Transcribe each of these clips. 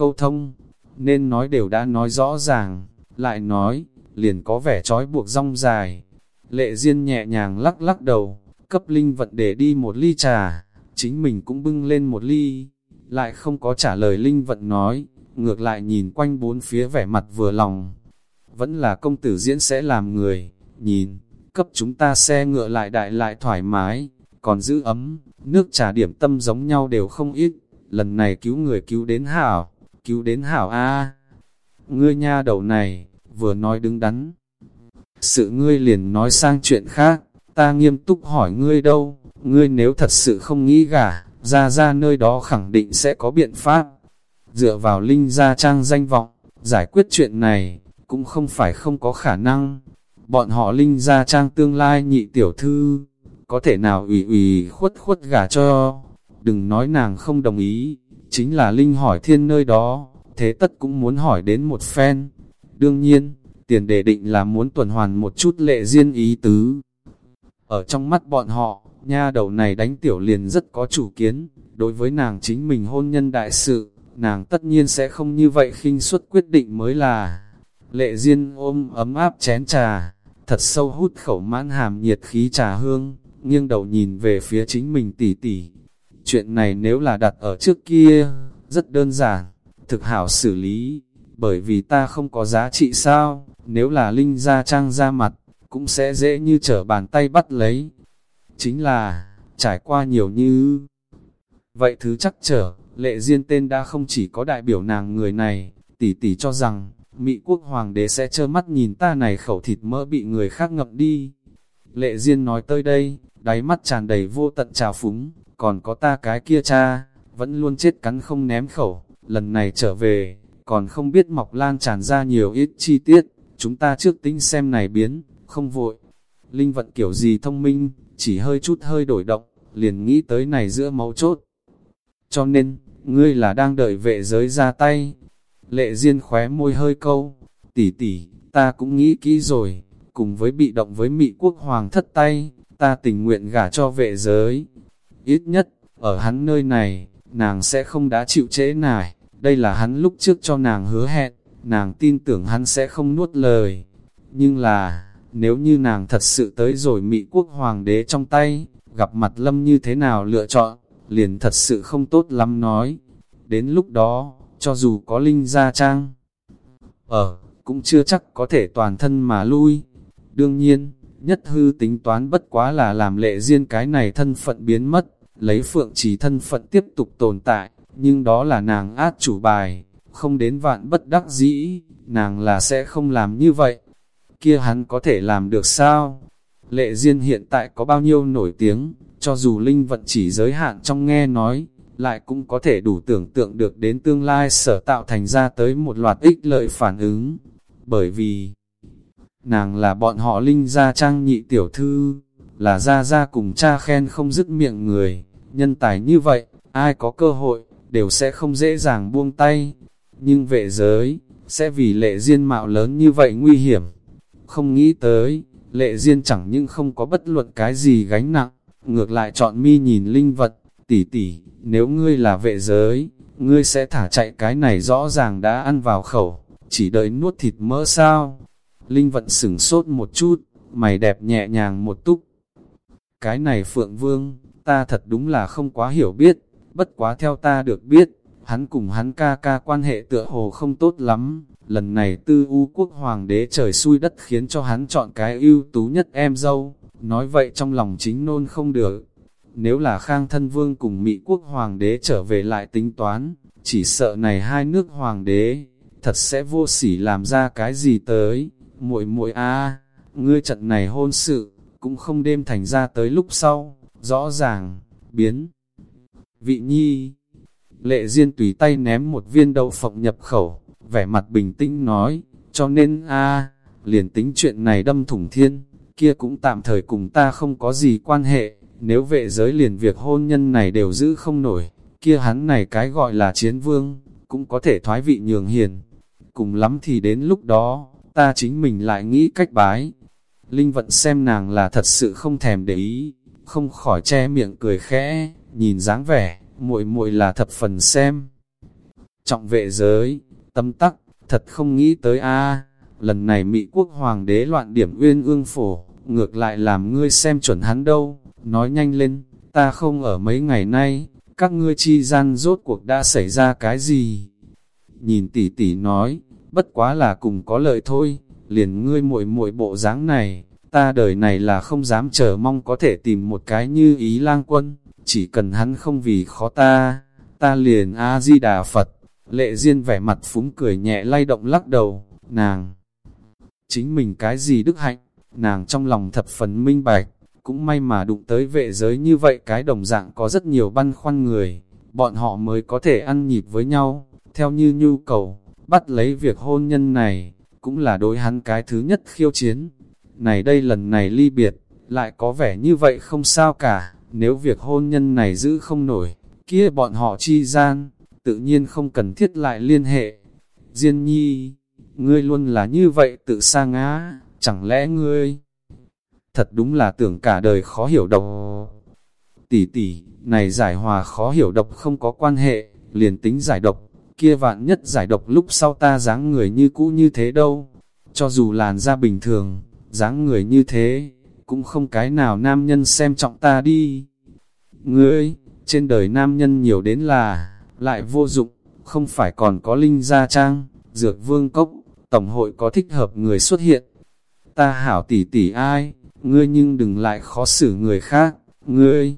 câu thông, nên nói đều đã nói rõ ràng, lại nói, liền có vẻ trói buộc rong dài. Lệ Diên nhẹ nhàng lắc lắc đầu, cấp Linh Vận để đi một ly trà, chính mình cũng bưng lên một ly, lại không có trả lời Linh Vận nói, ngược lại nhìn quanh bốn phía vẻ mặt vừa lòng. Vẫn là công tử diễn sẽ làm người, nhìn, cấp chúng ta xe ngựa lại đại lại thoải mái, còn giữ ấm, nước trà điểm tâm giống nhau đều không ít, lần này cứu người cứu đến hảo, cứu đến hảo a Ngươi nha đầu này, vừa nói đứng đắn. Sự ngươi liền nói sang chuyện khác, ta nghiêm túc hỏi ngươi đâu, ngươi nếu thật sự không nghĩ gả, ra ra nơi đó khẳng định sẽ có biện pháp. Dựa vào linh gia trang danh vọng, giải quyết chuyện này, cũng không phải không có khả năng. Bọn họ linh gia trang tương lai nhị tiểu thư, có thể nào ủy ủy khuất khuất gả cho, đừng nói nàng không đồng ý, chính là linh hỏi thiên nơi đó, thế tất cũng muốn hỏi đến một phen. Đương nhiên, tiền đề định là muốn tuần hoàn một chút lệ duyên ý tứ. Ở trong mắt bọn họ, nha đầu này đánh tiểu liền rất có chủ kiến, đối với nàng chính mình hôn nhân đại sự, nàng tất nhiên sẽ không như vậy khinh suất quyết định mới là. Lệ Diên ôm ấm áp chén trà, thật sâu hút khẩu mãn hàm nhiệt khí trà hương, nghiêng đầu nhìn về phía chính mình tỉ tỉ. Chuyện này nếu là đặt ở trước kia, rất đơn giản, thực hảo xử lý, bởi vì ta không có giá trị sao, nếu là Linh gia trang ra mặt, cũng sẽ dễ như trở bàn tay bắt lấy. Chính là, trải qua nhiều như... Vậy thứ chắc trở, lệ duyên tên đã không chỉ có đại biểu nàng người này, tỷ tỷ cho rằng, Mỹ quốc hoàng đế sẽ trơ mắt nhìn ta này khẩu thịt mỡ bị người khác ngậm đi. Lệ duyên nói tới đây, đáy mắt tràn đầy vô tận trào phúng, còn có ta cái kia cha, vẫn luôn chết cắn không ném khẩu, lần này trở về, còn không biết mọc lan tràn ra nhiều ít chi tiết, chúng ta trước tính xem này biến, không vội. Linh vận kiểu gì thông minh, chỉ hơi chút hơi đổi động, liền nghĩ tới này giữa máu chốt. Cho nên, ngươi là đang đợi vệ giới ra tay. Lệ Diên khóe môi hơi câu, tỷ tỷ, ta cũng nghĩ kỹ rồi, cùng với bị động với Mỹ quốc hoàng thất tay, ta tình nguyện gả cho vệ giới. Ít nhất, ở hắn nơi này, nàng sẽ không đã chịu trễ nải, đây là hắn lúc trước cho nàng hứa hẹn, nàng tin tưởng hắn sẽ không nuốt lời. Nhưng là, nếu như nàng thật sự tới rồi Mỹ quốc hoàng đế trong tay, gặp mặt lâm như thế nào lựa chọn, liền thật sự không tốt lắm nói. Đến lúc đó, cho dù có linh gia trang, ở, cũng chưa chắc có thể toàn thân mà lui. Đương nhiên, nhất hư tính toán bất quá là làm lệ riêng cái này thân phận biến mất, lấy phượng chỉ thân phận tiếp tục tồn tại, nhưng đó là nàng át chủ bài, không đến vạn bất đắc dĩ, nàng là sẽ không làm như vậy. Kia hắn có thể làm được sao? Lệ duyên hiện tại có bao nhiêu nổi tiếng, cho dù linh vận chỉ giới hạn trong nghe nói, lại cũng có thể đủ tưởng tượng được đến tương lai sở tạo thành ra tới một loạt ích lợi phản ứng. Bởi vì, nàng là bọn họ linh gia trang nhị tiểu thư, là gia gia cùng cha khen không dứt miệng người, nhân tài như vậy, ai có cơ hội, đều sẽ không dễ dàng buông tay. Nhưng vệ giới, sẽ vì lệ duyên mạo lớn như vậy nguy hiểm. Không nghĩ tới, lệ duyên chẳng nhưng không có bất luận cái gì gánh nặng, ngược lại chọn mi nhìn linh vật, tỷ tỷ, nếu ngươi là vệ giới, ngươi sẽ thả chạy cái này rõ ràng đã ăn vào khẩu, chỉ đợi nuốt thịt mỡ sao. Linh vận sửng sốt một chút, mày đẹp nhẹ nhàng một túc. Cái này Phượng Vương, ta thật đúng là không quá hiểu biết, bất quá theo ta được biết, hắn cùng hắn ca ca quan hệ tựa hồ không tốt lắm. Lần này tư u quốc hoàng đế trời xui đất khiến cho hắn chọn cái ưu tú nhất em dâu, nói vậy trong lòng chính nôn không được. Nếu là khang thân vương cùng Mỹ quốc hoàng đế trở về lại tính toán, chỉ sợ này hai nước hoàng đế, thật sẽ vô sỉ làm ra cái gì tới muội muội a ngươi trận này hôn sự, cũng không đêm thành ra tới lúc sau, rõ ràng, biến. Vị nhi, lệ duyên tùy tay ném một viên đậu phộng nhập khẩu, vẻ mặt bình tĩnh nói, cho nên a liền tính chuyện này đâm thủng thiên, kia cũng tạm thời cùng ta không có gì quan hệ, nếu vệ giới liền việc hôn nhân này đều giữ không nổi, kia hắn này cái gọi là chiến vương, cũng có thể thoái vị nhường hiền. Cùng lắm thì đến lúc đó, ta chính mình lại nghĩ cách bái. Linh vận xem nàng là thật sự không thèm để ý, không khỏi che miệng cười khẽ, nhìn dáng vẻ, muội muội là thập phần xem. Trọng vệ giới, tâm tắc, thật không nghĩ tới a lần này Mỹ quốc hoàng đế loạn điểm uyên ương phổ, ngược lại làm ngươi xem chuẩn hắn đâu, nói nhanh lên, ta không ở mấy ngày nay, các ngươi chi gian rốt cuộc đã xảy ra cái gì? Nhìn tỷ tỷ nói, bất quá là cùng có lợi thôi, liền ngươi muội muội bộ dáng này, ta đời này là không dám chờ mong có thể tìm một cái như ý lang quân, chỉ cần hắn không vì khó ta, ta liền A-di-đà Phật. Lệ duyên vẻ mặt phúng cười nhẹ lay động lắc đầu, nàng. Chính mình cái gì đức hạnh, nàng trong lòng thập phần minh bạch, cũng may mà đụng tới vệ giới như vậy cái đồng dạng có rất nhiều băn khoăn người, bọn họ mới có thể ăn nhịp với nhau, theo như nhu cầu, bắt lấy việc hôn nhân này, cũng là đối hắn cái thứ nhất khiêu chiến. Này đây lần này ly biệt, lại có vẻ như vậy không sao cả, nếu việc hôn nhân này giữ không nổi, kia bọn họ chi gian, tự nhiên không cần thiết lại liên hệ. Diên nhi, ngươi luôn là như vậy tự sa ngã, chẳng lẽ ngươi... Thật đúng là tưởng cả đời khó hiểu độc. Tỷ tỷ, này giải hòa khó hiểu độc không có quan hệ, liền tính giải độc, kia vạn nhất giải độc lúc sau ta dáng người như cũ như thế đâu. Cho dù làn da bình thường, dáng người như thế, cũng không cái nào nam nhân xem trọng ta đi. Ngươi, trên đời nam nhân nhiều đến là, lại vô dụng, không phải còn có linh gia trang, dược vương cốc, tổng hội có thích hợp người xuất hiện. Ta hảo tỷ tỷ ai, ngươi nhưng đừng lại khó xử người khác, ngươi.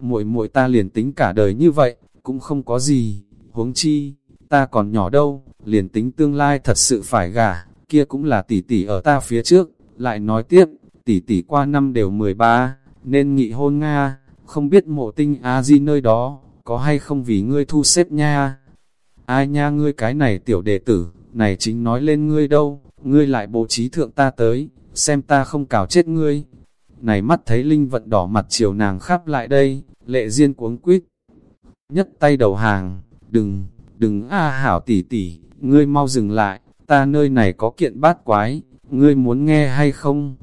muội muội ta liền tính cả đời như vậy, cũng không có gì, huống chi, ta còn nhỏ đâu, liền tính tương lai thật sự phải gả, kia cũng là tỷ tỷ ở ta phía trước, lại nói tiếp, tỷ tỷ qua năm đều 13, nên nghị hôn Nga, không biết mộ tinh a di nơi đó, có hay không vì ngươi thu xếp nha. Ai nha ngươi cái này tiểu đệ tử, này chính nói lên ngươi đâu, ngươi lại bố trí thượng ta tới, xem ta không cào chết ngươi. Này mắt thấy Linh vận đỏ mặt chiều nàng khắp lại đây, lệ duyên cuống quýt. Nhất tay đầu hàng, đừng, đừng a hảo tỷ tỷ, ngươi mau dừng lại, ta nơi này có kiện bát quái, ngươi muốn nghe hay không?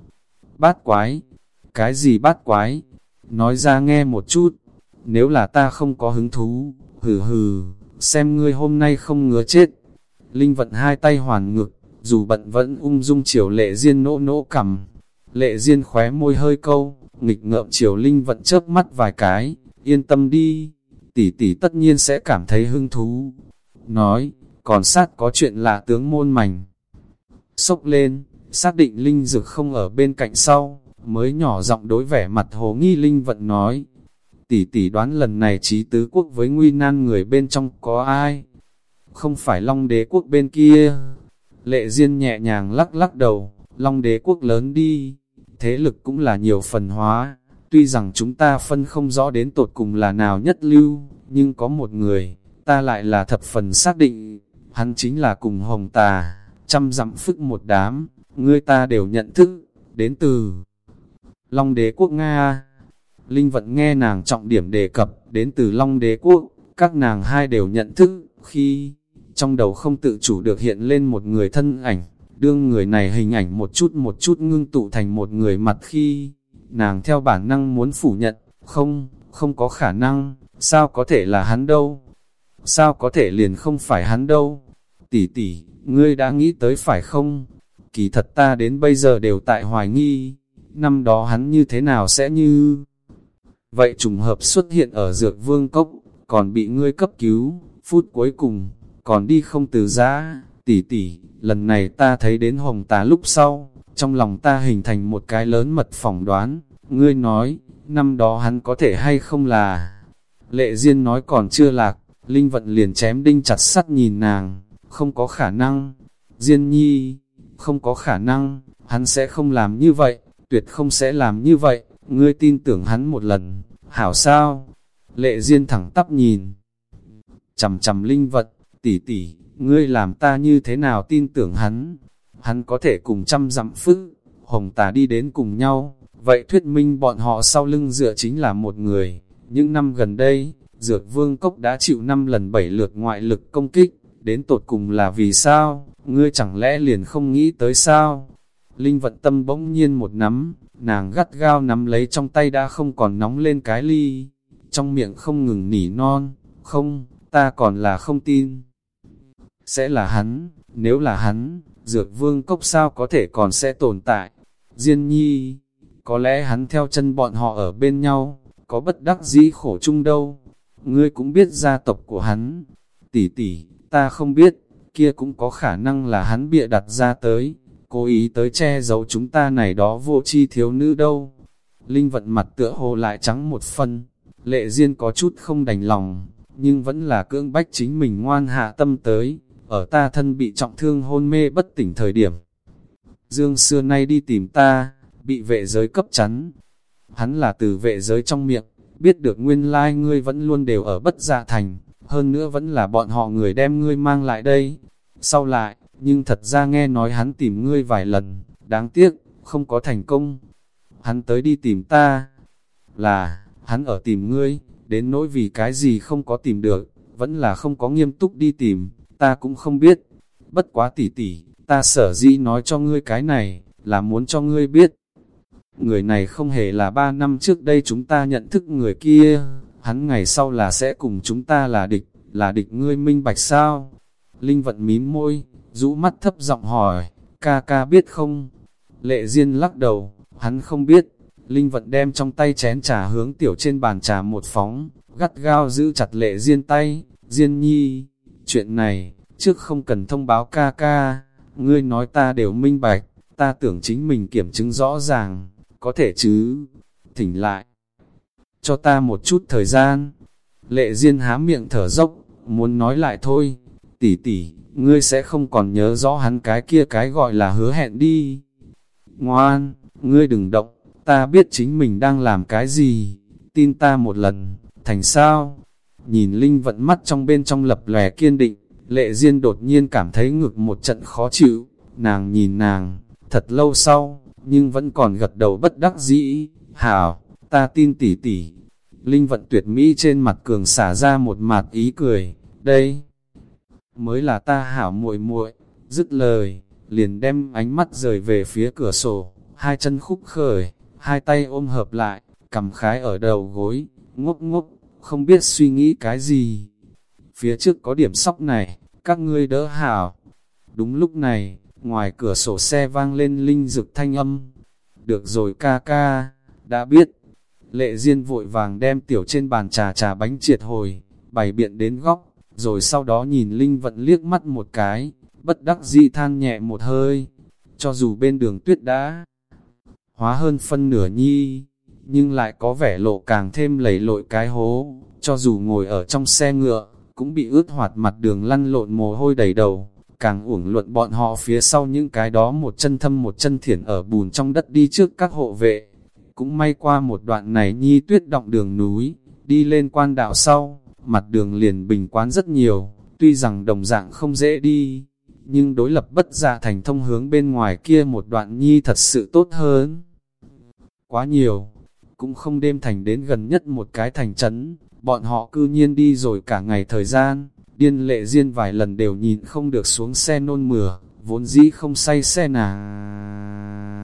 Bát quái? Cái gì bát quái? Nói ra nghe một chút, nếu là ta không có hứng thú, hừ hừ, xem ngươi hôm nay không ngứa chết. Linh vận hai tay hoàn ngực, dù bận vẫn ung dung chiều lệ diên nỗ nỗ cầm. Lệ diên khóe môi hơi câu, nghịch ngợm chiều Linh vận chớp mắt vài cái, yên tâm đi, tỷ tỷ tất nhiên sẽ cảm thấy hứng thú. Nói, còn sát có chuyện lạ tướng môn mảnh. Sốc lên, xác định Linh Dực không ở bên cạnh sau, mới nhỏ giọng đối vẻ mặt hồ nghi Linh vận nói. Tỷ tỷ đoán lần này trí tứ quốc với nguy nan người bên trong có ai? Không phải Long đế quốc bên kia. Lệ Diên nhẹ nhàng lắc lắc đầu, Long đế quốc lớn đi, thế lực cũng là nhiều phần hóa. Tuy rằng chúng ta phân không rõ đến tột cùng là nào nhất lưu, nhưng có một người, ta lại là thập phần xác định, hắn chính là cùng hồng tà, trăm dặm phức một đám, ngươi ta đều nhận thức, đến từ Long đế quốc Nga. Linh vận nghe nàng trọng điểm đề cập, đến từ Long đế quốc, các nàng hai đều nhận thức, khi trong đầu không tự chủ được hiện lên một người thân ảnh, đương người này hình ảnh một chút một chút ngưng tụ thành một người mặt khi, nàng theo bản năng muốn phủ nhận, không, không có khả năng, sao có thể là hắn đâu, sao có thể liền không phải hắn đâu, tỷ tỷ, ngươi đã nghĩ tới phải không, kỳ thật ta đến bây giờ đều tại hoài nghi, năm đó hắn như thế nào sẽ như... Vậy trùng hợp xuất hiện ở dược vương cốc, còn bị ngươi cấp cứu, phút cuối cùng, còn đi không từ giá, tỷ tỷ, lần này ta thấy đến hồng tà lúc sau, trong lòng ta hình thành một cái lớn mật phỏng đoán, ngươi nói, năm đó hắn có thể hay không là... Lệ Diên nói còn chưa lạc, Linh Vận liền chém đinh chặt sắt nhìn nàng, không có khả năng. Diên nhi, không có khả năng, hắn sẽ không làm như vậy, tuyệt không sẽ làm như vậy, ngươi tin tưởng hắn một lần, hảo sao? Lệ Diên thẳng tắp nhìn, chầm chầm Linh Vận, tỷ tỷ, ngươi làm ta như thế nào tin tưởng hắn? Hắn có thể cùng trăm dặm phức, hồng tà đi đến cùng nhau, vậy thuyết minh bọn họ sau lưng dựa chính là một người. Những năm gần đây, Dược Vương Cốc đã chịu năm lần bảy lượt ngoại lực công kích, đến tột cùng là vì sao, ngươi chẳng lẽ liền không nghĩ tới sao? Linh vận tâm bỗng nhiên một nắm, nàng gắt gao nắm lấy trong tay đã không còn nóng lên cái ly, trong miệng không ngừng nỉ non, không, ta còn là không tin. Sẽ là hắn, nếu là hắn, dược vương cốc sao có thể còn sẽ tồn tại. Diên nhi, có lẽ hắn theo chân bọn họ ở bên nhau, có bất đắc dĩ khổ chung đâu. Ngươi cũng biết gia tộc của hắn. Tỷ tỷ, ta không biết, kia cũng có khả năng là hắn bịa đặt ra tới, cố ý tới che giấu chúng ta này đó vô chi thiếu nữ đâu. Linh vận mặt tựa hồ lại trắng một phân, lệ duyên có chút không đành lòng, nhưng vẫn là cưỡng bách chính mình ngoan hạ tâm tới, ở ta thân bị trọng thương hôn mê bất tỉnh thời điểm. Dương xưa nay đi tìm ta, bị vệ giới cấp chắn. Hắn là từ vệ giới trong miệng, biết được nguyên lai ngươi vẫn luôn đều ở bất dạ thành, hơn nữa vẫn là bọn họ người đem ngươi mang lại đây. Sau lại, nhưng thật ra nghe nói hắn tìm ngươi vài lần, đáng tiếc, không có thành công. Hắn tới đi tìm ta, là, hắn ở tìm ngươi, đến nỗi vì cái gì không có tìm được, vẫn là không có nghiêm túc đi tìm, ta cũng không biết. Bất quá tỉ tỉ, ta sở dĩ nói cho ngươi cái này, là muốn cho ngươi biết. Người này không hề là ba năm trước đây chúng ta nhận thức người kia, hắn ngày sau là sẽ cùng chúng ta là địch, là địch ngươi minh bạch sao? Linh vận mím môi, rũ mắt thấp giọng hỏi, ca ca biết không? Lệ Diên lắc đầu, hắn không biết. Linh vận đem trong tay chén trà hướng tiểu trên bàn trà một phóng, gắt gao giữ chặt lệ Diên tay, Diên nhi, chuyện này, trước không cần thông báo ca ca, ngươi nói ta đều minh bạch, ta tưởng chính mình kiểm chứng rõ ràng, có thể chứ, thỉnh lại, cho ta một chút thời gian. Lệ Diên há miệng thở dốc, muốn nói lại thôi, tỷ tỷ, ngươi sẽ không còn nhớ rõ hắn cái kia cái gọi là hứa hẹn đi. Ngoan, ngươi đừng động, ta biết chính mình đang làm cái gì, tin ta một lần, thành sao? Nhìn Linh vận mắt trong bên trong lập lòe kiên định, lệ duyên đột nhiên cảm thấy ngực một trận khó chịu, nàng nhìn nàng, thật lâu sau, nhưng vẫn còn gật đầu bất đắc dĩ, hảo, ta tin tỷ tỷ. Linh vận tuyệt mỹ trên mặt cường xả ra một mặt ý cười, đây mới là ta hảo muội muội. Dứt lời, liền đem ánh mắt rời về phía cửa sổ, hai chân khúc khởi, hai tay ôm hợp lại, cầm khái ở đầu gối, ngốc ngốc, không biết suy nghĩ cái gì. Phía trước có điểm sóc này, các ngươi đỡ hảo. Đúng lúc này, ngoài cửa sổ xe vang lên linh dực thanh âm. Được rồi ca ca, đã biết. Lệ Diên vội vàng đem tiểu trên bàn trà trà bánh triệt hồi, bày biện đến góc, rồi sau đó nhìn Linh Vận liếc mắt một cái, bất đắc dĩ than nhẹ một hơi, cho dù bên đường tuyết đã hóa hơn phân nửa nhi, nhưng lại có vẻ lộ càng thêm lầy lội cái hố, cho dù ngồi ở trong xe ngựa, cũng bị ướt hoạt mặt đường lăn lộn mồ hôi đầy đầu, càng uổng luận bọn họ phía sau những cái đó một chân thâm một chân thiển ở bùn trong đất đi trước các hộ vệ. Cũng may qua một đoạn này nhi tuyết động đường núi, đi lên quan đạo sau, mặt đường liền bình quán rất nhiều, tuy rằng đồng dạng không dễ đi, nhưng đối lập bất dạ thành thông hướng bên ngoài kia một đoạn nhi thật sự tốt hơn. Quá nhiều, cũng không đêm thành đến gần nhất một cái thành trấn, bọn họ cư nhiên đi rồi cả ngày thời gian, điên lệ riêng vài lần đều nhìn không được xuống xe nôn mửa, vốn dĩ không say xe nàng.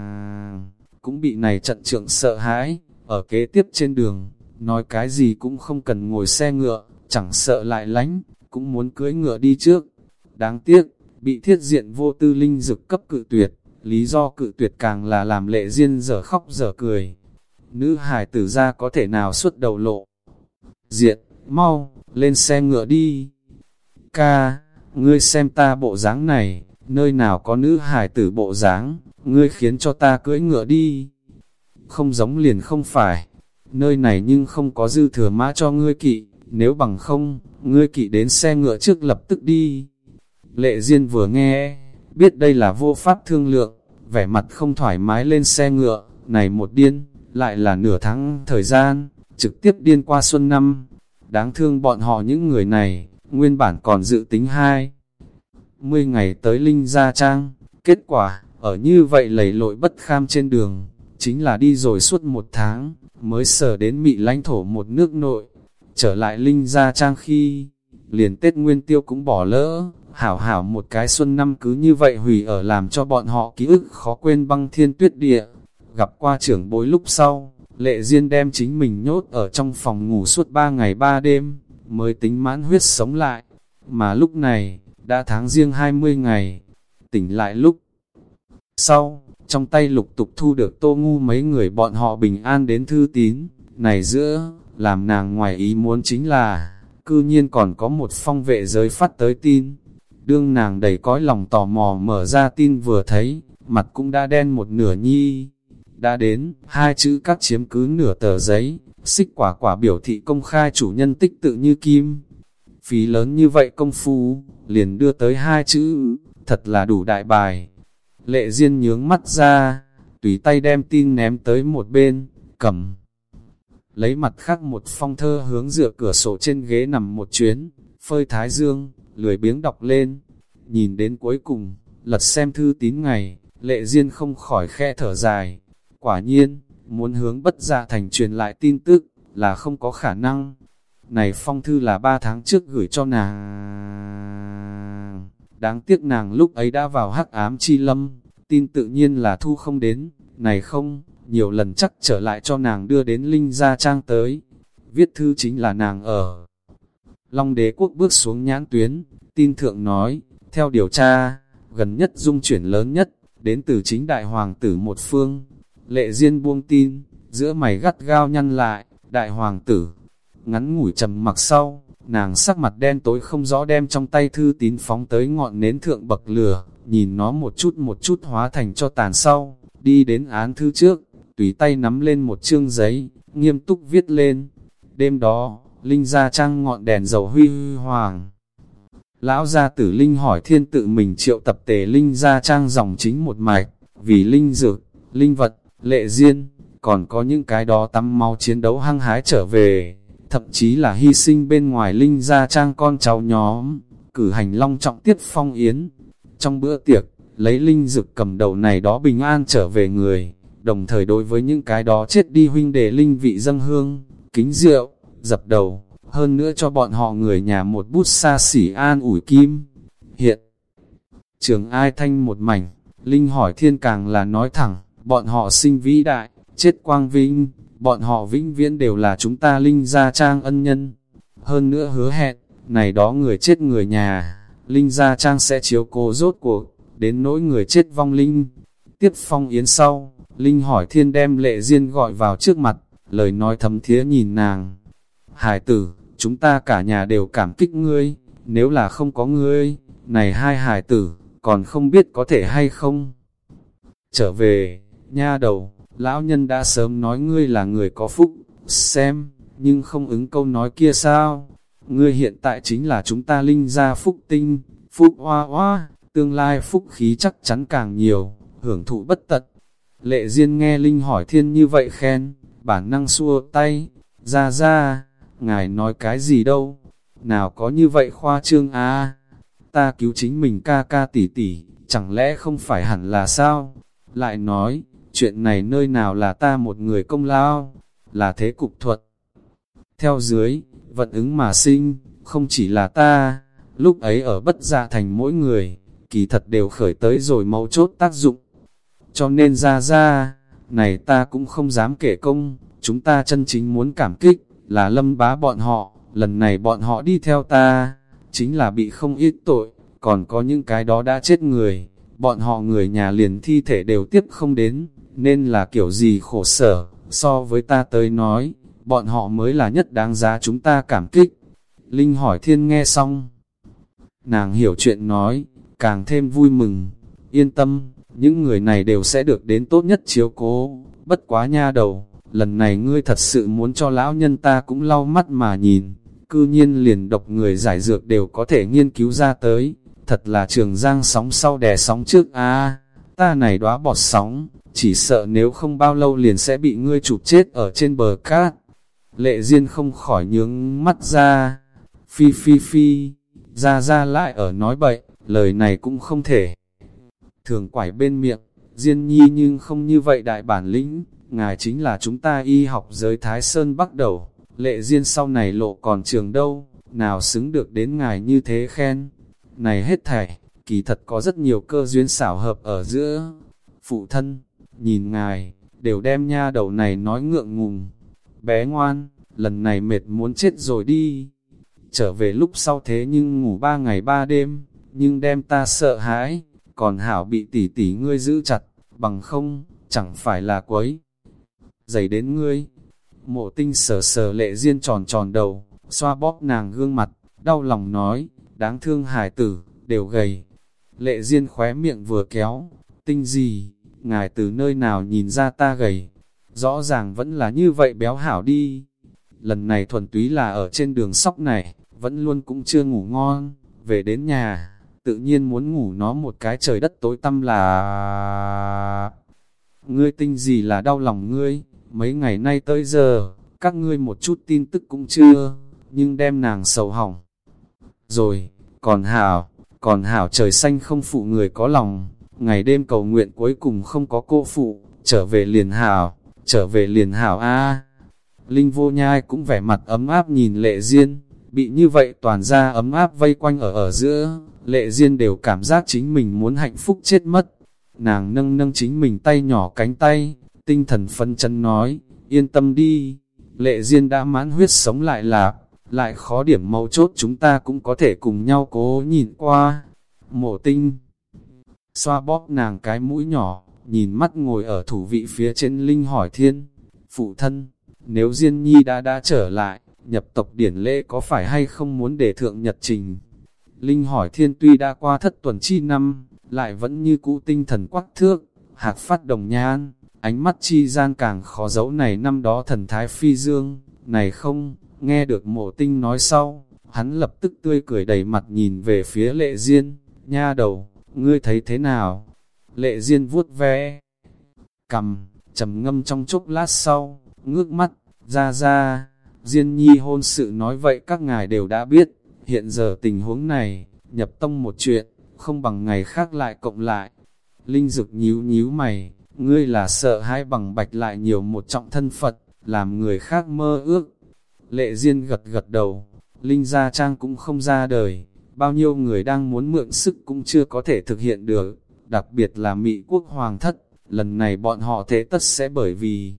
Cũng bị này trận trượng sợ hãi, ở kế tiếp trên đường, nói cái gì cũng không cần ngồi xe ngựa, chẳng sợ lại lánh, cũng muốn cưới ngựa đi trước. Đáng tiếc, bị thiết diện vô tư linh dực cấp cự tuyệt, lý do cự tuyệt càng là làm lệ riêng giờ khóc giờ cười. Nữ hải tử ra có thể nào xuất đầu lộ. Diện, mau, lên xe ngựa đi. Ca, ngươi xem ta bộ dáng này, nơi nào có nữ hải tử bộ dáng, ngươi khiến cho ta cưỡi ngựa đi. Không giống liền không phải, nơi này nhưng không có dư thừa mã cho ngươi kỵ, nếu bằng không, ngươi kỵ đến xe ngựa trước lập tức đi. Lệ Diên vừa nghe, biết đây là vô pháp thương lượng, vẻ mặt không thoải mái lên xe ngựa, này một điên, lại là nửa tháng thời gian, trực tiếp điên qua xuân năm. Đáng thương bọn họ những người này, nguyên bản còn dự tính hai. Mươi ngày tới Linh Gia Trang, kết quả, ở như vậy lầy lội bất kham trên đường, chính là đi rồi suốt một tháng, mới sở đến mị lãnh thổ một nước nội. Trở lại Linh Gia Trang khi, liền Tết Nguyên Tiêu cũng bỏ lỡ, hảo hảo một cái xuân năm cứ như vậy hủy ở làm cho bọn họ ký ức khó quên băng thiên tuyết địa. Gặp qua trưởng bối lúc sau, Lệ duyên đem chính mình nhốt ở trong phòng ngủ suốt ba ngày ba đêm, mới tính mãn huyết sống lại. Mà lúc này, đã tháng riêng 20 ngày, tỉnh lại lúc. Sau, trong tay lục tục thu được tô ngu mấy người bọn họ bình an đến thư tín, này giữa, làm nàng ngoài ý muốn chính là, cư nhiên còn có một phong vệ giới phát tới tin. Đương nàng đầy cõi lòng tò mò mở ra tin vừa thấy, mặt cũng đã đen một nửa nhi. Đã đến, hai chữ cắt chiếm cứ nửa tờ giấy, xích quả quả biểu thị công khai chủ nhân tích tự như kim. Phí lớn như vậy công phu, liền đưa tới hai chữ, thật là đủ đại bài. Lệ Diên nhướng mắt ra, tùy tay đem tin ném tới một bên, cầm. Lấy mặt khác một phong thơ hướng dựa cửa sổ trên ghế nằm một chuyến, phơi thái dương, lười biếng đọc lên. Nhìn đến cuối cùng, lật xem thư tín ngày, lệ Diên không khỏi khe thở dài. Quả nhiên, muốn hướng bất dạ thành truyền lại tin tức, là không có khả năng. Này phong thư là ba tháng trước gửi cho nàng. Đáng tiếc nàng lúc ấy đã vào hắc ám chi lâm, tin tự nhiên là thu không đến, này không, nhiều lần chắc trở lại cho nàng đưa đến Linh Gia Trang tới. Viết thư chính là nàng ở. Long đế quốc bước xuống nhãn tuyến, tin thượng nói, theo điều tra, gần nhất dung chuyển lớn nhất, đến từ chính đại hoàng tử một phương. Lệ Diên buông tin, giữa mày gắt gao nhăn lại, đại hoàng tử. Ngắn ngủi trầm mặc sau, nàng sắc mặt đen tối không rõ đem trong tay thư tín phóng tới ngọn nến thượng bậc lửa, nhìn nó một chút một chút hóa thành cho tàn sau, đi đến án thư trước, tùy tay nắm lên một chương giấy, nghiêm túc viết lên. Đêm đó, Linh ra trang ngọn đèn dầu huy hoàng. Lão gia tử Linh hỏi thiên tự mình triệu tập tề Linh ra trang dòng chính một mạch, vì Linh dược, Linh vật, lệ duyên, còn có những cái đó tắm máu chiến đấu hăng hái trở về, thậm chí là hy sinh bên ngoài Linh gia trang con cháu nhóm, cử hành long trọng tiết phong yến. Trong bữa tiệc, lấy Linh dực cầm đầu này đó bình an trở về người, đồng thời đối với những cái đó chết đi huynh đệ Linh vị dâng hương, kính rượu, dập đầu, hơn nữa cho bọn họ người nhà một bút xa xỉ an ủi kim. Hiện, trường ai thanh một mảnh, Linh hỏi thiên càng là nói thẳng, bọn họ sinh vĩ đại, chết quang vinh, bọn họ vĩnh viễn đều là chúng ta Linh gia trang ân nhân. Hơn nữa hứa hẹn, này đó người chết người nhà, Linh gia trang sẽ chiếu cố rốt cuộc, đến nỗi người chết vong Linh. Tiếp phong yến sau, Linh hỏi thiên đem lệ duyên gọi vào trước mặt, lời nói thấm thía nhìn nàng. Hải tử, chúng ta cả nhà đều cảm kích ngươi, nếu là không có ngươi, này hai hải tử, còn không biết có thể hay không. Trở về, nha đầu, lão nhân đã sớm nói ngươi là người có phúc, xem, nhưng không ứng câu nói kia sao? Ngươi hiện tại chính là chúng ta linh gia phúc tinh, phúc hoa hoa, tương lai phúc khí chắc chắn càng nhiều, hưởng thụ bất tật. Lệ Diên nghe Linh hỏi thiên như vậy khen, bản năng xua tay, ra ra, ngài nói cái gì đâu, nào có như vậy khoa trương à, ta cứu chính mình ca ca tỷ tỷ, chẳng lẽ không phải hẳn là sao? Lại nói, chuyện này nơi nào là ta một người công lao, là thế cục thuật. Theo dưới, vận ứng mà sinh, không chỉ là ta, lúc ấy ở bất gia thành mỗi người, kỳ thật đều khởi tới rồi mấu chốt tác dụng. Cho nên ra ra, này ta cũng không dám kể công, chúng ta chân chính muốn cảm kích, là lâm bá bọn họ, lần này bọn họ đi theo ta, chính là bị không ít tội, còn có những cái đó đã chết người, bọn họ người nhà liền thi thể đều tiếp không đến, nên là kiểu gì khổ sở, so với ta tới nói, bọn họ mới là nhất đáng giá chúng ta cảm kích. Linh hỏi thiên nghe xong, nàng hiểu chuyện nói, càng thêm vui mừng, yên tâm, những người này đều sẽ được đến tốt nhất chiếu cố, bất quá nha đầu, lần này ngươi thật sự muốn cho lão nhân ta cũng lau mắt mà nhìn, cư nhiên liền độc người giải dược đều có thể nghiên cứu ra tới, thật là trường giang sóng sau đè sóng trước a ta này đóa bọt sóng, chỉ sợ nếu không bao lâu liền sẽ bị ngươi chụp chết ở trên bờ cát. Lệ Diên không khỏi nhướng mắt ra, phi phi phi, ra ra lại ở nói bậy, lời này cũng không thể. Thường quải bên miệng, Diên nhi nhưng không như vậy đại bản lĩnh, ngài chính là chúng ta y học giới Thái Sơn bắt đầu, lệ Diên sau này lộ còn trường đâu, nào xứng được đến ngài như thế khen. Này hết thảy, kỳ thật có rất nhiều cơ duyên xảo hợp ở giữa. Phụ thân, nhìn ngài, đều đem nha đầu này nói ngượng ngùng. Bé ngoan, lần này mệt muốn chết rồi đi. trở về lúc sau thế nhưng ngủ ba ngày ba đêm, nhưng đem ta sợ hãi, còn hảo bị tỷ tỷ ngươi giữ chặt, bằng không, chẳng phải là quấy. Dày đến ngươi, mộ tinh sờ sờ lệ duyên tròn tròn đầu, xoa bóp nàng gương mặt, đau lòng nói, đáng thương hài tử, đều gầy. Lệ diên khóe miệng vừa kéo, tinh gì, ngài từ nơi nào nhìn ra ta gầy, rõ ràng vẫn là như vậy béo hảo đi. Lần này thuần túy là ở trên đường sóc này, vẫn luôn cũng chưa ngủ ngon, về đến nhà, tự nhiên muốn ngủ nó một cái trời đất tối tăm là... Ngươi tinh gì là đau lòng ngươi, mấy ngày nay tới giờ, các ngươi một chút tin tức cũng chưa, nhưng đem nàng sầu hỏng. Rồi, còn hảo, còn hảo trời xanh không phụ người có lòng, ngày đêm cầu nguyện cuối cùng không có cô phụ, trở về liền hảo, trở về liền hảo a Linh vô nhai cũng vẻ mặt ấm áp nhìn lệ duyên, bị như vậy toàn ra ấm áp vây quanh ở ở giữa, lệ duyên đều cảm giác chính mình muốn hạnh phúc chết mất. Nàng nâng nâng chính mình tay nhỏ cánh tay, tinh thần phân chân nói, yên tâm đi, lệ duyên đã mãn huyết sống lại là, lại khó điểm mấu chốt chúng ta cũng có thể cùng nhau cố nhìn qua. Mộ tinh, xoa bóp nàng cái mũi nhỏ, nhìn mắt ngồi ở thủ vị phía trên linh hỏi thiên, phụ thân, nếu Diên Nhi đã đã trở lại, nhập tộc điển lễ có phải hay không muốn để thượng nhật trình? Linh hỏi thiên tuy đã qua thất tuần chi năm, lại vẫn như cũ tinh thần quắc thước, hạc phát đồng nhan, ánh mắt chi gian càng khó giấu này năm đó thần thái phi dương, này không, nghe được mộ tinh nói sau, hắn lập tức tươi cười đầy mặt nhìn về phía lệ diên, nha đầu, ngươi thấy thế nào? Lệ diên vuốt ve, cầm, trầm ngâm trong chốc lát sau, ngước mắt, ra ra, Diên nhi hôn sự nói vậy các ngài đều đã biết, hiện giờ tình huống này, nhập tông một chuyện, không bằng ngày khác lại cộng lại. Linh dực nhíu nhíu mày, ngươi là sợ hai bằng bạch lại nhiều một trọng thân Phật, làm người khác mơ ước. Lệ Diên gật gật đầu, Linh gia trang cũng không ra đời, bao nhiêu người đang muốn mượn sức cũng chưa có thể thực hiện được, đặc biệt là Mỹ quốc hoàng thất, lần này bọn họ thế tất sẽ bởi vì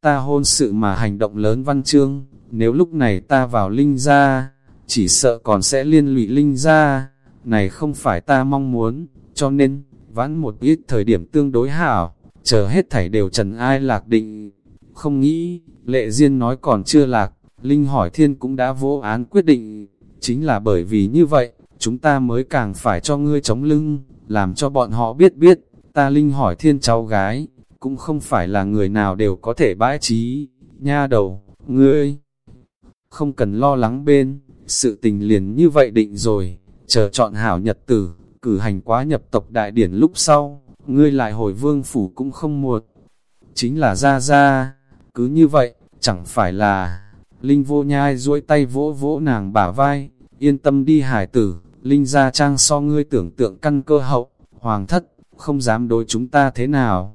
ta hôn sự mà hành động lớn văn chương, nếu lúc này ta vào linh gia, chỉ sợ còn sẽ liên lụy linh gia, này không phải ta mong muốn, cho nên, vãn một ít thời điểm tương đối hảo, chờ hết thảy đều trần ai lạc định. Không nghĩ, lệ duyên nói còn chưa lạc, Linh hỏi thiên cũng đã vô án quyết định, chính là bởi vì như vậy, chúng ta mới càng phải cho ngươi chống lưng, làm cho bọn họ biết biết, ta Linh hỏi thiên cháu gái, cũng không phải là người nào đều có thể bãi trí, nha đầu, ngươi. Không cần lo lắng bên, sự tình liền như vậy định rồi, chờ chọn hảo nhật tử, cử hành quá nhập tộc đại điển lúc sau, ngươi lại hồi vương phủ cũng không muộn. Chính là ra ra, cứ như vậy, chẳng phải là... Linh vô nhai duỗi tay vỗ vỗ nàng bả vai, yên tâm đi hải tử, Linh gia trang so ngươi tưởng tượng căn cơ hậu, hoàng thất, không dám đối chúng ta thế nào.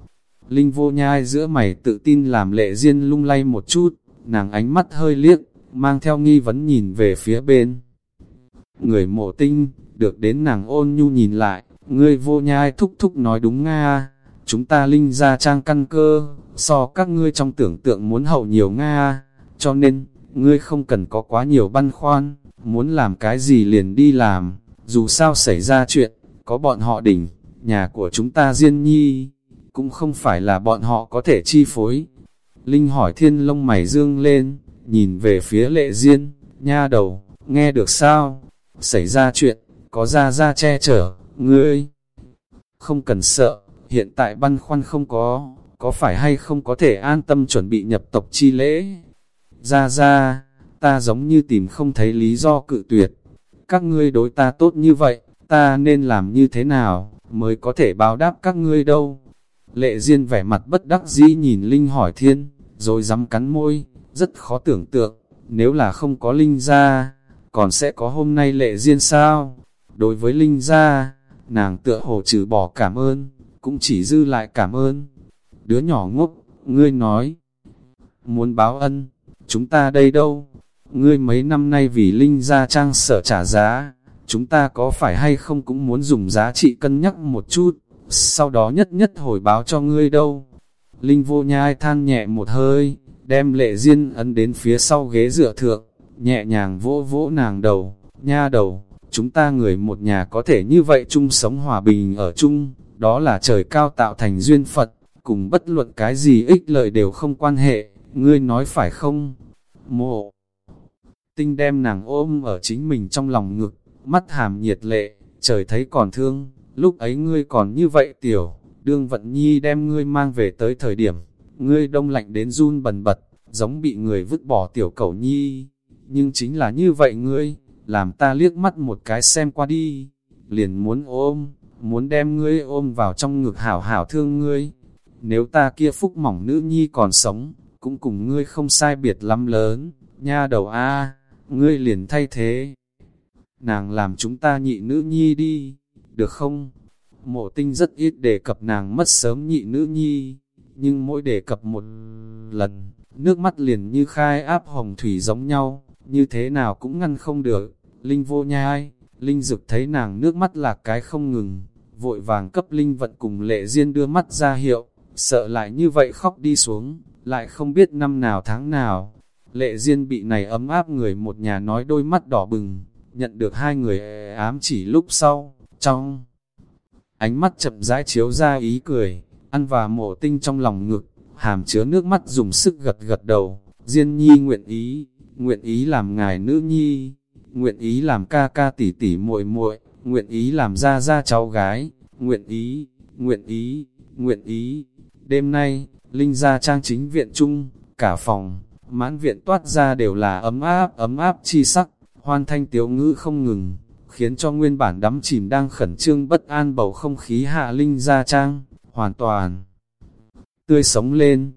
Linh vô nhai giữa mày tự tin làm lệ duyên lung lay một chút, nàng ánh mắt hơi liếc, mang theo nghi vấn nhìn về phía bên. Người mộ tinh, được đến nàng ôn nhu nhìn lại, ngươi vô nhai thúc thúc nói đúng nga, chúng ta linh ra trang căn cơ, so các ngươi trong tưởng tượng muốn hậu nhiều nga, cho nên, ngươi không cần có quá nhiều băn khoăn, muốn làm cái gì liền đi làm, dù sao xảy ra chuyện, có bọn họ đỉnh, nhà của chúng ta riêng nhi, cũng không phải là bọn họ có thể chi phối. Linh hỏi thiên lông mày dương lên, nhìn về phía lệ diên, nha đầu, nghe được sao? Xảy ra chuyện, có ra ra che chở, ngươi. Không cần sợ, hiện tại băn khoăn không có, có phải hay không có thể an tâm chuẩn bị nhập tộc chi lễ? Ra ra, ta giống như tìm không thấy lý do cự tuyệt. Các ngươi đối ta tốt như vậy, ta nên làm như thế nào, mới có thể báo đáp các ngươi đâu? Lệ Diên vẻ mặt bất đắc dĩ nhìn Linh hỏi thiên, rồi dám cắn môi, rất khó tưởng tượng, nếu là không có Linh ra, còn sẽ có hôm nay Lệ Diên sao? Đối với Linh ra, nàng tựa hồ trừ bỏ cảm ơn, cũng chỉ dư lại cảm ơn. Đứa nhỏ ngốc, ngươi nói, muốn báo ân, chúng ta đây đâu? Ngươi mấy năm nay vì Linh ra trang sở trả giá, chúng ta có phải hay không cũng muốn dùng giá trị cân nhắc một chút? sau đó nhất nhất hồi báo cho ngươi đâu. Linh vô nhai than nhẹ một hơi, đem lệ duyên ấn đến phía sau ghế dựa thượng, nhẹ nhàng vỗ vỗ nàng đầu, nha đầu, chúng ta người một nhà có thể như vậy chung sống hòa bình ở chung, đó là trời cao tạo thành duyên Phật, cùng bất luận cái gì ích lợi đều không quan hệ, ngươi nói phải không? Mộ. Tinh đem nàng ôm ở chính mình trong lòng ngực, mắt hàm nhiệt lệ, trời thấy còn thương, lúc ấy ngươi còn như vậy tiểu, đương vận nhi đem ngươi mang về tới thời điểm, ngươi đông lạnh đến run bần bật, giống bị người vứt bỏ tiểu cẩu nhi, nhưng chính là như vậy ngươi, làm ta liếc mắt một cái xem qua đi, liền muốn ôm, muốn đem ngươi ôm vào trong ngực hảo hảo thương ngươi, nếu ta kia phúc mỏng nữ nhi còn sống, cũng cùng ngươi không sai biệt lắm lớn, nha đầu a ngươi liền thay thế. Nàng làm chúng ta nhị nữ nhi đi, được không? Mộ tinh rất ít đề cập nàng mất sớm nhị nữ nhi, nhưng mỗi đề cập một lần, nước mắt liền như khai áp hồng thủy giống nhau, như thế nào cũng ngăn không được. Linh vô nhai, Linh dực thấy nàng nước mắt là cái không ngừng, vội vàng cấp Linh vận cùng lệ riêng đưa mắt ra hiệu, sợ lại như vậy khóc đi xuống, lại không biết năm nào tháng nào. Lệ Diên bị này ấm áp người một nhà nói đôi mắt đỏ bừng, nhận được hai người ám chỉ lúc sau, trong ánh mắt chậm rãi chiếu ra ý cười, ăn và mổ tinh trong lòng ngực, hàm chứa nước mắt dùng sức gật gật đầu, Diên nhi nguyện ý, nguyện ý làm ngài nữ nhi, nguyện ý làm ca ca tỷ tỷ muội muội, nguyện ý làm ra ra cháu gái, nguyện ý, nguyện ý, nguyện ý. Đêm nay, Linh gia trang chính viện chung, cả phòng, mãn viện toát ra đều là ấm áp, ấm áp chi sắc, hoan thanh tiếu ngữ không ngừng, khiến cho nguyên bản đắm chìm đang khẩn trương bất an bầu không khí hạ Linh gia trang, hoàn toàn tươi sống lên.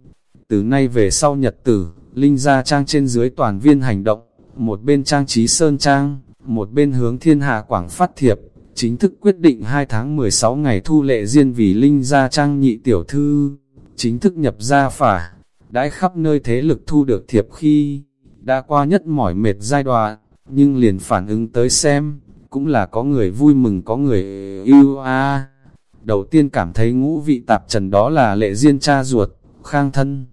Từ nay về sau nhật tử, Linh gia trang trên dưới toàn viên hành động, một bên trang trí sơn trang, một bên hướng thiên hạ quảng phát thiệp, chính thức quyết định 2 tháng 16 ngày thu lệ riêng vì Linh gia trang nhị tiểu thư, chính thức nhập gia phả, đãi khắp nơi thế lực thu được thiệp khi, đã qua nhất mỏi mệt giai đoạn, nhưng liền phản ứng tới xem, cũng là có người vui mừng có người yêu a Đầu tiên cảm thấy ngũ vị tạp trần đó là lệ riêng cha ruột, khang thân.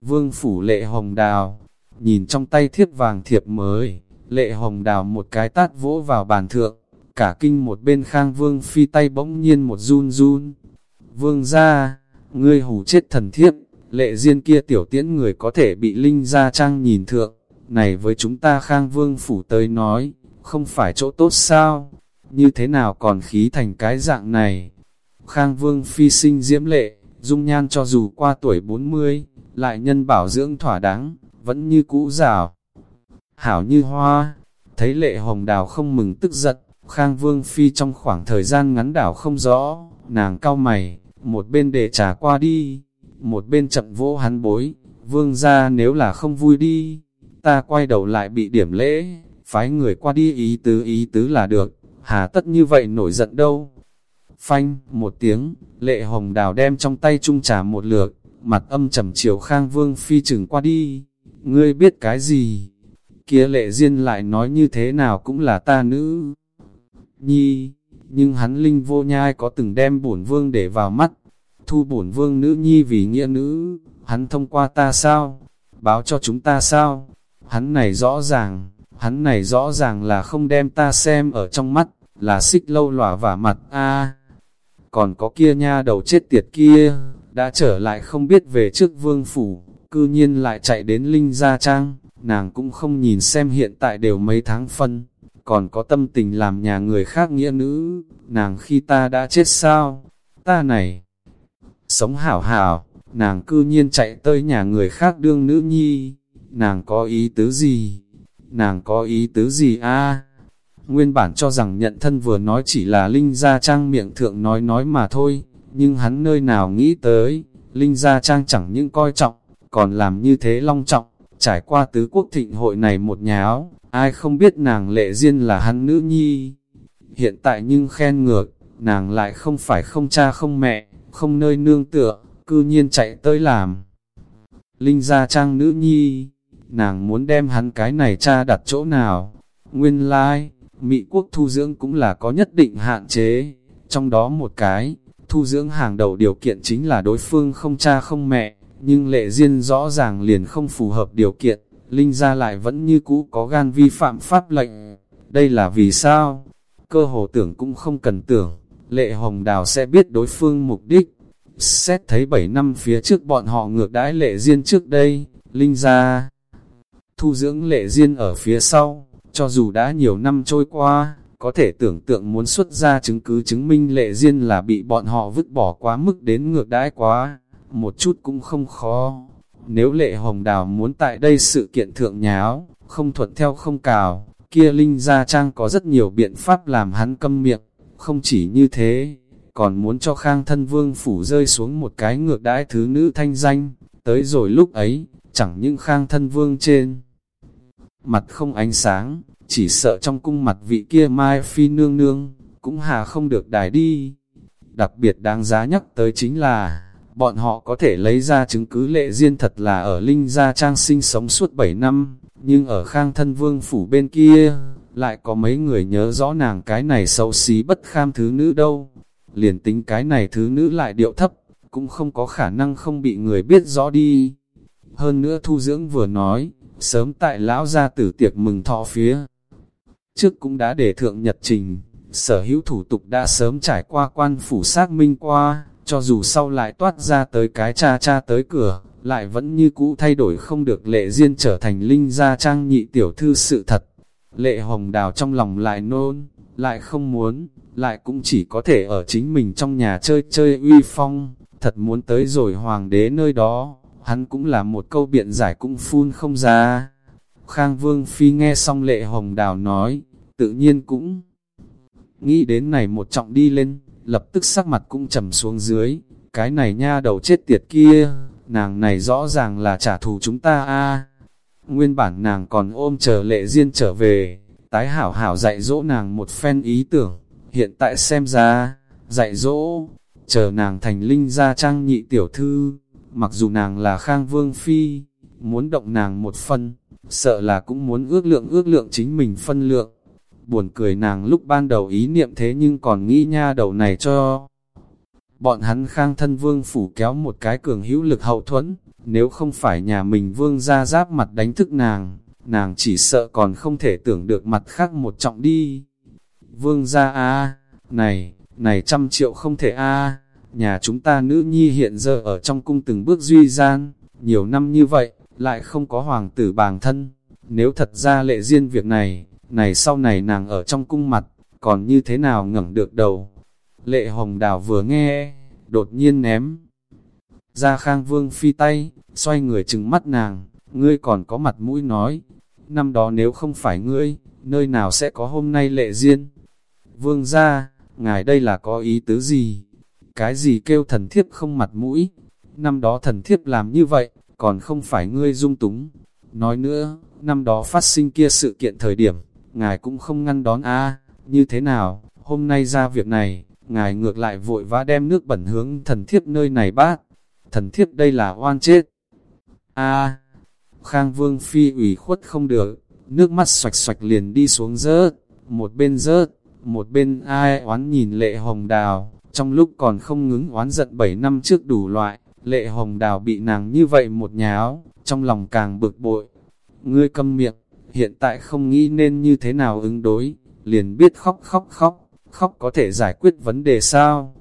Vương phủ lệ hồng đào, nhìn trong tay thiếp vàng thiệp mới, lệ hồng đào một cái tát vỗ vào bàn thượng, cả kinh một bên khang vương phi tay bỗng nhiên một run run. Vương ra, ngươi hủ chết thần thiếp, lệ riêng kia tiểu tiễn người có thể bị linh ra trang nhìn thượng, này với chúng ta khang vương phủ tới nói, không phải chỗ tốt sao, như thế nào còn khí thành cái dạng này. Khang vương phi sinh diễm lệ, dung nhan cho dù qua tuổi 40, lại nhân bảo dưỡng thỏa đáng, vẫn như cũ rào. Hảo như hoa, thấy lệ hồng đào không mừng tức giận, Khang Vương Phi trong khoảng thời gian ngắn đảo không rõ, nàng cao mày, một bên để trả qua đi, một bên chậm vỗ hắn bối, vương ra nếu là không vui đi, ta quay đầu lại bị điểm lễ, phái người qua đi ý tứ ý tứ là được, hà tất như vậy nổi giận đâu. Phanh, một tiếng, lệ hồng đào đem trong tay trung trà một lượt, mặt âm trầm chiều khang vương phi chừng qua đi, ngươi biết cái gì? Kia lệ duyên lại nói như thế nào cũng là ta nữ. Nhi, nhưng hắn linh vô nhai có từng đem bổn vương để vào mắt, thu bổn vương nữ nhi vì nghĩa nữ, hắn thông qua ta sao? Báo cho chúng ta sao? Hắn này rõ ràng, hắn này rõ ràng là không đem ta xem ở trong mắt, là xích lâu lỏa và mặt a Còn có kia nha đầu chết tiệt kia, đã trở lại không biết về trước vương phủ, cư nhiên lại chạy đến Linh Gia Trang, nàng cũng không nhìn xem hiện tại đều mấy tháng phân, còn có tâm tình làm nhà người khác nghĩa nữ, nàng khi ta đã chết sao, ta này, sống hảo hảo, nàng cư nhiên chạy tới nhà người khác đương nữ nhi, nàng có ý tứ gì, nàng có ý tứ gì a? Nguyên bản cho rằng nhận thân vừa nói chỉ là Linh Gia Trang miệng thượng nói nói mà thôi, nhưng hắn nơi nào nghĩ tới, Linh Gia Trang chẳng những coi trọng, còn làm như thế long trọng, trải qua tứ quốc thịnh hội này một nháo ai không biết nàng lệ duyên là hắn nữ nhi. Hiện tại nhưng khen ngược, nàng lại không phải không cha không mẹ, không nơi nương tựa, cư nhiên chạy tới làm. Linh gia trang nữ nhi, nàng muốn đem hắn cái này cha đặt chỗ nào? Nguyên lai, like, Mỹ quốc thu dưỡng cũng là có nhất định hạn chế, trong đó một cái, thu dưỡng hàng đầu điều kiện chính là đối phương không cha không mẹ, nhưng lệ duyên rõ ràng liền không phù hợp điều kiện, Linh gia lại vẫn như cũ có gan vi phạm pháp lệnh. Đây là vì sao? Cơ hồ tưởng cũng không cần tưởng, lệ hồng đào sẽ biết đối phương mục đích. Xét thấy 7 năm phía trước bọn họ ngược đãi lệ riêng trước đây, Linh gia thu dưỡng lệ riêng ở phía sau, cho dù đã nhiều năm trôi qua, có thể tưởng tượng muốn xuất ra chứng cứ chứng minh lệ riêng là bị bọn họ vứt bỏ quá mức đến ngược đãi quá, một chút cũng không khó. Nếu lệ hồng đào muốn tại đây sự kiện thượng nháo, không thuận theo không cào, kia Linh Gia Trang có rất nhiều biện pháp làm hắn câm miệng, không chỉ như thế, còn muốn cho khang thân vương phủ rơi xuống một cái ngược đãi thứ nữ thanh danh, tới rồi lúc ấy, chẳng những khang thân vương trên. Mặt không ánh sáng, chỉ sợ trong cung mặt vị kia mai phi nương nương, cũng hà không được đài đi. Đặc biệt đáng giá nhắc tới chính là, bọn họ có thể lấy ra chứng cứ lệ riêng thật là ở Linh Gia Trang sinh sống suốt 7 năm, nhưng ở khang thân vương phủ bên kia, lại có mấy người nhớ rõ nàng cái này xấu xí bất kham thứ nữ đâu. Liền tính cái này thứ nữ lại điệu thấp, cũng không có khả năng không bị người biết rõ đi. Hơn nữa thu dưỡng vừa nói, sớm tại lão gia tử tiệc mừng thọ phía. Trước cũng đã để thượng nhật trình, sở hữu thủ tục đã sớm trải qua quan phủ xác minh qua, cho dù sau lại toát ra tới cái cha cha tới cửa, lại vẫn như cũ thay đổi không được lệ duyên trở thành linh gia trang nhị tiểu thư sự thật. Lệ hồng đào trong lòng lại nôn, lại không muốn, lại cũng chỉ có thể ở chính mình trong nhà chơi chơi uy phong, thật muốn tới rồi hoàng đế nơi đó, hắn cũng là một câu biện giải cũng phun không ra. Khang Vương Phi nghe xong lệ hồng đào nói, tự nhiên cũng nghĩ đến này một trọng đi lên, lập tức sắc mặt cũng trầm xuống dưới, cái này nha đầu chết tiệt kia, nàng này rõ ràng là trả thù chúng ta a Nguyên bản nàng còn ôm chờ lệ duyên trở về, tái hảo hảo dạy dỗ nàng một phen ý tưởng, hiện tại xem ra, dạy dỗ, chờ nàng thành linh gia trang nhị tiểu thư, mặc dù nàng là khang vương phi, muốn động nàng một phân, sợ là cũng muốn ước lượng ước lượng chính mình phân lượng. Buồn cười nàng lúc ban đầu ý niệm thế nhưng còn nghĩ nha đầu này cho. Bọn hắn khang thân vương phủ kéo một cái cường hữu lực hậu thuẫn, nếu không phải nhà mình vương ra giáp mặt đánh thức nàng, nàng chỉ sợ còn không thể tưởng được mặt khác một trọng đi. Vương ra a này, này trăm triệu không thể a nhà chúng ta nữ nhi hiện giờ ở trong cung từng bước duy gian, nhiều năm như vậy, lại không có hoàng tử bàng thân. Nếu thật ra lệ duyên việc này, này sau này nàng ở trong cung mặt, còn như thế nào ngẩng được đầu. Lệ hồng đào vừa nghe, đột nhiên ném. Ra khang vương phi tay, xoay người chừng mắt nàng, ngươi còn có mặt mũi nói. Năm đó nếu không phải ngươi, nơi nào sẽ có hôm nay lệ riêng? Vương ra, ngài đây là có ý tứ gì? Cái gì kêu thần thiếp không mặt mũi? Năm đó thần thiếp làm như vậy, còn không phải ngươi dung túng. Nói nữa, năm đó phát sinh kia sự kiện thời điểm, ngài cũng không ngăn đón a như thế nào, hôm nay ra việc này, ngài ngược lại vội vã đem nước bẩn hướng thần thiếp nơi này bát. Thần thiếp đây là oan chết. a Khang Vương Phi ủy khuất không được, nước mắt xoạch xoạch liền đi xuống rớt, một bên rớt, một bên ai oán nhìn lệ hồng đào, trong lúc còn không ngứng oán giận 7 năm trước đủ loại, lệ hồng đào bị nàng như vậy một nháo, trong lòng càng bực bội. Ngươi câm miệng, hiện tại không nghĩ nên như thế nào ứng đối, liền biết khóc khóc khóc, khóc có thể giải quyết vấn đề sao?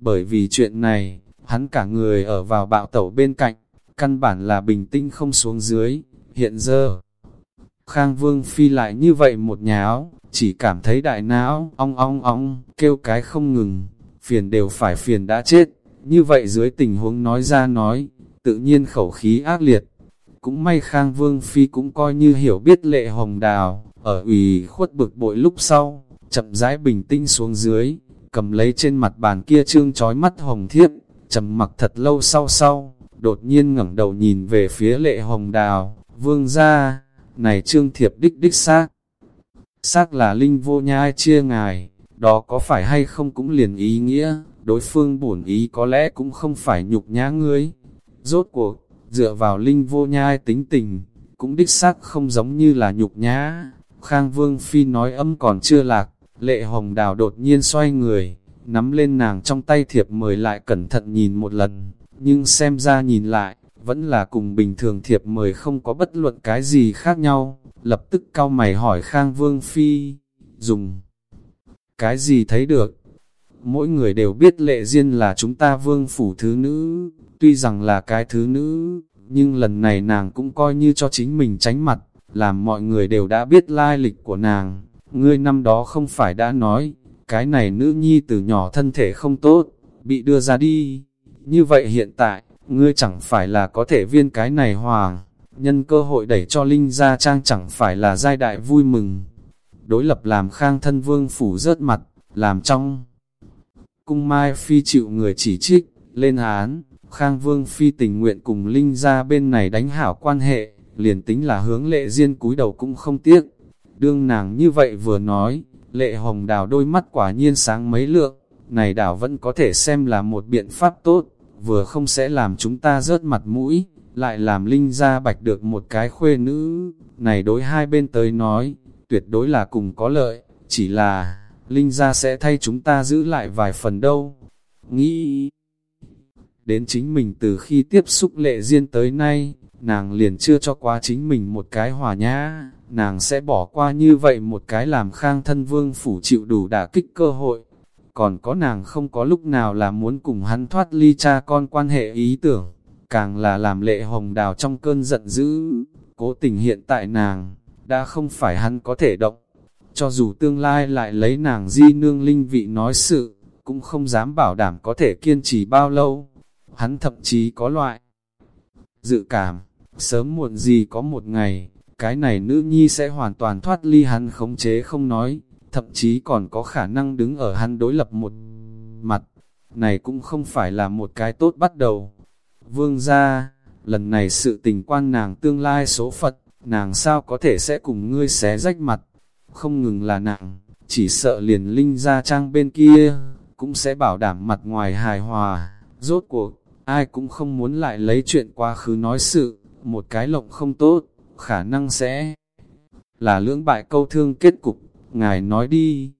Bởi vì chuyện này, hắn cả người ở vào bạo tẩu bên cạnh, căn bản là bình tĩnh không xuống dưới, hiện giờ. Khang Vương Phi lại như vậy một nháo, chỉ cảm thấy đại não, ong ong ong, kêu cái không ngừng, phiền đều phải phiền đã chết. Như vậy dưới tình huống nói ra nói, tự nhiên khẩu khí ác liệt. Cũng may Khang Vương Phi cũng coi như hiểu biết lệ hồng đào, ở ủy khuất bực bội lúc sau, chậm rãi bình tinh xuống dưới, cầm lấy trên mặt bàn kia trương trói mắt hồng thiếp, trầm mặc thật lâu sau sau, đột nhiên ngẩng đầu nhìn về phía lệ hồng đào, vương ra, này trương thiệp đích đích xác. Xác là linh vô nhai chia ngài, đó có phải hay không cũng liền ý nghĩa, đối phương bổn ý có lẽ cũng không phải nhục nhã ngươi. Rốt cuộc, dựa vào linh vô nhai tính tình, cũng đích xác không giống như là nhục nhã. Khang Vương Phi nói âm còn chưa lạc, lệ hồng đào đột nhiên xoay người, nắm lên nàng trong tay thiệp mời lại cẩn thận nhìn một lần, nhưng xem ra nhìn lại, vẫn là cùng bình thường thiệp mời không có bất luận cái gì khác nhau, lập tức cao mày hỏi Khang Vương Phi, dùng cái gì thấy được? Mỗi người đều biết lệ duyên là chúng ta vương phủ thứ nữ, tuy rằng là cái thứ nữ, nhưng lần này nàng cũng coi như cho chính mình tránh mặt, làm mọi người đều đã biết lai lịch của nàng. Ngươi năm đó không phải đã nói, cái này nữ nhi từ nhỏ thân thể không tốt, bị đưa ra đi. Như vậy hiện tại, ngươi chẳng phải là có thể viên cái này hoàng, nhân cơ hội đẩy cho Linh ra trang chẳng phải là giai đại vui mừng. Đối lập làm khang thân vương phủ rớt mặt, làm trong. Cung Mai Phi chịu người chỉ trích, lên án, Khang Vương Phi tình nguyện cùng Linh ra bên này đánh hảo quan hệ, liền tính là hướng lệ riêng cúi đầu cũng không tiếc. Đương nàng như vậy vừa nói, lệ hồng đào đôi mắt quả nhiên sáng mấy lượng, này đảo vẫn có thể xem là một biện pháp tốt, vừa không sẽ làm chúng ta rớt mặt mũi, lại làm Linh ra bạch được một cái khuê nữ, này đối hai bên tới nói, tuyệt đối là cùng có lợi, chỉ là, Linh ra sẽ thay chúng ta giữ lại vài phần đâu. Nghĩ đến chính mình từ khi tiếp xúc lệ duyên tới nay, nàng liền chưa cho qua chính mình một cái hòa nhã, nàng sẽ bỏ qua như vậy một cái làm khang thân vương phủ chịu đủ đả kích cơ hội. Còn có nàng không có lúc nào là muốn cùng hắn thoát ly cha con quan hệ ý tưởng, càng là làm lệ hồng đào trong cơn giận dữ, cố tình hiện tại nàng, đã không phải hắn có thể động. Cho dù tương lai lại lấy nàng di nương linh vị nói sự, cũng không dám bảo đảm có thể kiên trì bao lâu. Hắn thậm chí có loại dự cảm, sớm muộn gì có một ngày, cái này nữ nhi sẽ hoàn toàn thoát ly hắn khống chế không nói, thậm chí còn có khả năng đứng ở hắn đối lập một mặt. Này cũng không phải là một cái tốt bắt đầu. Vương gia, lần này sự tình quan nàng tương lai số phận, nàng sao có thể sẽ cùng ngươi xé rách mặt. Không ngừng là nặng, chỉ sợ liền linh ra trang bên kia, cũng sẽ bảo đảm mặt ngoài hài hòa. Rốt cuộc, ai cũng không muốn lại lấy chuyện quá khứ nói sự, một cái lộng không tốt, khả năng sẽ là lưỡng bại câu thương kết cục, ngài nói đi.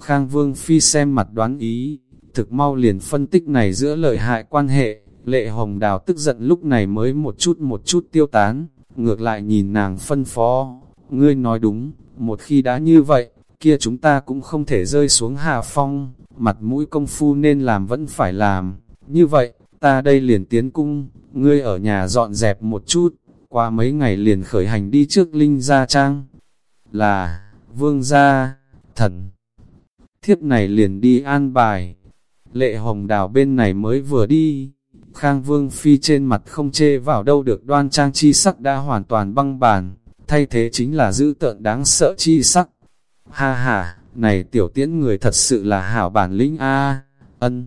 Khang Vương Phi xem mặt đoán ý, thực mau liền phân tích này giữa lợi hại quan hệ, lệ hồng đào tức giận lúc này mới một chút một chút tiêu tán, ngược lại nhìn nàng phân phó, ngươi nói đúng, một khi đã như vậy, kia chúng ta cũng không thể rơi xuống hạ phong, mặt mũi công phu nên làm vẫn phải làm, như vậy, ta đây liền tiến cung, ngươi ở nhà dọn dẹp một chút, qua mấy ngày liền khởi hành đi trước Linh Gia Trang, là, vương gia, thần. Thiếp này liền đi an bài, lệ hồng đào bên này mới vừa đi, Khang Vương Phi trên mặt không chê vào đâu được đoan trang chi sắc đã hoàn toàn băng bàn, thay thế chính là giữ tợn đáng sợ chi sắc. Ha ha, này tiểu tiễn người thật sự là hảo bản lĩnh A, ân.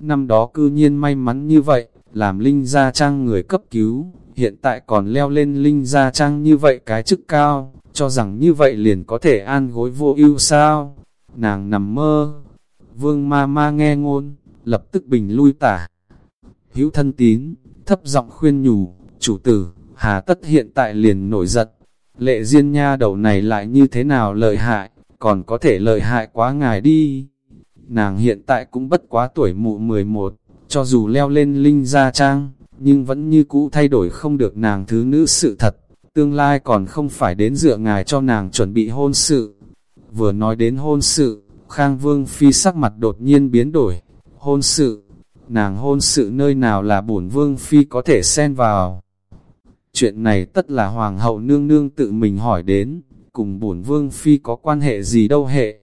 Năm đó cư nhiên may mắn như vậy, làm Linh Gia Trang người cấp cứu, hiện tại còn leo lên Linh Gia Trang như vậy cái chức cao, cho rằng như vậy liền có thể an gối vô ưu sao. Nàng nằm mơ, vương ma ma nghe ngôn, lập tức bình lui tả. Hữu thân tín, thấp giọng khuyên nhủ, chủ tử, hà tất hiện tại liền nổi giận. Lệ duyên nha đầu này lại như thế nào lợi hại, còn có thể lợi hại quá ngài đi. Nàng hiện tại cũng bất quá tuổi mụ 11, cho dù leo lên linh gia trang, nhưng vẫn như cũ thay đổi không được nàng thứ nữ sự thật. Tương lai còn không phải đến dựa ngài cho nàng chuẩn bị hôn sự. Vừa nói đến hôn sự, Khang Vương Phi sắc mặt đột nhiên biến đổi. Hôn sự, nàng hôn sự nơi nào là bổn Vương Phi có thể xen vào. Chuyện này tất là Hoàng hậu nương nương tự mình hỏi đến, cùng bổn Vương Phi có quan hệ gì đâu hệ.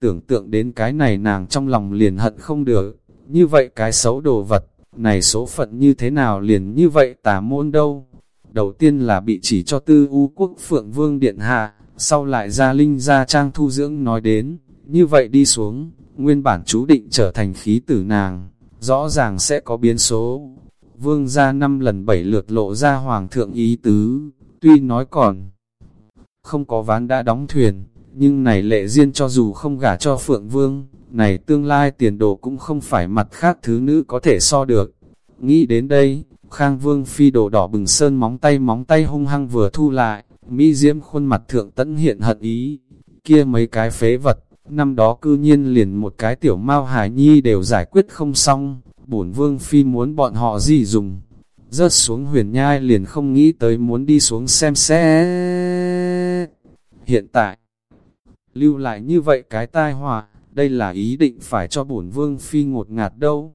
Tưởng tượng đến cái này nàng trong lòng liền hận không được, như vậy cái xấu đồ vật, này số phận như thế nào liền như vậy tà môn đâu. Đầu tiên là bị chỉ cho tư u quốc phượng vương điện hạ, sau lại ra linh ra trang thu dưỡng nói đến, như vậy đi xuống, nguyên bản chú định trở thành khí tử nàng, rõ ràng sẽ có biến số. Vương ra năm lần bảy lượt lộ ra hoàng thượng ý tứ, tuy nói còn không có ván đã đóng thuyền, nhưng này lệ duyên cho dù không gả cho Phượng Vương, này tương lai tiền đồ cũng không phải mặt khác thứ nữ có thể so được. Nghĩ đến đây, Khang Vương phi đồ đỏ bừng sơn móng tay móng tay hung hăng vừa thu lại, Mỹ diễm khuôn mặt thượng tẫn hiện hận ý, kia mấy cái phế vật, năm đó cư nhiên liền một cái tiểu mao hải nhi đều giải quyết không xong, bổn Vương phi muốn bọn họ gì dùng. rớt xuống huyền nhai liền không nghĩ tới muốn đi xuống xem xét. Hiện tại, lưu lại như vậy cái tai họa, đây là ý định phải cho bổn vương phi ngột ngạt đâu.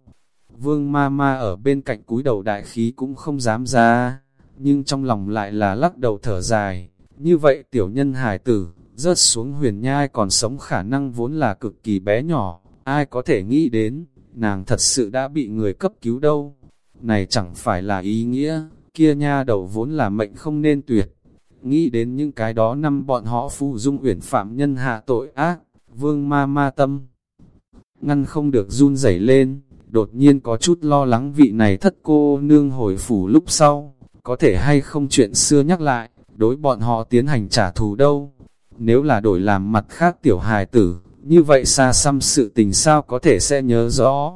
Vương ma ma ở bên cạnh cúi đầu đại khí cũng không dám ra, nhưng trong lòng lại là lắc đầu thở dài. Như vậy tiểu nhân hải tử, rớt xuống huyền nhai còn sống khả năng vốn là cực kỳ bé nhỏ, ai có thể nghĩ đến, nàng thật sự đã bị người cấp cứu đâu. Này chẳng phải là ý nghĩa, kia nha đầu vốn là mệnh không nên tuyệt. Nghĩ đến những cái đó năm bọn họ phụ dung uyển phạm nhân hạ tội ác, vương ma ma tâm. Ngăn không được run rẩy lên, đột nhiên có chút lo lắng vị này thất cô nương hồi phủ lúc sau, có thể hay không chuyện xưa nhắc lại, đối bọn họ tiến hành trả thù đâu. Nếu là đổi làm mặt khác tiểu hài tử, như vậy xa xăm sự tình sao có thể sẽ nhớ rõ.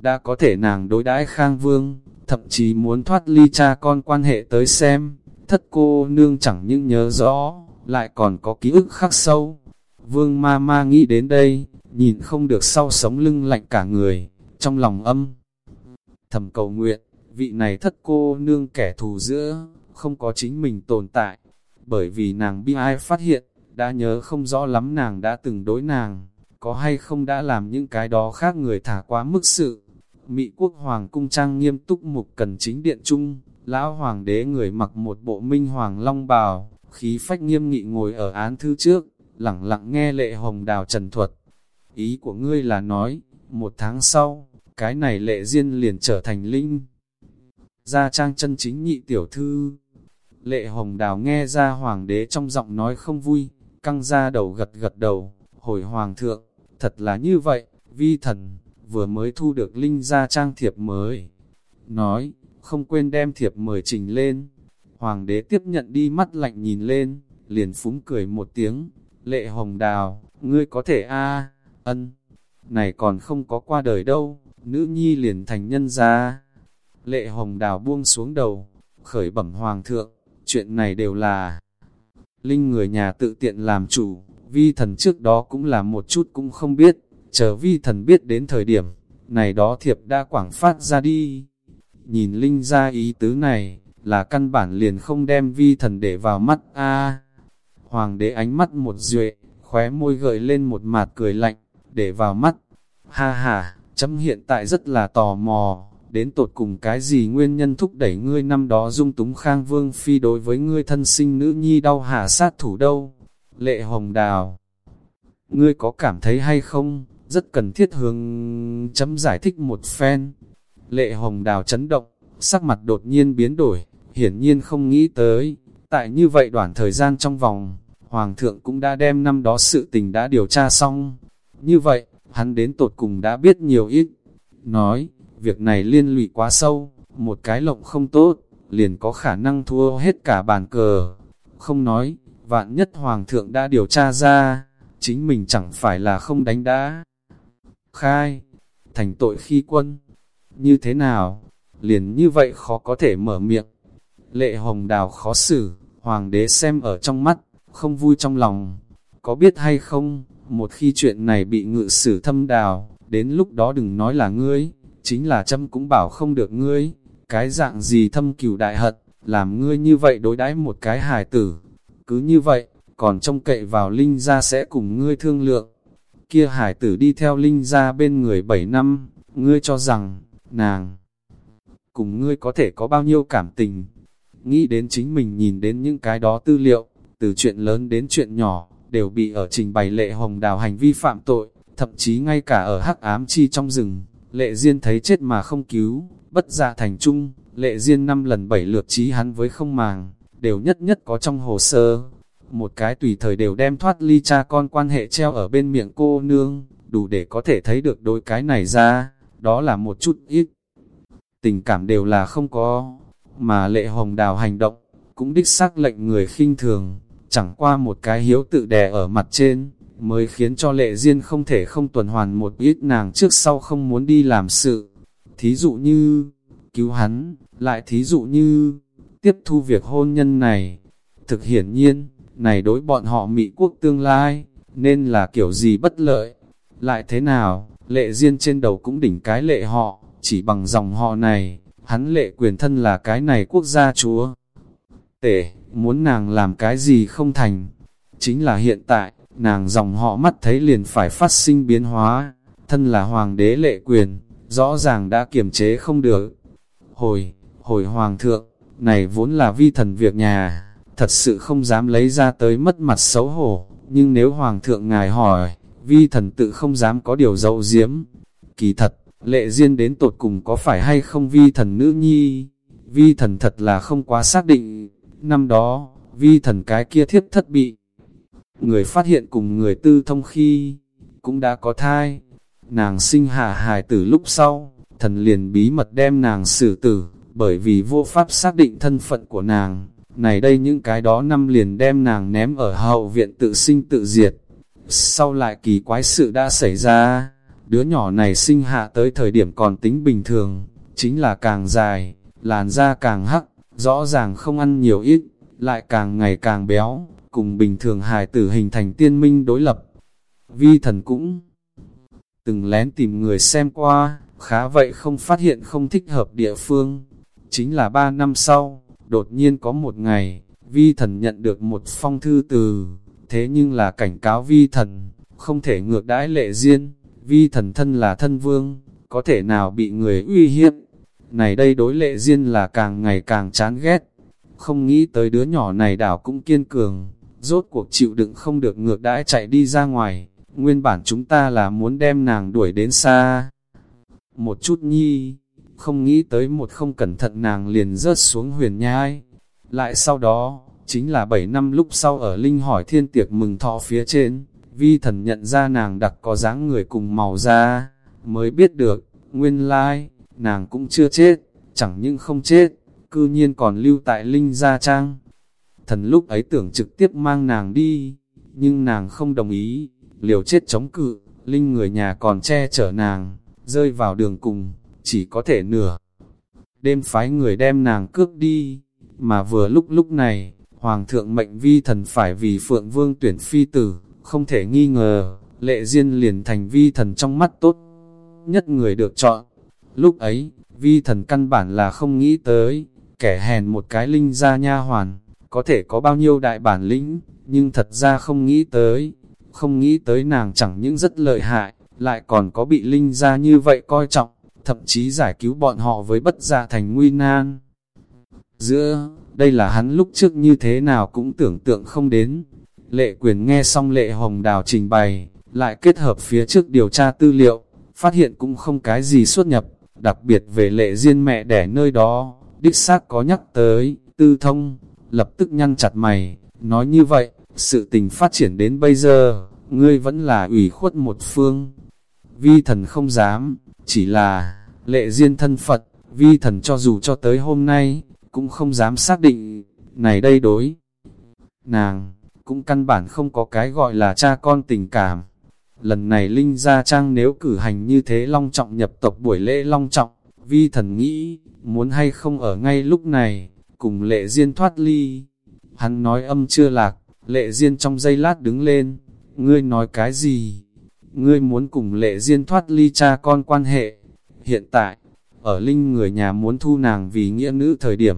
Đã có thể nàng đối đãi khang vương, thậm chí muốn thoát ly cha con quan hệ tới xem, thất cô nương chẳng những nhớ rõ, lại còn có ký ức khắc sâu. Vương ma ma nghĩ đến đây, nhìn không được sau sống lưng lạnh cả người, trong lòng âm. Thầm cầu nguyện, vị này thất cô nương kẻ thù giữa, không có chính mình tồn tại, bởi vì nàng bi ai phát hiện, đã nhớ không rõ lắm nàng đã từng đối nàng, có hay không đã làm những cái đó khác người thả quá mức sự. Mỹ quốc hoàng cung trang nghiêm túc mục cần chính điện trung, lão hoàng đế người mặc một bộ minh hoàng long bào, khí phách nghiêm nghị ngồi ở án thư trước, lặng lặng nghe lệ hồng đào trần thuật. Ý của ngươi là nói, một tháng sau, cái này lệ duyên liền trở thành linh. Gia trang chân chính nhị tiểu thư. Lệ hồng đào nghe ra hoàng đế trong giọng nói không vui, căng ra đầu gật gật đầu, hồi hoàng thượng, thật là như vậy, vi thần, vừa mới thu được linh gia trang thiệp mới. Nói, không quên đem thiệp mời trình lên. Hoàng đế tiếp nhận đi mắt lạnh nhìn lên, liền phúng cười một tiếng, lệ hồng đào, ngươi có thể a ân, này còn không có qua đời đâu, nữ nhi liền thành nhân ra. Lệ hồng đào buông xuống đầu, khởi bẩm hoàng thượng, chuyện này đều là linh người nhà tự tiện làm chủ, vi thần trước đó cũng là một chút cũng không biết, chờ vi thần biết đến thời điểm, này đó thiệp đã quảng phát ra đi. Nhìn linh ra ý tứ này, là căn bản liền không đem vi thần để vào mắt a Hoàng đế ánh mắt một duệ, khóe môi gợi lên một mạt cười lạnh, để vào mắt. Ha ha, chấm hiện tại rất là tò mò, đến tột cùng cái gì nguyên nhân thúc đẩy ngươi năm đó dung túng khang vương phi đối với ngươi thân sinh nữ nhi đau hạ sát thủ đâu. Lệ hồng đào, ngươi có cảm thấy hay không, rất cần thiết hướng chấm giải thích một phen. Lệ hồng đào chấn động, sắc mặt đột nhiên biến đổi, hiển nhiên không nghĩ tới, tại như vậy đoạn thời gian trong vòng, Hoàng thượng cũng đã đem năm đó sự tình đã điều tra xong. Như vậy, hắn đến tột cùng đã biết nhiều ít. Nói, việc này liên lụy quá sâu, một cái lộng không tốt, liền có khả năng thua hết cả bàn cờ. Không nói, vạn nhất Hoàng thượng đã điều tra ra, chính mình chẳng phải là không đánh đã. Khai, thành tội khi quân, như thế nào, liền như vậy khó có thể mở miệng. Lệ hồng đào khó xử, hoàng đế xem ở trong mắt, không vui trong lòng. Có biết hay không, một khi chuyện này bị ngự sử thâm đào, đến lúc đó đừng nói là ngươi, chính là châm cũng bảo không được ngươi. Cái dạng gì thâm cửu đại hận, làm ngươi như vậy đối đãi một cái hài tử. Cứ như vậy, còn trông cậy vào Linh gia sẽ cùng ngươi thương lượng. Kia hải tử đi theo Linh gia bên người 7 năm, ngươi cho rằng, nàng, cùng ngươi có thể có bao nhiêu cảm tình. Nghĩ đến chính mình nhìn đến những cái đó tư liệu, từ chuyện lớn đến chuyện nhỏ, đều bị ở trình bày lệ hồng đào hành vi phạm tội, thậm chí ngay cả ở hắc ám chi trong rừng, lệ duyên thấy chết mà không cứu, bất dạ thành trung, lệ duyên năm lần bảy lượt trí hắn với không màng, đều nhất nhất có trong hồ sơ. Một cái tùy thời đều đem thoát ly cha con quan hệ treo ở bên miệng cô nương, đủ để có thể thấy được đôi cái này ra, đó là một chút ít. Tình cảm đều là không có, mà lệ hồng đào hành động, cũng đích xác lệnh người khinh thường, chẳng qua một cái hiếu tự đè ở mặt trên, mới khiến cho lệ duyên không thể không tuần hoàn một ít nàng trước sau không muốn đi làm sự. Thí dụ như, cứu hắn, lại thí dụ như, tiếp thu việc hôn nhân này. Thực hiển nhiên, này đối bọn họ Mỹ quốc tương lai, nên là kiểu gì bất lợi. Lại thế nào, lệ duyên trên đầu cũng đỉnh cái lệ họ, chỉ bằng dòng họ này, hắn lệ quyền thân là cái này quốc gia chúa. Tể, muốn nàng làm cái gì không thành. Chính là hiện tại, nàng dòng họ mắt thấy liền phải phát sinh biến hóa, thân là hoàng đế lệ quyền, rõ ràng đã kiềm chế không được. Hồi, hồi hoàng thượng, này vốn là vi thần việc nhà, thật sự không dám lấy ra tới mất mặt xấu hổ, nhưng nếu hoàng thượng ngài hỏi, vi thần tự không dám có điều dậu diếm. Kỳ thật, lệ duyên đến tột cùng có phải hay không vi thần nữ nhi, vi thần thật là không quá xác định. Năm đó, vi thần cái kia thiết thất bị. Người phát hiện cùng người tư thông khi, cũng đã có thai. Nàng sinh hạ hài tử lúc sau, thần liền bí mật đem nàng xử tử, bởi vì vô pháp xác định thân phận của nàng. Này đây những cái đó năm liền đem nàng ném ở hậu viện tự sinh tự diệt. Sau lại kỳ quái sự đã xảy ra, đứa nhỏ này sinh hạ tới thời điểm còn tính bình thường, chính là càng dài, làn da càng hắc, rõ ràng không ăn nhiều ít, lại càng ngày càng béo, cùng bình thường hài tử hình thành tiên minh đối lập. Vi thần cũng từng lén tìm người xem qua, khá vậy không phát hiện không thích hợp địa phương. Chính là ba năm sau, đột nhiên có một ngày, vi thần nhận được một phong thư từ, thế nhưng là cảnh cáo vi thần, không thể ngược đãi lệ riêng vi thần thân là thân vương, có thể nào bị người uy hiếp. Này đây đối lệ riêng là càng ngày càng chán ghét, không nghĩ tới đứa nhỏ này đảo cũng kiên cường, rốt cuộc chịu đựng không được ngược đãi chạy đi ra ngoài, nguyên bản chúng ta là muốn đem nàng đuổi đến xa. Một chút nhi, không nghĩ tới một không cẩn thận nàng liền rớt xuống huyền nhai. Lại sau đó, chính là 7 năm lúc sau ở Linh hỏi thiên tiệc mừng thọ phía trên, vi thần nhận ra nàng đặc có dáng người cùng màu da, mới biết được, nguyên lai, nàng cũng chưa chết, chẳng những không chết, cư nhiên còn lưu tại Linh Gia Trang. Thần lúc ấy tưởng trực tiếp mang nàng đi, nhưng nàng không đồng ý, liều chết chống cự, Linh người nhà còn che chở nàng, rơi vào đường cùng, chỉ có thể nửa. Đêm phái người đem nàng cướp đi, mà vừa lúc lúc này, Hoàng thượng mệnh vi thần phải vì Phượng Vương tuyển phi tử, không thể nghi ngờ, lệ duyên liền thành vi thần trong mắt tốt nhất người được chọn. Lúc ấy, vi thần căn bản là không nghĩ tới, kẻ hèn một cái linh ra nha hoàn, có thể có bao nhiêu đại bản lĩnh, nhưng thật ra không nghĩ tới, không nghĩ tới nàng chẳng những rất lợi hại, lại còn có bị linh ra như vậy coi trọng, thậm chí giải cứu bọn họ với bất gia thành nguy nan. Giữa, đây là hắn lúc trước như thế nào cũng tưởng tượng không đến. Lệ quyền nghe xong lệ hồng đào trình bày, lại kết hợp phía trước điều tra tư liệu, phát hiện cũng không cái gì xuất nhập, đặc biệt về lệ riêng mẹ đẻ nơi đó, đích xác có nhắc tới, tư thông, lập tức nhăn chặt mày, nói như vậy, sự tình phát triển đến bây giờ, ngươi vẫn là ủy khuất một phương. Vi thần không dám, chỉ là, lệ duyên thân Phật, vi thần cho dù cho tới hôm nay, cũng không dám xác định, này đây đối. Nàng, cũng căn bản không có cái gọi là cha con tình cảm. Lần này Linh Gia Trang nếu cử hành như thế long trọng nhập tộc buổi lễ long trọng, vi thần nghĩ, muốn hay không ở ngay lúc này, cùng lệ duyên thoát ly. Hắn nói âm chưa lạc, lệ duyên trong giây lát đứng lên, ngươi nói cái gì? Ngươi muốn cùng lệ duyên thoát ly cha con quan hệ. Hiện tại, ở Linh người nhà muốn thu nàng vì nghĩa nữ thời điểm.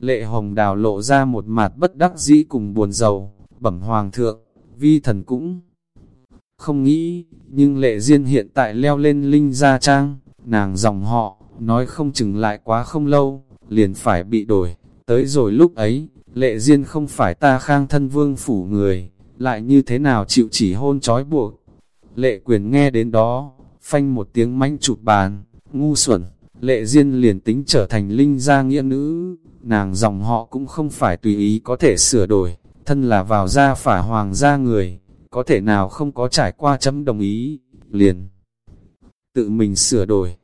Lệ hồng đào lộ ra một mặt bất đắc dĩ cùng buồn giàu, bẩm hoàng thượng, vi thần cũng không nghĩ, nhưng lệ duyên hiện tại leo lên Linh gia trang, nàng dòng họ, nói không chừng lại quá không lâu, liền phải bị đổi. Tới rồi lúc ấy, lệ duyên không phải ta khang thân vương phủ người, lại như thế nào chịu chỉ hôn trói buộc. Lệ quyền nghe đến đó, phanh một tiếng manh chụp bàn, ngu xuẩn, lệ duyên liền tính trở thành linh gia nghĩa nữ, nàng dòng họ cũng không phải tùy ý có thể sửa đổi, thân là vào gia phả hoàng gia người, có thể nào không có trải qua chấm đồng ý, liền tự mình sửa đổi.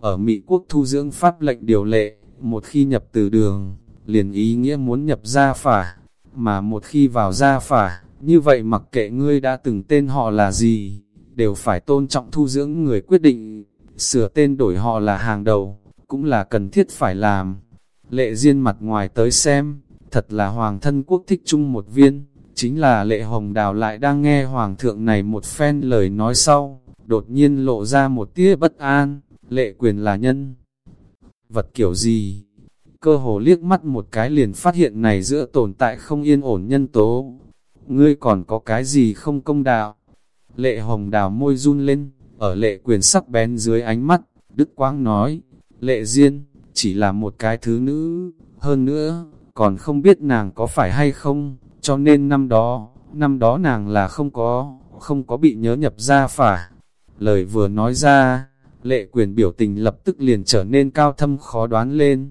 Ở Mỹ quốc thu dưỡng pháp lệnh điều lệ, một khi nhập từ đường, liền ý nghĩa muốn nhập gia phả, mà một khi vào gia phả, như vậy mặc kệ ngươi đã từng tên họ là gì, đều phải tôn trọng thu dưỡng người quyết định, sửa tên đổi họ là hàng đầu, cũng là cần thiết phải làm. Lệ Diên mặt ngoài tới xem, thật là hoàng thân quốc thích chung một viên, chính là lệ hồng đào lại đang nghe hoàng thượng này một phen lời nói sau, đột nhiên lộ ra một tia bất an, lệ quyền là nhân vật kiểu gì. Cơ hồ liếc mắt một cái liền phát hiện này giữa tồn tại không yên ổn nhân tố. Ngươi còn có cái gì không công đạo? Lệ hồng đào môi run lên, ở lệ quyền sắc bén dưới ánh mắt, Đức Quang nói, lệ duyên chỉ là một cái thứ nữ, hơn nữa, còn không biết nàng có phải hay không, cho nên năm đó, năm đó nàng là không có, không có bị nhớ nhập ra phả. Lời vừa nói ra, lệ quyền biểu tình lập tức liền trở nên cao thâm khó đoán lên.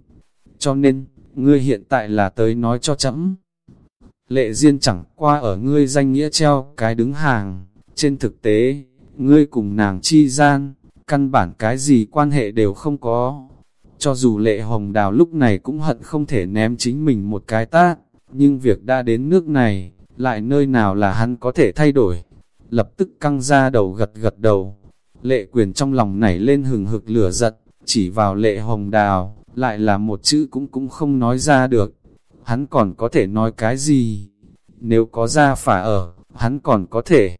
Cho nên, ngươi hiện tại là tới nói cho chấm. Lệ Diên chẳng qua ở ngươi danh nghĩa treo cái đứng hàng, trên thực tế, ngươi cùng nàng chi gian, căn bản cái gì quan hệ đều không có. Cho dù lệ hồng đào lúc này cũng hận không thể ném chính mình một cái tát, nhưng việc đã đến nước này, lại nơi nào là hắn có thể thay đổi. Lập tức căng ra đầu gật gật đầu, lệ quyền trong lòng nảy lên hừng hực lửa giật, chỉ vào lệ hồng đào, lại là một chữ cũng cũng không nói ra được. Hắn còn có thể nói cái gì? Nếu có ra phả ở, hắn còn có thể.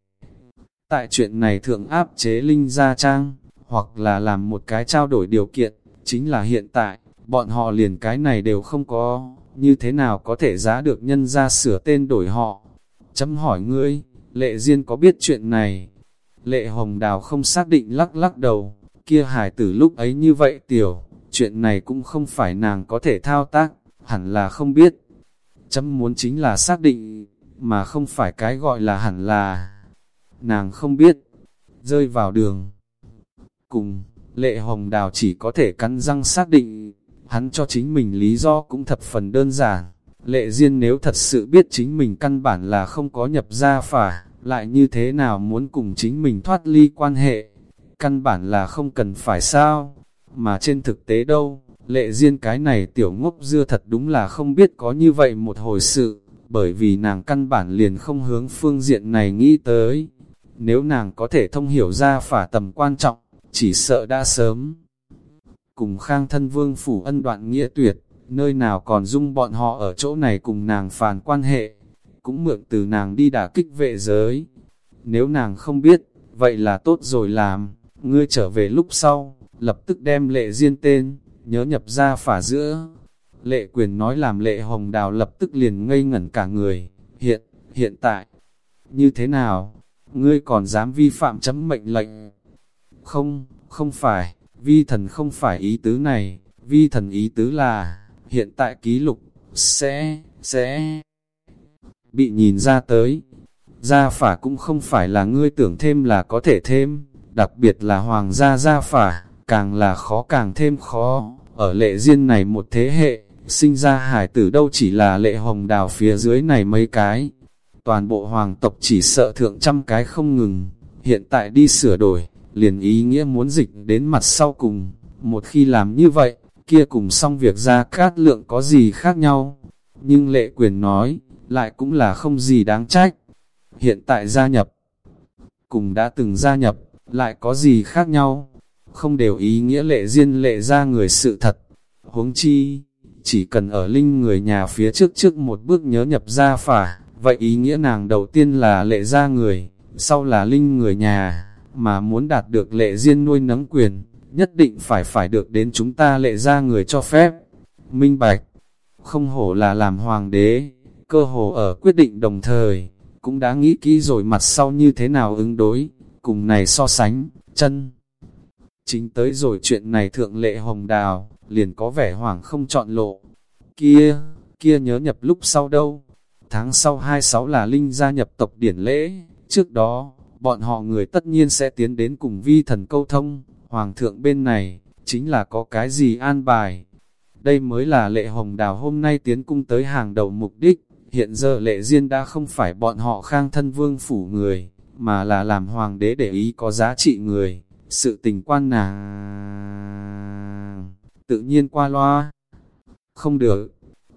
Tại chuyện này thượng áp chế Linh Gia Trang, hoặc là làm một cái trao đổi điều kiện, chính là hiện tại, bọn họ liền cái này đều không có, như thế nào có thể giá được nhân ra sửa tên đổi họ. Chấm hỏi ngươi, lệ duyên có biết chuyện này? Lệ hồng đào không xác định lắc lắc đầu, kia hải tử lúc ấy như vậy tiểu, chuyện này cũng không phải nàng có thể thao tác, hẳn là không biết. Chấm muốn chính là xác định, mà không phải cái gọi là hẳn là, nàng không biết, rơi vào đường. Cùng, lệ hồng đào chỉ có thể cắn răng xác định, hắn cho chính mình lý do cũng thập phần đơn giản. Lệ Diên nếu thật sự biết chính mình căn bản là không có nhập ra phả, lại như thế nào muốn cùng chính mình thoát ly quan hệ, căn bản là không cần phải sao, mà trên thực tế đâu, lệ duyên cái này tiểu ngốc dưa thật đúng là không biết có như vậy một hồi sự, bởi vì nàng căn bản liền không hướng phương diện này nghĩ tới. Nếu nàng có thể thông hiểu ra phả tầm quan trọng, chỉ sợ đã sớm. Cùng khang thân vương phủ ân đoạn nghĩa tuyệt, nơi nào còn dung bọn họ ở chỗ này cùng nàng phàn quan hệ, cũng mượn từ nàng đi đả kích vệ giới. Nếu nàng không biết, vậy là tốt rồi làm, ngươi trở về lúc sau, lập tức đem lệ riêng tên, nhớ nhập ra phả giữa. Lệ quyền nói làm lệ hồng đào lập tức liền ngây ngẩn cả người, hiện, hiện tại, như thế nào, ngươi còn dám vi phạm chấm mệnh lệnh? Không, không phải, vi thần không phải ý tứ này, vi thần ý tứ là, hiện tại ký lục, sẽ, sẽ bị nhìn ra tới. Gia phả cũng không phải là ngươi tưởng thêm là có thể thêm, đặc biệt là hoàng gia gia phả, càng là khó càng thêm khó. Ở lệ duyên này một thế hệ, sinh ra hải tử đâu chỉ là lệ hồng đào phía dưới này mấy cái. Toàn bộ hoàng tộc chỉ sợ thượng trăm cái không ngừng, hiện tại đi sửa đổi, liền ý nghĩa muốn dịch đến mặt sau cùng. Một khi làm như vậy, kia cùng xong việc ra cát lượng có gì khác nhau. Nhưng lệ quyền nói, lại cũng là không gì đáng trách. Hiện tại gia nhập, cùng đã từng gia nhập, lại có gì khác nhau, không đều ý nghĩa lệ duyên lệ ra người sự thật. Huống chi, chỉ cần ở linh người nhà phía trước trước một bước nhớ nhập ra phả, vậy ý nghĩa nàng đầu tiên là lệ ra người, sau là linh người nhà, mà muốn đạt được lệ duyên nuôi nấng quyền, nhất định phải phải được đến chúng ta lệ ra người cho phép. Minh Bạch, không hổ là làm hoàng đế, cơ hồ ở quyết định đồng thời, cũng đã nghĩ kỹ rồi mặt sau như thế nào ứng đối, cùng này so sánh, chân. Chính tới rồi chuyện này thượng lệ hồng đào, liền có vẻ hoảng không chọn lộ. Kia, kia nhớ nhập lúc sau đâu? Tháng sau 26 là Linh gia nhập tộc điển lễ, trước đó, bọn họ người tất nhiên sẽ tiến đến cùng vi thần câu thông, hoàng thượng bên này, chính là có cái gì an bài. Đây mới là lệ hồng đào hôm nay tiến cung tới hàng đầu mục đích, hiện giờ lệ duyên đã không phải bọn họ khang thân vương phủ người, mà là làm hoàng đế để ý có giá trị người, sự tình quan nàng tự nhiên qua loa. Không được,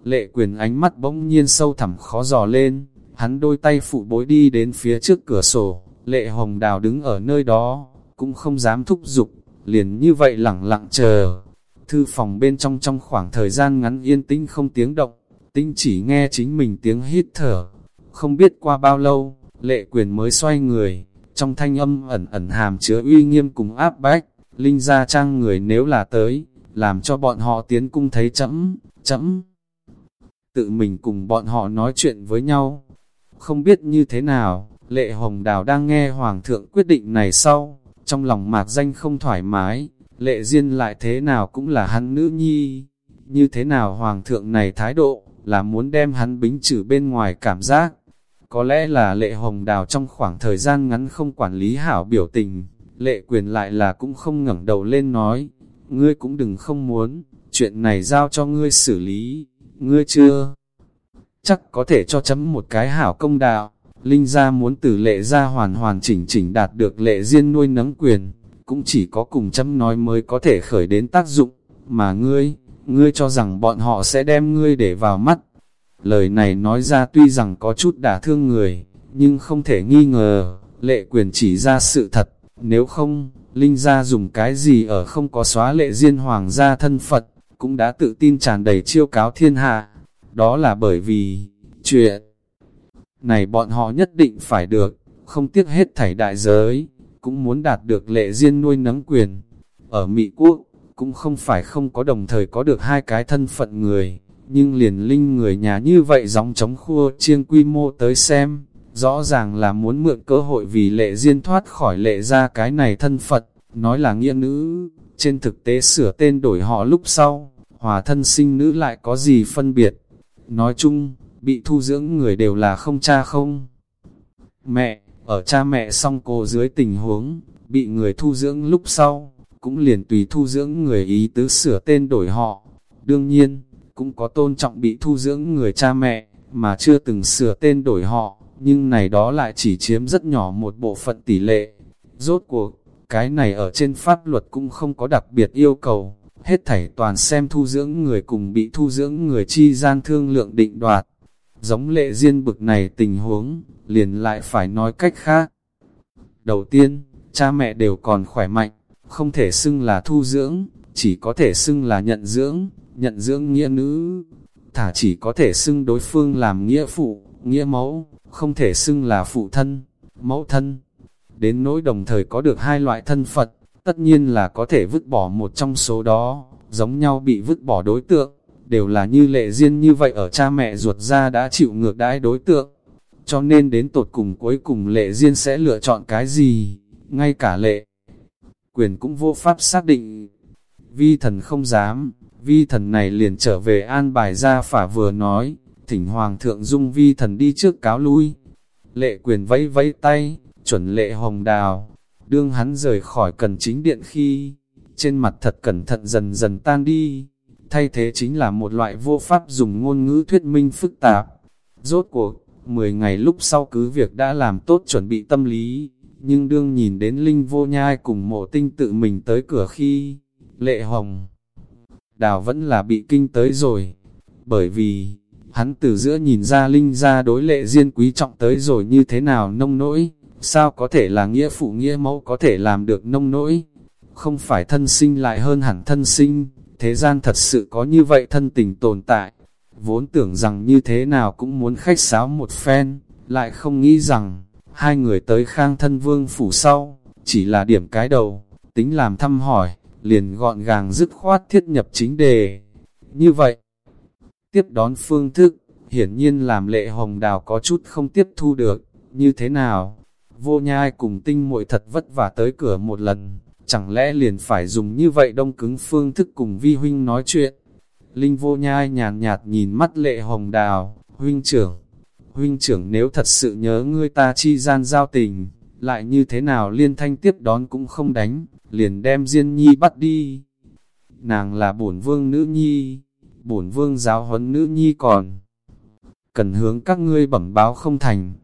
lệ quyền ánh mắt bỗng nhiên sâu thẳm khó dò lên, hắn đôi tay phụ bối đi đến phía trước cửa sổ, lệ hồng đào đứng ở nơi đó, cũng không dám thúc giục, liền như vậy lẳng lặng chờ. Thư phòng bên trong trong khoảng thời gian ngắn yên tĩnh không tiếng động, tinh chỉ nghe chính mình tiếng hít thở. Không biết qua bao lâu, lệ quyền mới xoay người, trong thanh âm ẩn ẩn hàm chứa uy nghiêm cùng áp bách, linh gia trang người nếu là tới, làm cho bọn họ tiến cung thấy chấm, chấm. Tự mình cùng bọn họ nói chuyện với nhau. Không biết như thế nào, lệ hồng đào đang nghe hoàng thượng quyết định này sau, trong lòng mạc danh không thoải mái, lệ duyên lại thế nào cũng là hắn nữ nhi. Như thế nào hoàng thượng này thái độ, là muốn đem hắn bính trừ bên ngoài cảm giác. Có lẽ là lệ hồng đào trong khoảng thời gian ngắn không quản lý hảo biểu tình, lệ quyền lại là cũng không ngẩng đầu lên nói, ngươi cũng đừng không muốn, chuyện này giao cho ngươi xử lý, ngươi chưa? Chắc có thể cho chấm một cái hảo công đạo, Linh gia muốn từ lệ gia hoàn hoàn chỉnh chỉnh đạt được lệ riêng nuôi nấng quyền, cũng chỉ có cùng chấm nói mới có thể khởi đến tác dụng, mà ngươi, ngươi cho rằng bọn họ sẽ đem ngươi để vào mắt. Lời này nói ra tuy rằng có chút đả thương người, nhưng không thể nghi ngờ, lệ quyền chỉ ra sự thật, nếu không, Linh gia dùng cái gì ở không có xóa lệ diên hoàng gia thân Phật, cũng đã tự tin tràn đầy chiêu cáo thiên hạ. Đó là bởi vì, chuyện này bọn họ nhất định phải được, không tiếc hết thảy đại giới, cũng muốn đạt được lệ diên nuôi nấng quyền. Ở Mỹ Quốc, cũng không phải không có đồng thời có được hai cái thân phận người, nhưng liền linh người nhà như vậy gióng chống khua chiêng quy mô tới xem, rõ ràng là muốn mượn cơ hội vì lệ diên thoát khỏi lệ ra cái này thân Phật, nói là nghĩa nữ, trên thực tế sửa tên đổi họ lúc sau, hòa thân sinh nữ lại có gì phân biệt. Nói chung, bị thu dưỡng người đều là không cha không. Mẹ, ở cha mẹ song cô dưới tình huống, bị người thu dưỡng lúc sau, cũng liền tùy thu dưỡng người ý tứ sửa tên đổi họ. Đương nhiên, cũng có tôn trọng bị thu dưỡng người cha mẹ, mà chưa từng sửa tên đổi họ, nhưng này đó lại chỉ chiếm rất nhỏ một bộ phận tỷ lệ. Rốt cuộc, cái này ở trên pháp luật cũng không có đặc biệt yêu cầu, hết thảy toàn xem thu dưỡng người cùng bị thu dưỡng người chi gian thương lượng định đoạt. Giống lệ riêng bực này tình huống, liền lại phải nói cách khác. Đầu tiên, cha mẹ đều còn khỏe mạnh, không thể xưng là thu dưỡng, chỉ có thể xưng là nhận dưỡng, nhận dưỡng nghĩa nữ, thả chỉ có thể xưng đối phương làm nghĩa phụ, nghĩa mẫu, không thể xưng là phụ thân, mẫu thân. Đến nỗi đồng thời có được hai loại thân Phật, tất nhiên là có thể vứt bỏ một trong số đó, giống nhau bị vứt bỏ đối tượng, đều là như lệ duyên như vậy ở cha mẹ ruột ra đã chịu ngược đãi đối tượng. Cho nên đến tột cùng cuối cùng lệ duyên sẽ lựa chọn cái gì, ngay cả lệ. Quyền cũng vô pháp xác định. Vi thần không dám, vi thần này liền trở về an bài ra phả vừa nói, thỉnh hoàng thượng dung vi thần đi trước cáo lui. Lệ quyền vẫy vẫy tay, chuẩn lệ hồng đào, đương hắn rời khỏi cần chính điện khi, trên mặt thật cẩn thận dần dần tan đi thay thế chính là một loại vô pháp dùng ngôn ngữ thuyết minh phức tạp. Rốt cuộc, 10 ngày lúc sau cứ việc đã làm tốt chuẩn bị tâm lý, nhưng đương nhìn đến Linh vô nhai cùng mộ tinh tự mình tới cửa khi, lệ hồng, đào vẫn là bị kinh tới rồi, bởi vì, hắn từ giữa nhìn ra Linh ra đối lệ riêng quý trọng tới rồi như thế nào nông nỗi, sao có thể là nghĩa phụ nghĩa mẫu có thể làm được nông nỗi, không phải thân sinh lại hơn hẳn thân sinh, thế gian thật sự có như vậy thân tình tồn tại. Vốn tưởng rằng như thế nào cũng muốn khách sáo một phen, lại không nghĩ rằng, hai người tới khang thân vương phủ sau, chỉ là điểm cái đầu, tính làm thăm hỏi, liền gọn gàng dứt khoát thiết nhập chính đề. Như vậy, tiếp đón phương thức, hiển nhiên làm lệ hồng đào có chút không tiếp thu được, như thế nào? Vô nhai cùng tinh muội thật vất vả tới cửa một lần, Chẳng lẽ liền phải dùng như vậy đông cứng phương thức cùng vi huynh nói chuyện? Linh vô nhai nhàn nhạt, nhạt nhìn mắt lệ hồng đào, huynh trưởng. Huynh trưởng nếu thật sự nhớ ngươi ta chi gian giao tình, lại như thế nào liên thanh tiếp đón cũng không đánh, liền đem Diên Nhi bắt đi. Nàng là bổn vương nữ nhi, bổn vương giáo huấn nữ nhi còn. Cần hướng các ngươi bẩm báo không thành.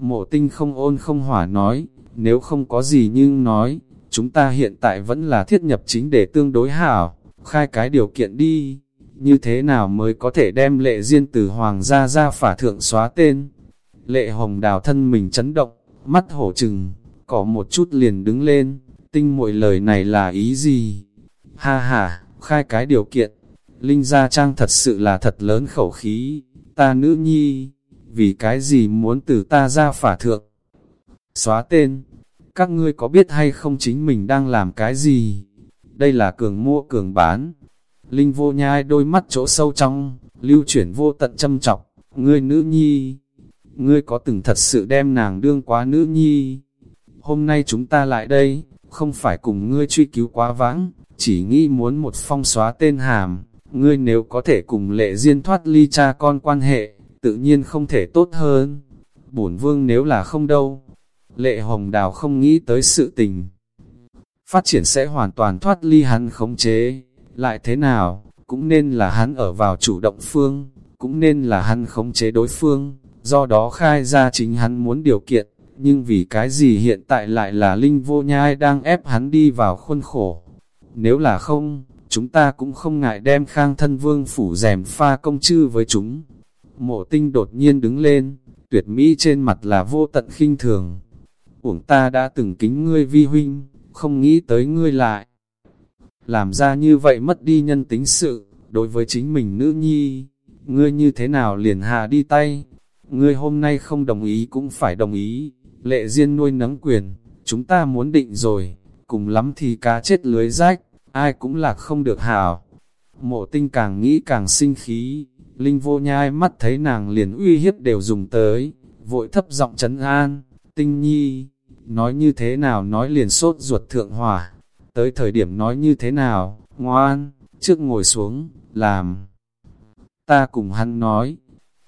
Mộ tinh không ôn không hỏa nói, nếu không có gì nhưng nói, chúng ta hiện tại vẫn là thiết nhập chính để tương đối hảo, khai cái điều kiện đi, như thế nào mới có thể đem lệ riêng từ hoàng gia ra phả thượng xóa tên. Lệ hồng đào thân mình chấn động, mắt hổ trừng, có một chút liền đứng lên, tinh muội lời này là ý gì? Ha ha, khai cái điều kiện, Linh Gia Trang thật sự là thật lớn khẩu khí, ta nữ nhi, vì cái gì muốn từ ta ra phả thượng? Xóa tên, các ngươi có biết hay không chính mình đang làm cái gì? Đây là cường mua cường bán. Linh vô nhai đôi mắt chỗ sâu trong, lưu chuyển vô tận châm trọc, ngươi nữ nhi, ngươi có từng thật sự đem nàng đương quá nữ nhi. Hôm nay chúng ta lại đây, không phải cùng ngươi truy cứu quá vãng, chỉ nghĩ muốn một phong xóa tên hàm, ngươi nếu có thể cùng lệ duyên thoát ly cha con quan hệ, tự nhiên không thể tốt hơn. Bổn vương nếu là không đâu, lệ hồng đào không nghĩ tới sự tình. Phát triển sẽ hoàn toàn thoát ly hắn khống chế, lại thế nào, cũng nên là hắn ở vào chủ động phương, cũng nên là hắn khống chế đối phương, do đó khai ra chính hắn muốn điều kiện, nhưng vì cái gì hiện tại lại là Linh vô nhai đang ép hắn đi vào khuôn khổ. Nếu là không, chúng ta cũng không ngại đem khang thân vương phủ rèm pha công chư với chúng. Mộ tinh đột nhiên đứng lên, tuyệt mỹ trên mặt là vô tận khinh thường. Uổng ta đã từng kính ngươi vi huynh, không nghĩ tới ngươi lại. Làm ra như vậy mất đi nhân tính sự, đối với chính mình nữ nhi, ngươi như thế nào liền hạ đi tay. Ngươi hôm nay không đồng ý cũng phải đồng ý, lệ duyên nuôi nấng quyền, chúng ta muốn định rồi, cùng lắm thì cá chết lưới rách, ai cũng lạc không được hảo. Mộ tinh càng nghĩ càng sinh khí, Linh vô nhai mắt thấy nàng liền uy hiếp đều dùng tới, vội thấp giọng trấn an, tinh nhi, nói như thế nào nói liền sốt ruột thượng hỏa, tới thời điểm nói như thế nào, ngoan, trước ngồi xuống, làm. Ta cùng hắn nói,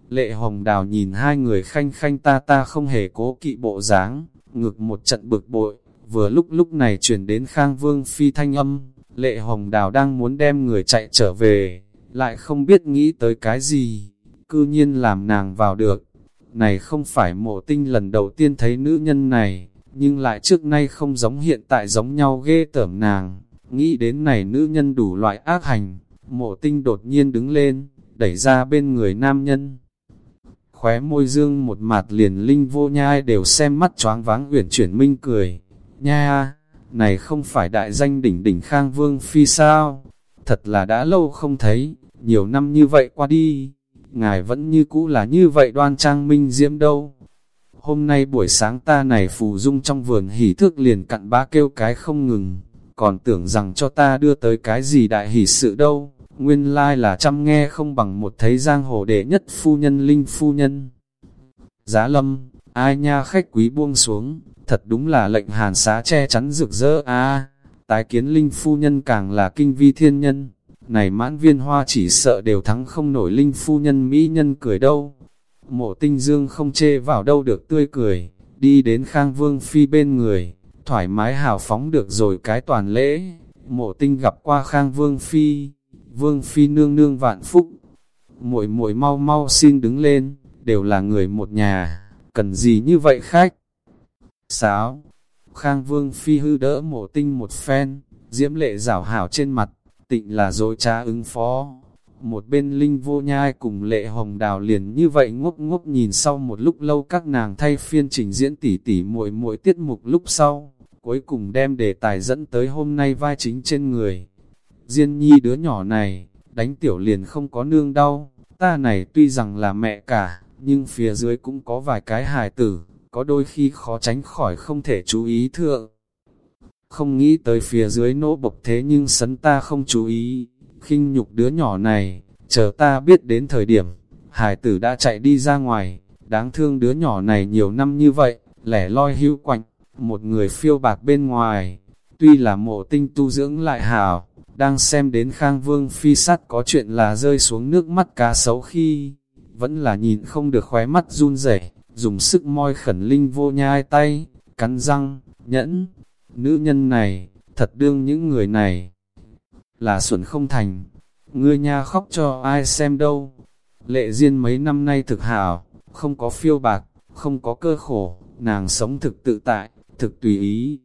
lệ hồng đào nhìn hai người khanh khanh ta ta không hề cố kỵ bộ dáng, ngực một trận bực bội, vừa lúc lúc này chuyển đến khang vương phi thanh âm, lệ hồng đào đang muốn đem người chạy trở về, lại không biết nghĩ tới cái gì, cư nhiên làm nàng vào được. Này không phải mộ tinh lần đầu tiên thấy nữ nhân này, nhưng lại trước nay không giống hiện tại giống nhau ghê tởm nàng. Nghĩ đến này nữ nhân đủ loại ác hành, mộ tinh đột nhiên đứng lên, đẩy ra bên người nam nhân. Khóe môi dương một mặt liền linh vô nhai đều xem mắt choáng váng uyển chuyển minh cười. Nha, này không phải đại danh đỉnh đỉnh khang vương phi sao? Thật là đã lâu không thấy, nhiều năm như vậy qua đi, ngài vẫn như cũ là như vậy đoan trang minh diễm đâu. Hôm nay buổi sáng ta này phù dung trong vườn hỉ thước liền cặn bá kêu cái không ngừng, còn tưởng rằng cho ta đưa tới cái gì đại hỉ sự đâu, nguyên lai là chăm nghe không bằng một thấy giang hồ đệ nhất phu nhân linh phu nhân. Giá lâm, ai nha khách quý buông xuống, thật đúng là lệnh hàn xá che chắn rực rỡ a tái kiến linh phu nhân càng là kinh vi thiên nhân này mãn viên hoa chỉ sợ đều thắng không nổi linh phu nhân mỹ nhân cười đâu. Mộ tinh dương không chê vào đâu được tươi cười, đi đến khang vương phi bên người, thoải mái hào phóng được rồi cái toàn lễ. Mộ tinh gặp qua khang vương phi, vương phi nương nương vạn phúc. muội muội mau mau xin đứng lên, đều là người một nhà, cần gì như vậy khách? Sáo, khang vương phi hư đỡ mộ tinh một phen, diễm lệ rảo hảo trên mặt, tịnh là dối trá ứng phó. Một bên linh vô nhai cùng lệ hồng đào liền như vậy ngốc ngốc nhìn sau một lúc lâu các nàng thay phiên trình diễn tỉ tỉ muội muội tiết mục lúc sau, cuối cùng đem đề tài dẫn tới hôm nay vai chính trên người. Diên nhi đứa nhỏ này, đánh tiểu liền không có nương đau, ta này tuy rằng là mẹ cả, nhưng phía dưới cũng có vài cái hài tử, có đôi khi khó tránh khỏi không thể chú ý thượng không nghĩ tới phía dưới nỗ bộc thế nhưng sấn ta không chú ý, khinh nhục đứa nhỏ này, chờ ta biết đến thời điểm, hải tử đã chạy đi ra ngoài, đáng thương đứa nhỏ này nhiều năm như vậy, lẻ loi hữu quạnh, một người phiêu bạc bên ngoài, tuy là mộ tinh tu dưỡng lại hảo, đang xem đến khang vương phi sắt có chuyện là rơi xuống nước mắt cá sấu khi, vẫn là nhìn không được khóe mắt run rẩy dùng sức moi khẩn linh vô nhai tay, cắn răng, nhẫn, Nữ nhân này, thật đương những người này là xuẩn không thành. Ngươi nha khóc cho ai xem đâu. Lệ Diên mấy năm nay thực hảo, không có phiêu bạc, không có cơ khổ, nàng sống thực tự tại, thực tùy ý.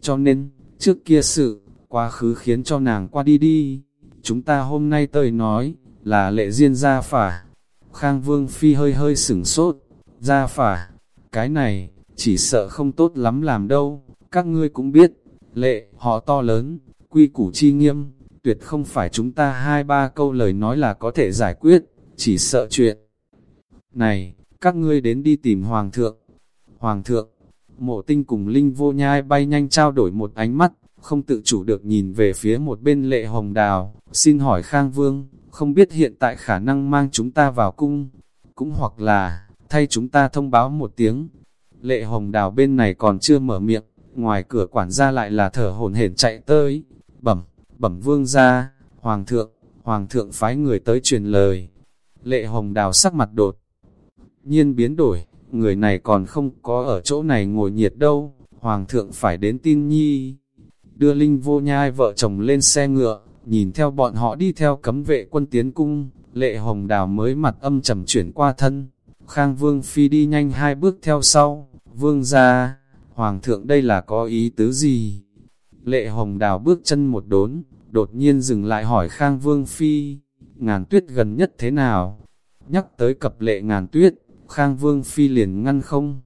Cho nên, trước kia sự, quá khứ khiến cho nàng qua đi đi. Chúng ta hôm nay tới nói, là lệ Diên ra phả. Khang Vương Phi hơi hơi sửng sốt, ra phả. Cái này, chỉ sợ không tốt lắm làm đâu các ngươi cũng biết, lệ, họ to lớn, quy củ chi nghiêm, tuyệt không phải chúng ta hai ba câu lời nói là có thể giải quyết, chỉ sợ chuyện. Này, các ngươi đến đi tìm Hoàng thượng. Hoàng thượng, mộ tinh cùng Linh vô nhai bay nhanh trao đổi một ánh mắt, không tự chủ được nhìn về phía một bên lệ hồng đào, xin hỏi Khang Vương, không biết hiện tại khả năng mang chúng ta vào cung, cũng hoặc là, thay chúng ta thông báo một tiếng. Lệ hồng đào bên này còn chưa mở miệng, ngoài cửa quản gia lại là thở hổn hển chạy tới, bẩm, bẩm vương ra, hoàng thượng, hoàng thượng phái người tới truyền lời. Lệ hồng đào sắc mặt đột, nhiên biến đổi, người này còn không có ở chỗ này ngồi nhiệt đâu, hoàng thượng phải đến tin nhi. Đưa Linh vô nhai vợ chồng lên xe ngựa, nhìn theo bọn họ đi theo cấm vệ quân tiến cung, lệ hồng đào mới mặt âm trầm chuyển qua thân. Khang Vương Phi đi nhanh hai bước theo sau, Vương ra, Hoàng thượng đây là có ý tứ gì? Lệ hồng đào bước chân một đốn, đột nhiên dừng lại hỏi Khang Vương Phi, ngàn tuyết gần nhất thế nào? Nhắc tới cập lệ ngàn tuyết, Khang Vương Phi liền ngăn không?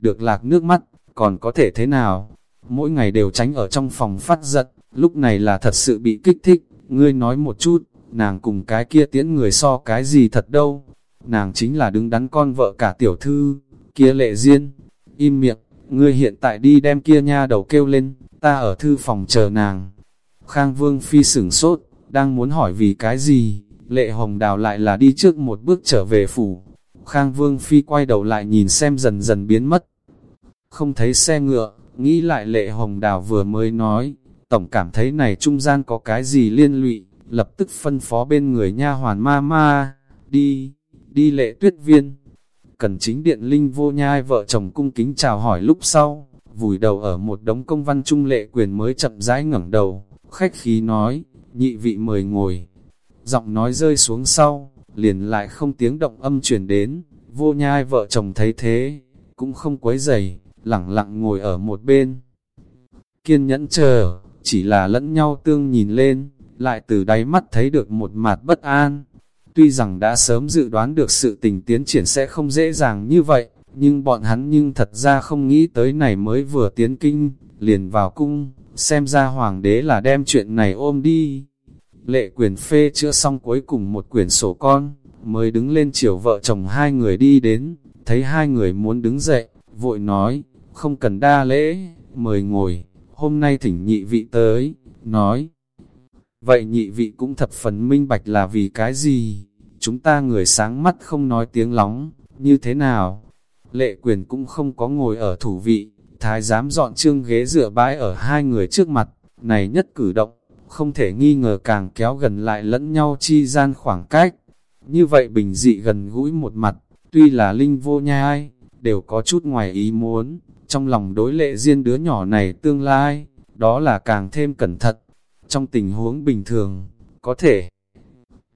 Được lạc nước mắt, còn có thể thế nào? Mỗi ngày đều tránh ở trong phòng phát giận, lúc này là thật sự bị kích thích, ngươi nói một chút, nàng cùng cái kia tiễn người so cái gì thật đâu? Nàng chính là đứng đắn con vợ cả tiểu thư, kia lệ duyên im miệng, ngươi hiện tại đi đem kia nha đầu kêu lên, ta ở thư phòng chờ nàng. Khang Vương Phi sửng sốt, đang muốn hỏi vì cái gì, lệ hồng đào lại là đi trước một bước trở về phủ. Khang Vương Phi quay đầu lại nhìn xem dần dần biến mất. Không thấy xe ngựa, nghĩ lại lệ hồng đào vừa mới nói, tổng cảm thấy này trung gian có cái gì liên lụy, lập tức phân phó bên người nha hoàn ma ma, đi, đi lệ tuyết viên. Cần chính điện linh vô nhai vợ chồng cung kính chào hỏi lúc sau, vùi đầu ở một đống công văn trung lệ quyền mới chậm rãi ngẩng đầu, khách khí nói, nhị vị mời ngồi. Giọng nói rơi xuống sau, liền lại không tiếng động âm chuyển đến, vô nhai vợ chồng thấy thế, cũng không quấy dày, lẳng lặng ngồi ở một bên. Kiên nhẫn chờ, chỉ là lẫn nhau tương nhìn lên, lại từ đáy mắt thấy được một mặt bất an. Tuy rằng đã sớm dự đoán được sự tình tiến triển sẽ không dễ dàng như vậy, nhưng bọn hắn nhưng thật ra không nghĩ tới này mới vừa tiến kinh, liền vào cung, xem ra hoàng đế là đem chuyện này ôm đi. Lệ quyền phê chữa xong cuối cùng một quyển sổ con, mới đứng lên chiều vợ chồng hai người đi đến, thấy hai người muốn đứng dậy, vội nói, không cần đa lễ, mời ngồi, hôm nay thỉnh nhị vị tới, nói. Vậy nhị vị cũng thập phần minh bạch là vì cái gì? Chúng ta người sáng mắt không nói tiếng lóng, như thế nào? Lệ quyền cũng không có ngồi ở thủ vị, thái giám dọn trương ghế dựa bãi ở hai người trước mặt, này nhất cử động, không thể nghi ngờ càng kéo gần lại lẫn nhau chi gian khoảng cách. Như vậy bình dị gần gũi một mặt, tuy là linh vô nhai, đều có chút ngoài ý muốn, trong lòng đối lệ riêng đứa nhỏ này tương lai, đó là càng thêm cẩn thận. Trong tình huống bình thường, có thể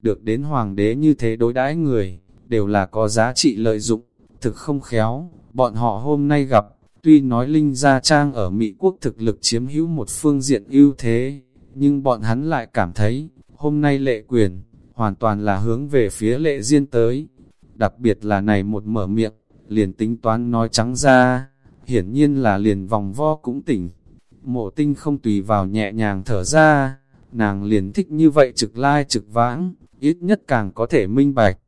được đến hoàng đế như thế đối đãi người, đều là có giá trị lợi dụng, thực không khéo, bọn họ hôm nay gặp, tuy nói Linh Gia Trang ở Mỹ quốc thực lực chiếm hữu một phương diện ưu thế, nhưng bọn hắn lại cảm thấy, hôm nay lệ quyền, hoàn toàn là hướng về phía lệ riêng tới, đặc biệt là này một mở miệng, liền tính toán nói trắng ra, hiển nhiên là liền vòng vo cũng tỉnh. Mộ tinh không tùy vào nhẹ nhàng thở ra, nàng liền thích như vậy trực lai trực vãng, ít nhất càng có thể minh bạch.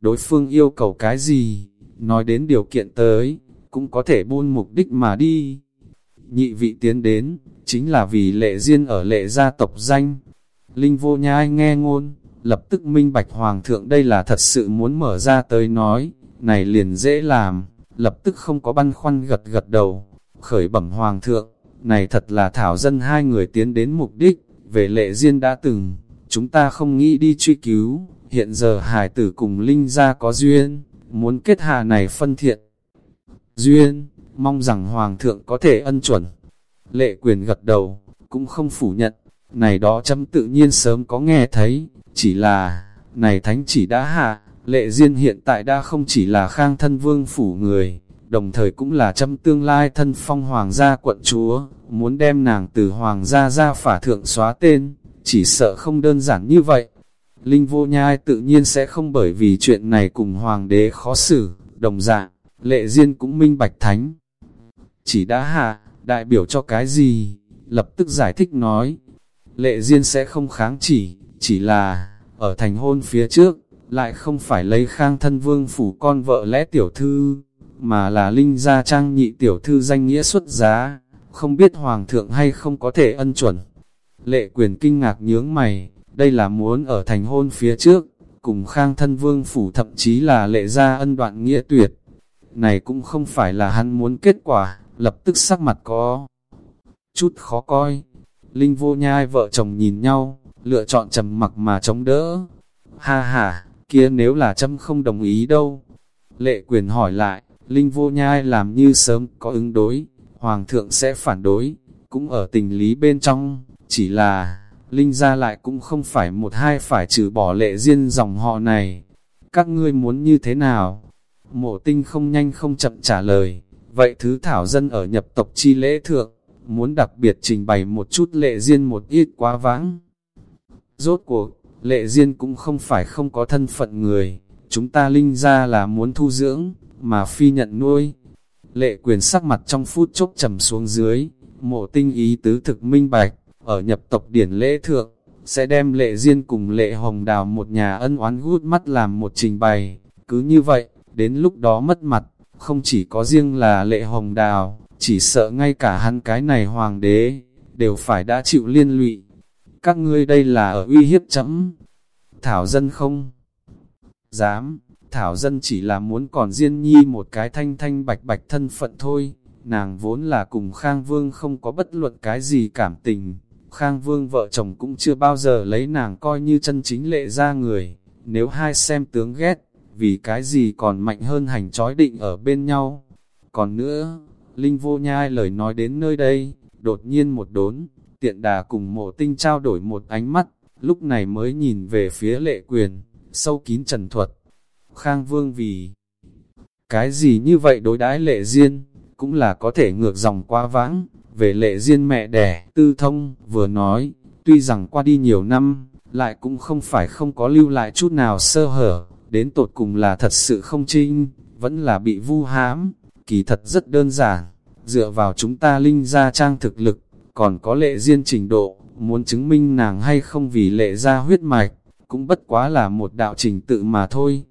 Đối phương yêu cầu cái gì, nói đến điều kiện tới, cũng có thể buôn mục đích mà đi. Nhị vị tiến đến, chính là vì lệ riêng ở lệ gia tộc danh. Linh vô nhai nghe ngôn, lập tức minh bạch hoàng thượng đây là thật sự muốn mở ra tới nói, này liền dễ làm, lập tức không có băn khoăn gật gật đầu, khởi bẩm hoàng thượng, này thật là thảo dân hai người tiến đến mục đích, về lệ riêng đã từng, chúng ta không nghĩ đi truy cứu, hiện giờ hải tử cùng linh gia có duyên, muốn kết hạ này phân thiện. Duyên, mong rằng hoàng thượng có thể ân chuẩn. Lệ quyền gật đầu, cũng không phủ nhận, này đó chấm tự nhiên sớm có nghe thấy, chỉ là, này thánh chỉ đã hạ, lệ duyên hiện tại đã không chỉ là khang thân vương phủ người, đồng thời cũng là chấm tương lai thân phong hoàng gia quận chúa, muốn đem nàng từ hoàng gia ra phả thượng xóa tên, chỉ sợ không đơn giản như vậy. Linh vô nhai tự nhiên sẽ không bởi vì chuyện này cùng hoàng đế khó xử, đồng dạng, lệ duyên cũng minh bạch thánh. Chỉ đã hạ, đại biểu cho cái gì? Lập tức giải thích nói, lệ duyên sẽ không kháng chỉ, chỉ là, ở thành hôn phía trước, lại không phải lấy khang thân vương phủ con vợ lẽ tiểu thư, mà là linh gia trang nhị tiểu thư danh nghĩa xuất giá, không biết hoàng thượng hay không có thể ân chuẩn. Lệ quyền kinh ngạc nhướng mày, đây là muốn ở thành hôn phía trước, cùng khang thân vương phủ thậm chí là lệ gia ân đoạn nghĩa tuyệt. Này cũng không phải là hắn muốn kết quả, lập tức sắc mặt có chút khó coi. Linh vô nhai vợ chồng nhìn nhau, lựa chọn trầm mặc mà chống đỡ. Ha ha, kia nếu là châm không đồng ý đâu. Lệ quyền hỏi lại, Linh vô nhai làm như sớm có ứng đối, Hoàng thượng sẽ phản đối, cũng ở tình lý bên trong, chỉ là, Linh ra lại cũng không phải một hai phải trừ bỏ lệ riêng dòng họ này. Các ngươi muốn như thế nào? Mộ tinh không nhanh không chậm trả lời, vậy thứ thảo dân ở nhập tộc chi lễ thượng, muốn đặc biệt trình bày một chút lệ riêng một ít quá vãng. Rốt cuộc, lệ riêng cũng không phải không có thân phận người, chúng ta linh ra là muốn thu dưỡng, mà phi nhận nuôi. Lệ quyền sắc mặt trong phút chốc trầm xuống dưới, mộ tinh ý tứ thực minh bạch, ở nhập tộc điển lễ thượng, sẽ đem lệ riêng cùng lệ hồng đào một nhà ân oán gút mắt làm một trình bày. Cứ như vậy, đến lúc đó mất mặt, không chỉ có riêng là lệ hồng đào, chỉ sợ ngay cả hắn cái này hoàng đế, đều phải đã chịu liên lụy. Các ngươi đây là ở uy hiếp chấm. Thảo dân không? Dám, Thảo dân chỉ là muốn còn riêng nhi một cái thanh thanh bạch bạch thân phận thôi. Nàng vốn là cùng Khang Vương không có bất luận cái gì cảm tình. Khang Vương vợ chồng cũng chưa bao giờ lấy nàng coi như chân chính lệ ra người. Nếu hai xem tướng ghét, vì cái gì còn mạnh hơn hành trói định ở bên nhau. Còn nữa, Linh vô nhai lời nói đến nơi đây, đột nhiên một đốn, tiện đà cùng mộ tinh trao đổi một ánh mắt, lúc này mới nhìn về phía lệ quyền, sâu kín trần thuật. Khang Vương vì cái gì như vậy đối đãi lệ duyên, cũng là có thể ngược dòng qua vãng, về lệ duyên mẹ đẻ, tư thông, vừa nói, tuy rằng qua đi nhiều năm, lại cũng không phải không có lưu lại chút nào sơ hở, đến tột cùng là thật sự không trinh, vẫn là bị vu hãm, kỳ thật rất đơn giản, dựa vào chúng ta linh ra trang thực lực, còn có lệ duyên trình độ, muốn chứng minh nàng hay không vì lệ ra huyết mạch, cũng bất quá là một đạo trình tự mà thôi.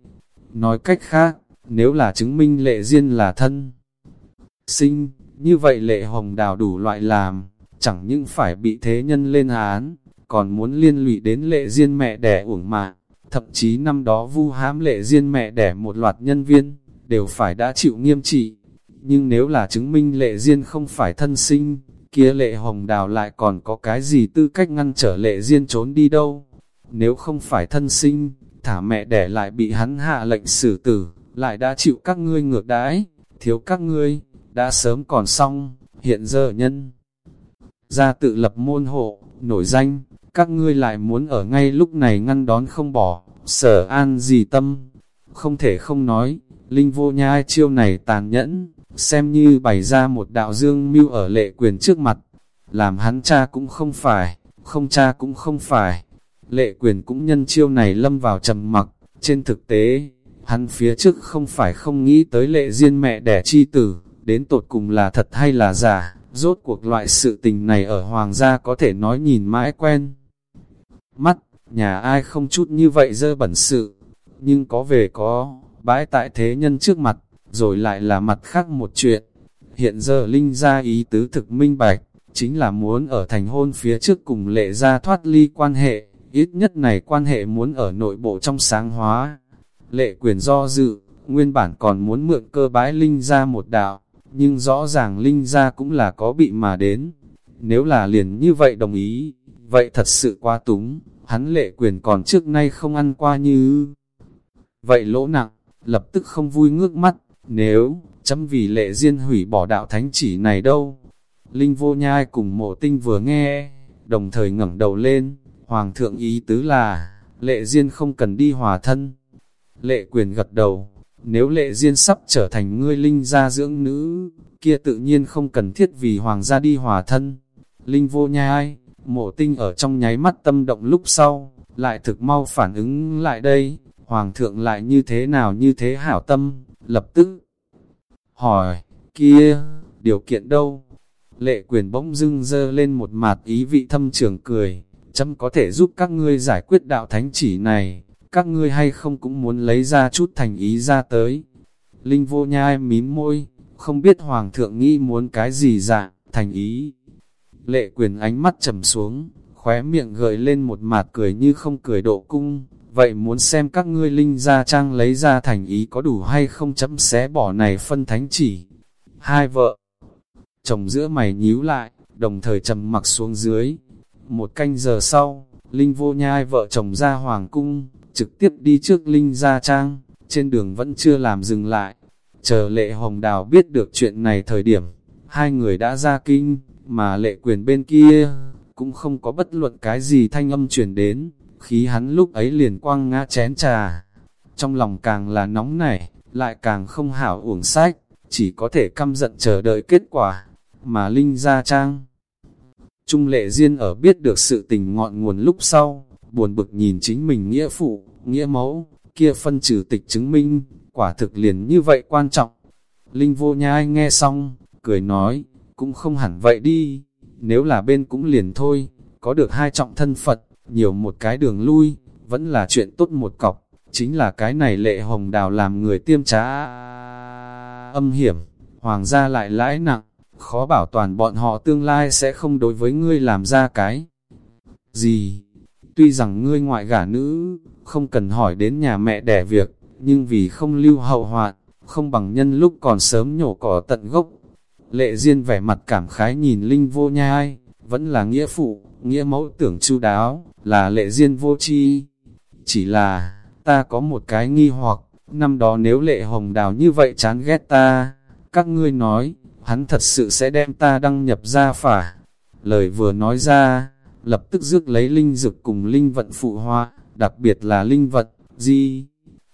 Nói cách khác, nếu là chứng minh lệ duyên là thân sinh, như vậy lệ hồng đào đủ loại làm, chẳng những phải bị thế nhân lên án, còn muốn liên lụy đến lệ riêng mẹ đẻ uổng mạng, thậm chí năm đó vu hám lệ riêng mẹ đẻ một loạt nhân viên, đều phải đã chịu nghiêm trị. Nhưng nếu là chứng minh lệ riêng không phải thân sinh, kia lệ hồng đào lại còn có cái gì tư cách ngăn trở lệ riêng trốn đi đâu. Nếu không phải thân sinh, thả mẹ đẻ lại bị hắn hạ lệnh xử tử, lại đã chịu các ngươi ngược đãi, thiếu các ngươi, đã sớm còn xong, hiện giờ nhân. Ra tự lập môn hộ, nổi danh, các ngươi lại muốn ở ngay lúc này ngăn đón không bỏ, sở an gì tâm, không thể không nói, linh vô nhai chiêu này tàn nhẫn, xem như bày ra một đạo dương mưu ở lệ quyền trước mặt, làm hắn cha cũng không phải, không cha cũng không phải. Lệ quyền cũng nhân chiêu này lâm vào trầm mặc, trên thực tế, hắn phía trước không phải không nghĩ tới lệ duyên mẹ đẻ chi tử, đến tột cùng là thật hay là giả, rốt cuộc loại sự tình này ở hoàng gia có thể nói nhìn mãi quen. Mắt, nhà ai không chút như vậy dơ bẩn sự, nhưng có về có, bãi tại thế nhân trước mặt, rồi lại là mặt khác một chuyện. Hiện giờ Linh gia ý tứ thực minh bạch, chính là muốn ở thành hôn phía trước cùng lệ gia thoát ly quan hệ, ít nhất này quan hệ muốn ở nội bộ trong sáng hóa. Lệ quyền do dự, nguyên bản còn muốn mượn cơ bái Linh gia một đạo, nhưng rõ ràng Linh gia cũng là có bị mà đến. Nếu là liền như vậy đồng ý, vậy thật sự quá túng, hắn lệ quyền còn trước nay không ăn qua như... Vậy lỗ nặng, lập tức không vui ngước mắt, nếu, chấm vì lệ duyên hủy bỏ đạo thánh chỉ này đâu. Linh vô nhai cùng mộ tinh vừa nghe, đồng thời ngẩng đầu lên, hoàng thượng ý tứ là, lệ duyên không cần đi hòa thân. Lệ quyền gật đầu, nếu lệ duyên sắp trở thành ngươi linh gia dưỡng nữ, kia tự nhiên không cần thiết vì hoàng gia đi hòa thân. Linh vô nhai, mộ tinh ở trong nháy mắt tâm động lúc sau, lại thực mau phản ứng lại đây, hoàng thượng lại như thế nào như thế hảo tâm, lập tức hỏi, kia, điều kiện đâu? Lệ quyền bỗng dưng dơ lên một mặt ý vị thâm trường cười, chấm có thể giúp các ngươi giải quyết đạo thánh chỉ này, các ngươi hay không cũng muốn lấy ra chút thành ý ra tới. Linh vô nhai mím môi, không biết hoàng thượng nghĩ muốn cái gì dạng, thành ý. Lệ quyền ánh mắt trầm xuống, khóe miệng gợi lên một mạt cười như không cười độ cung, vậy muốn xem các ngươi linh gia trang lấy ra thành ý có đủ hay không chấm xé bỏ này phân thánh chỉ. Hai vợ, chồng giữa mày nhíu lại, đồng thời trầm mặc xuống dưới. Một canh giờ sau, Linh vô nhai vợ chồng ra hoàng cung, trực tiếp đi trước Linh gia trang, trên đường vẫn chưa làm dừng lại. Chờ lệ hồng đào biết được chuyện này thời điểm, hai người đã ra kinh, mà lệ quyền bên kia, cũng không có bất luận cái gì thanh âm truyền đến, khí hắn lúc ấy liền quăng ngã chén trà. Trong lòng càng là nóng nảy, lại càng không hảo uổng sách, chỉ có thể căm giận chờ đợi kết quả, mà Linh gia trang. Trung lệ riêng ở biết được sự tình ngọn nguồn lúc sau, buồn bực nhìn chính mình nghĩa phụ, nghĩa mẫu, kia phân trừ tịch chứng minh, quả thực liền như vậy quan trọng. Linh vô nhai nghe xong, cười nói, cũng không hẳn vậy đi, nếu là bên cũng liền thôi, có được hai trọng thân Phật, nhiều một cái đường lui, vẫn là chuyện tốt một cọc, chính là cái này lệ hồng đào làm người tiêm trá âm hiểm, hoàng gia lại lãi nặng, khó bảo toàn bọn họ tương lai sẽ không đối với ngươi làm ra cái gì. Tuy rằng ngươi ngoại gả nữ, không cần hỏi đến nhà mẹ đẻ việc, nhưng vì không lưu hậu hoạn, không bằng nhân lúc còn sớm nhổ cỏ tận gốc. Lệ Diên vẻ mặt cảm khái nhìn Linh vô nhai, vẫn là nghĩa phụ, nghĩa mẫu tưởng chu đáo, là lệ Diên vô chi. Chỉ là, ta có một cái nghi hoặc, năm đó nếu lệ hồng đào như vậy chán ghét ta, các ngươi nói, hắn thật sự sẽ đem ta đăng nhập ra phả. Lời vừa nói ra, lập tức rước lấy linh dực cùng linh vận phụ hoa, đặc biệt là linh vật gì?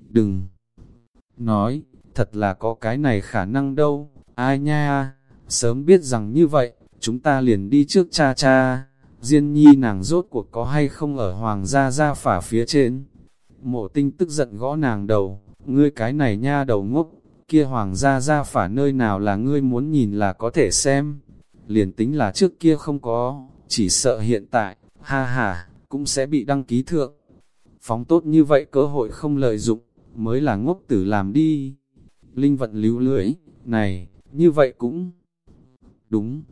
Đừng nói, thật là có cái này khả năng đâu, ai nha, sớm biết rằng như vậy, chúng ta liền đi trước cha cha, Diên nhi nàng rốt cuộc có hay không ở hoàng gia gia phả phía trên. Mộ tinh tức giận gõ nàng đầu, ngươi cái này nha đầu ngốc, kia hoàng gia gia phả nơi nào là ngươi muốn nhìn là có thể xem. Liền tính là trước kia không có, chỉ sợ hiện tại, ha ha, cũng sẽ bị đăng ký thượng. Phóng tốt như vậy cơ hội không lợi dụng, mới là ngốc tử làm đi. Linh vận lưu lưỡi, này, như vậy cũng đúng.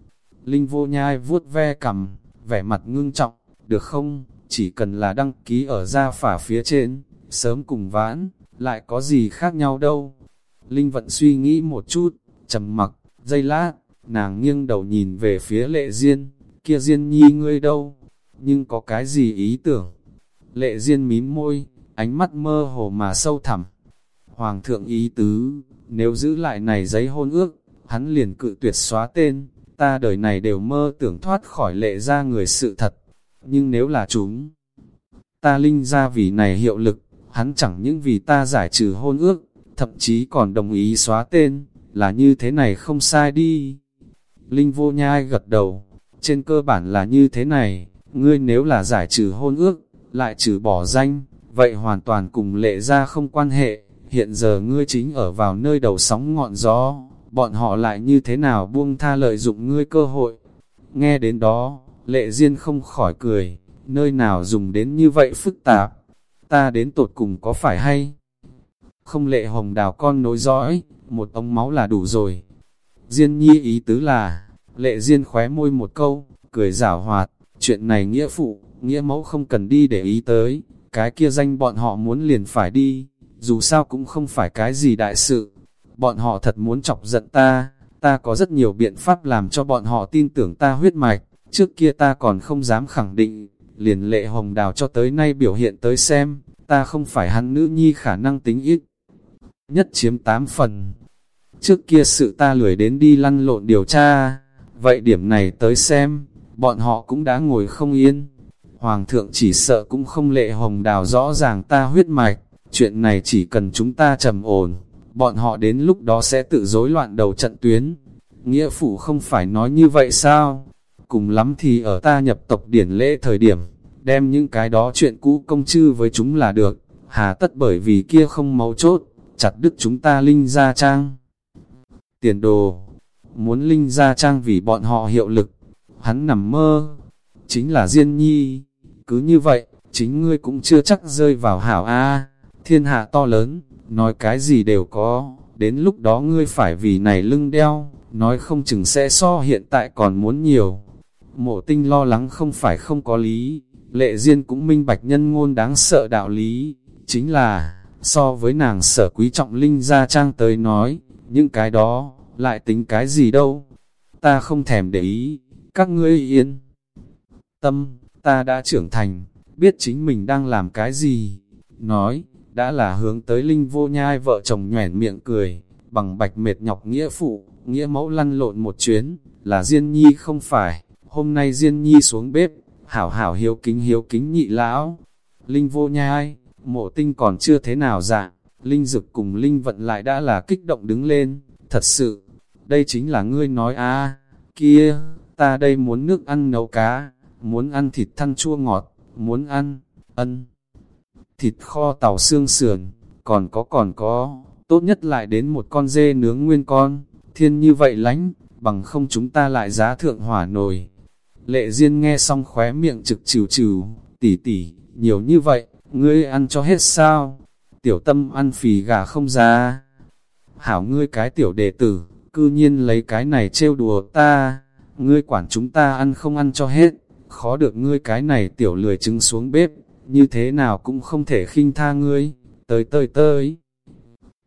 Linh vô nhai vuốt ve cầm, vẻ mặt ngưng trọng, được không, chỉ cần là đăng ký ở gia phả phía trên, sớm cùng vãn, lại có gì khác nhau đâu. Linh vận suy nghĩ một chút, trầm mặc, dây lát, nàng nghiêng đầu nhìn về phía lệ diên, kia diên nhi ngươi đâu, nhưng có cái gì ý tưởng. Lệ diên mím môi, ánh mắt mơ hồ mà sâu thẳm. Hoàng thượng ý tứ, nếu giữ lại này giấy hôn ước, hắn liền cự tuyệt xóa tên, ta đời này đều mơ tưởng thoát khỏi lệ ra người sự thật. Nhưng nếu là chúng, ta linh ra vì này hiệu lực, hắn chẳng những vì ta giải trừ hôn ước, thậm chí còn đồng ý xóa tên, là như thế này không sai đi. Linh vô nhai gật đầu, trên cơ bản là như thế này, ngươi nếu là giải trừ hôn ước, lại trừ bỏ danh, vậy hoàn toàn cùng lệ ra không quan hệ, hiện giờ ngươi chính ở vào nơi đầu sóng ngọn gió, bọn họ lại như thế nào buông tha lợi dụng ngươi cơ hội. Nghe đến đó, lệ duyên không khỏi cười, nơi nào dùng đến như vậy phức tạp, ta đến tột cùng có phải hay? Không lệ hồng đào con nối dõi, một ống máu là đủ rồi. Diên nhi ý tứ là, lệ diên khóe môi một câu, cười giảo hoạt, chuyện này nghĩa phụ, nghĩa mẫu không cần đi để ý tới, cái kia danh bọn họ muốn liền phải đi, dù sao cũng không phải cái gì đại sự. Bọn họ thật muốn chọc giận ta, ta có rất nhiều biện pháp làm cho bọn họ tin tưởng ta huyết mạch, trước kia ta còn không dám khẳng định, liền lệ hồng đào cho tới nay biểu hiện tới xem, ta không phải hắn nữ nhi khả năng tính ít. Nhất chiếm 8 phần. Trước kia sự ta lười đến đi lăn lộn điều tra, vậy điểm này tới xem, bọn họ cũng đã ngồi không yên. Hoàng thượng chỉ sợ cũng không lệ hồng đào rõ ràng ta huyết mạch, chuyện này chỉ cần chúng ta trầm ổn, bọn họ đến lúc đó sẽ tự rối loạn đầu trận tuyến. Nghĩa phủ không phải nói như vậy sao? Cùng lắm thì ở ta nhập tộc điển lễ thời điểm, đem những cái đó chuyện cũ công chư với chúng là được, hà tất bởi vì kia không máu chốt, chặt đứt chúng ta linh gia trang. Tiền đồ, muốn linh gia trang vì bọn họ hiệu lực, hắn nằm mơ, chính là Diên Nhi, cứ như vậy, chính ngươi cũng chưa chắc rơi vào hảo A, thiên hạ to lớn, nói cái gì đều có, đến lúc đó ngươi phải vì này lưng đeo, nói không chừng sẽ so hiện tại còn muốn nhiều. Mộ tinh lo lắng không phải không có lý, lệ duyên cũng minh bạch nhân ngôn đáng sợ đạo lý, chính là, so với nàng sở quý trọng linh gia trang tới nói, những cái đó, lại tính cái gì đâu, ta không thèm để ý, các ngươi yên. Tâm, ta đã trưởng thành, biết chính mình đang làm cái gì, nói, đã là hướng tới linh vô nhai vợ chồng nhoẻn miệng cười, bằng bạch mệt nhọc nghĩa phụ, nghĩa mẫu lăn lộn một chuyến, là Diên Nhi không phải, hôm nay Diên Nhi xuống bếp, hảo hảo hiếu kính hiếu kính nhị lão, linh vô nhai, mộ tinh còn chưa thế nào dạng, linh dực cùng linh vận lại đã là kích động đứng lên, thật sự, đây chính là ngươi nói a à, kia, ta đây muốn nước ăn nấu cá, muốn ăn thịt thăn chua ngọt, muốn ăn, ân, thịt kho tàu xương sườn, còn có còn có, tốt nhất lại đến một con dê nướng nguyên con, thiên như vậy lánh, bằng không chúng ta lại giá thượng hỏa nồi. Lệ Diên nghe xong khóe miệng trực trừ trừ, tỉ tỉ, nhiều như vậy, ngươi ăn cho hết sao? Tiểu tâm ăn phì gà không ra. Hảo ngươi cái tiểu đệ tử, cư nhiên lấy cái này trêu đùa ta, ngươi quản chúng ta ăn không ăn cho hết, khó được ngươi cái này tiểu lười trứng xuống bếp, như thế nào cũng không thể khinh tha ngươi, tới tới tới.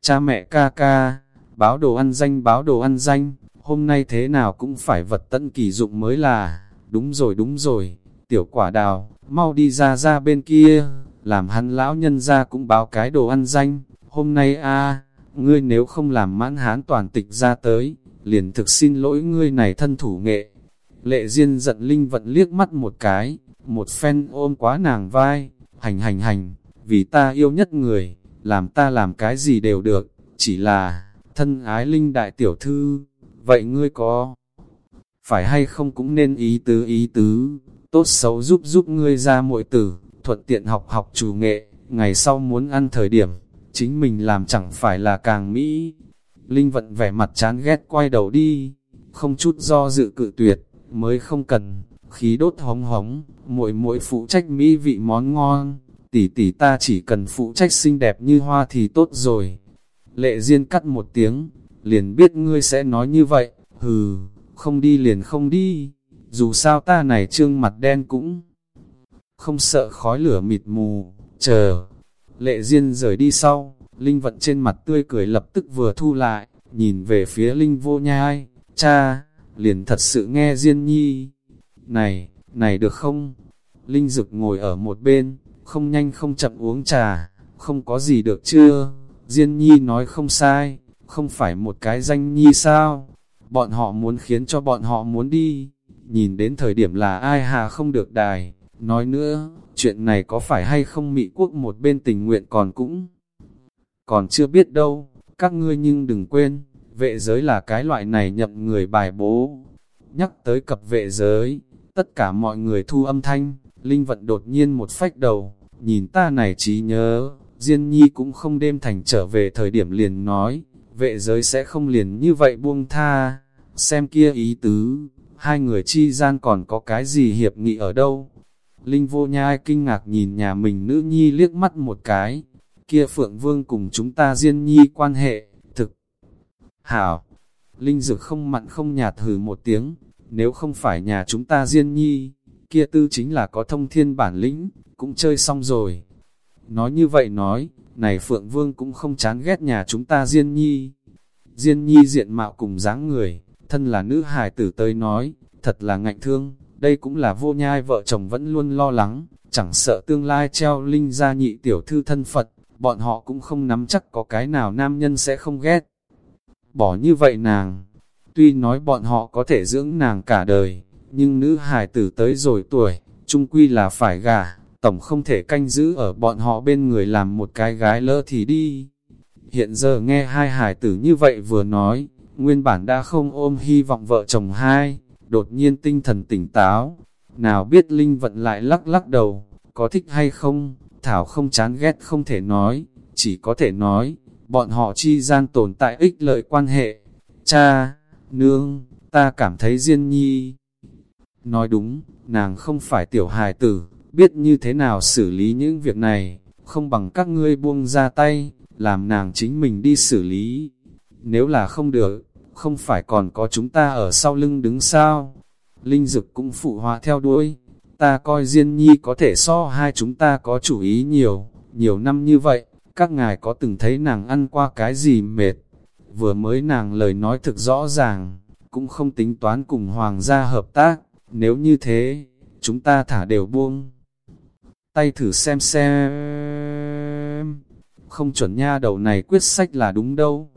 Cha mẹ ca ca, báo đồ ăn danh báo đồ ăn danh, hôm nay thế nào cũng phải vật tận kỳ dụng mới là, đúng rồi đúng rồi, tiểu quả đào, mau đi ra ra bên kia, làm hắn lão nhân ra cũng báo cái đồ ăn danh, hôm nay a ngươi nếu không làm mãn hán toàn tịch ra tới, liền thực xin lỗi ngươi này thân thủ nghệ. Lệ Diên giận Linh vận liếc mắt một cái, một phen ôm quá nàng vai, hành hành hành, vì ta yêu nhất người, làm ta làm cái gì đều được, chỉ là, thân ái Linh đại tiểu thư, vậy ngươi có, phải hay không cũng nên ý tứ ý tứ, tốt xấu giúp giúp ngươi ra muội tử, thuận tiện học học chủ nghệ, ngày sau muốn ăn thời điểm, chính mình làm chẳng phải là càng mỹ. Linh vận vẻ mặt chán ghét quay đầu đi, không chút do dự cự tuyệt, mới không cần, khí đốt hóng hóng, muội muội phụ trách mỹ vị món ngon, tỷ tỷ ta chỉ cần phụ trách xinh đẹp như hoa thì tốt rồi. Lệ Diên cắt một tiếng, liền biết ngươi sẽ nói như vậy, hừ, không đi liền không đi, dù sao ta này trương mặt đen cũng không sợ khói lửa mịt mù, chờ. Lệ Diên rời đi sau, Linh vận trên mặt tươi cười lập tức vừa thu lại, nhìn về phía Linh vô nhai, cha, liền thật sự nghe Diên nhi. Này, này được không? Linh dực ngồi ở một bên, không nhanh không chậm uống trà, không có gì được chưa? Diên nhi nói không sai, không phải một cái danh nhi sao? Bọn họ muốn khiến cho bọn họ muốn đi, nhìn đến thời điểm là ai hà không được đài. Nói nữa, chuyện này có phải hay không Mỹ quốc một bên tình nguyện còn cũng còn chưa biết đâu, các ngươi nhưng đừng quên, vệ giới là cái loại này nhậm người bài bố. Nhắc tới cập vệ giới, tất cả mọi người thu âm thanh, Linh vận đột nhiên một phách đầu, nhìn ta này trí nhớ, Diên Nhi cũng không đêm thành trở về thời điểm liền nói, vệ giới sẽ không liền như vậy buông tha, xem kia ý tứ, hai người chi gian còn có cái gì hiệp nghị ở đâu. Linh vô nhai kinh ngạc nhìn nhà mình nữ nhi liếc mắt một cái, kia Phượng Vương cùng chúng ta Diên Nhi quan hệ. Hảo, Linh dược không mặn không nhạt hừ một tiếng, nếu không phải nhà chúng ta Diên Nhi, kia tư chính là có thông thiên bản lĩnh, cũng chơi xong rồi. Nói như vậy nói, này Phượng Vương cũng không chán ghét nhà chúng ta Diên Nhi. Diên Nhi diện mạo cùng dáng người, thân là nữ hài tử tới nói, thật là ngạnh thương, đây cũng là vô nhai vợ chồng vẫn luôn lo lắng, chẳng sợ tương lai treo linh ra nhị tiểu thư thân Phật, bọn họ cũng không nắm chắc có cái nào nam nhân sẽ không ghét. Bỏ như vậy nàng, tuy nói bọn họ có thể dưỡng nàng cả đời, nhưng nữ hài tử tới rồi tuổi, trung quy là phải gả, tổng không thể canh giữ ở bọn họ bên người làm một cái gái lỡ thì đi. Hiện giờ nghe hai hài tử như vậy vừa nói, nguyên bản đã không ôm hy vọng vợ chồng hai, đột nhiên tinh thần tỉnh táo, nào biết Linh vận lại lắc lắc đầu, có thích hay không, Thảo không chán ghét không thể nói, chỉ có thể nói, bọn họ chi gian tồn tại ích lợi quan hệ. Cha, nương, ta cảm thấy Diên Nhi. Nói đúng, nàng không phải tiểu hài tử, biết như thế nào xử lý những việc này, không bằng các ngươi buông ra tay, làm nàng chính mình đi xử lý. Nếu là không được, không phải còn có chúng ta ở sau lưng đứng sao? Linh Dực cũng phụ họa theo đuôi, ta coi Diên Nhi có thể so hai chúng ta có chủ ý nhiều, nhiều năm như vậy, các ngài có từng thấy nàng ăn qua cái gì mệt? Vừa mới nàng lời nói thực rõ ràng, cũng không tính toán cùng hoàng gia hợp tác, nếu như thế, chúng ta thả đều buông. Tay thử xem xem, không chuẩn nha đầu này quyết sách là đúng đâu.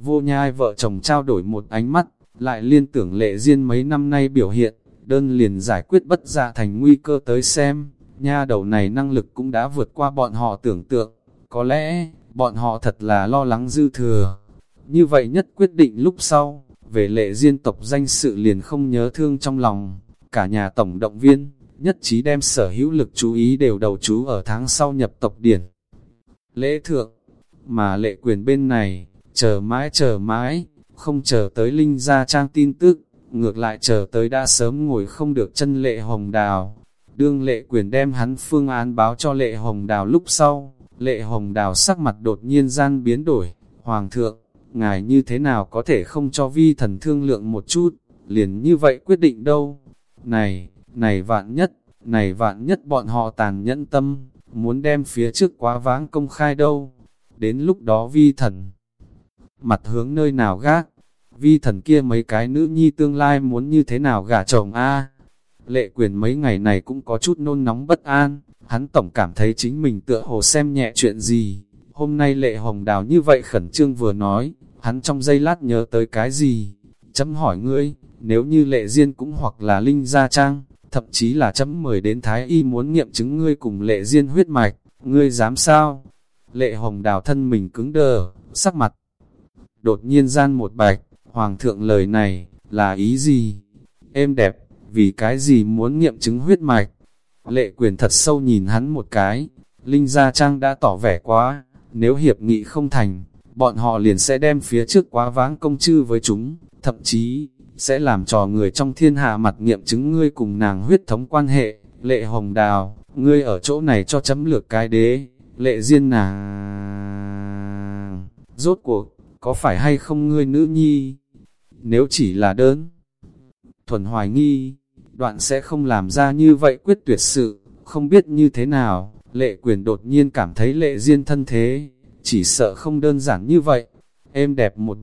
Vô nhai vợ chồng trao đổi một ánh mắt, lại liên tưởng lệ duyên mấy năm nay biểu hiện, đơn liền giải quyết bất dạ thành nguy cơ tới xem, nha đầu này năng lực cũng đã vượt qua bọn họ tưởng tượng, có lẽ, bọn họ thật là lo lắng dư thừa. Như vậy nhất quyết định lúc sau, về lệ diên tộc danh sự liền không nhớ thương trong lòng, cả nhà tổng động viên, nhất trí đem sở hữu lực chú ý đều đầu chú ở tháng sau nhập tộc điển. Lễ thượng, mà lệ quyền bên này, chờ mãi chờ mãi, không chờ tới Linh Gia Trang tin tức, ngược lại chờ tới đã sớm ngồi không được chân lệ hồng đào. Đương lệ quyền đem hắn phương án báo cho lệ hồng đào lúc sau, lệ hồng đào sắc mặt đột nhiên gian biến đổi, Hoàng thượng, ngài như thế nào có thể không cho vi thần thương lượng một chút, liền như vậy quyết định đâu. Này, này vạn nhất, này vạn nhất bọn họ tàn nhẫn tâm, muốn đem phía trước quá váng công khai đâu. Đến lúc đó vi thần, mặt hướng nơi nào gác, vi thần kia mấy cái nữ nhi tương lai muốn như thế nào gả chồng a Lệ quyền mấy ngày này cũng có chút nôn nóng bất an, hắn tổng cảm thấy chính mình tựa hồ xem nhẹ chuyện gì. Hôm nay lệ hồng đào như vậy khẩn trương vừa nói, hắn trong giây lát nhớ tới cái gì? Chấm hỏi ngươi, nếu như lệ duyên cũng hoặc là linh gia trang, thậm chí là chấm mời đến thái y muốn nghiệm chứng ngươi cùng lệ duyên huyết mạch, ngươi dám sao? Lệ hồng đào thân mình cứng đờ, sắc mặt. Đột nhiên gian một bạch, Hoàng thượng lời này, là ý gì? Êm đẹp, vì cái gì muốn nghiệm chứng huyết mạch? Lệ quyền thật sâu nhìn hắn một cái, Linh Gia Trang đã tỏ vẻ quá, nếu hiệp nghị không thành, bọn họ liền sẽ đem phía trước quá váng công chư với chúng, thậm chí, sẽ làm trò người trong thiên hạ mặt nghiệm chứng ngươi cùng nàng huyết thống quan hệ, lệ hồng đào, ngươi ở chỗ này cho chấm lược cái đế, lệ riêng nàng. Rốt cuộc, có phải hay không ngươi nữ nhi? Nếu chỉ là đơn, thuần hoài nghi, đoạn sẽ không làm ra như vậy quyết tuyệt sự, không biết như thế nào, lệ quyền đột nhiên cảm thấy lệ duyên thân thế, chỉ sợ không đơn giản như vậy, êm đẹp một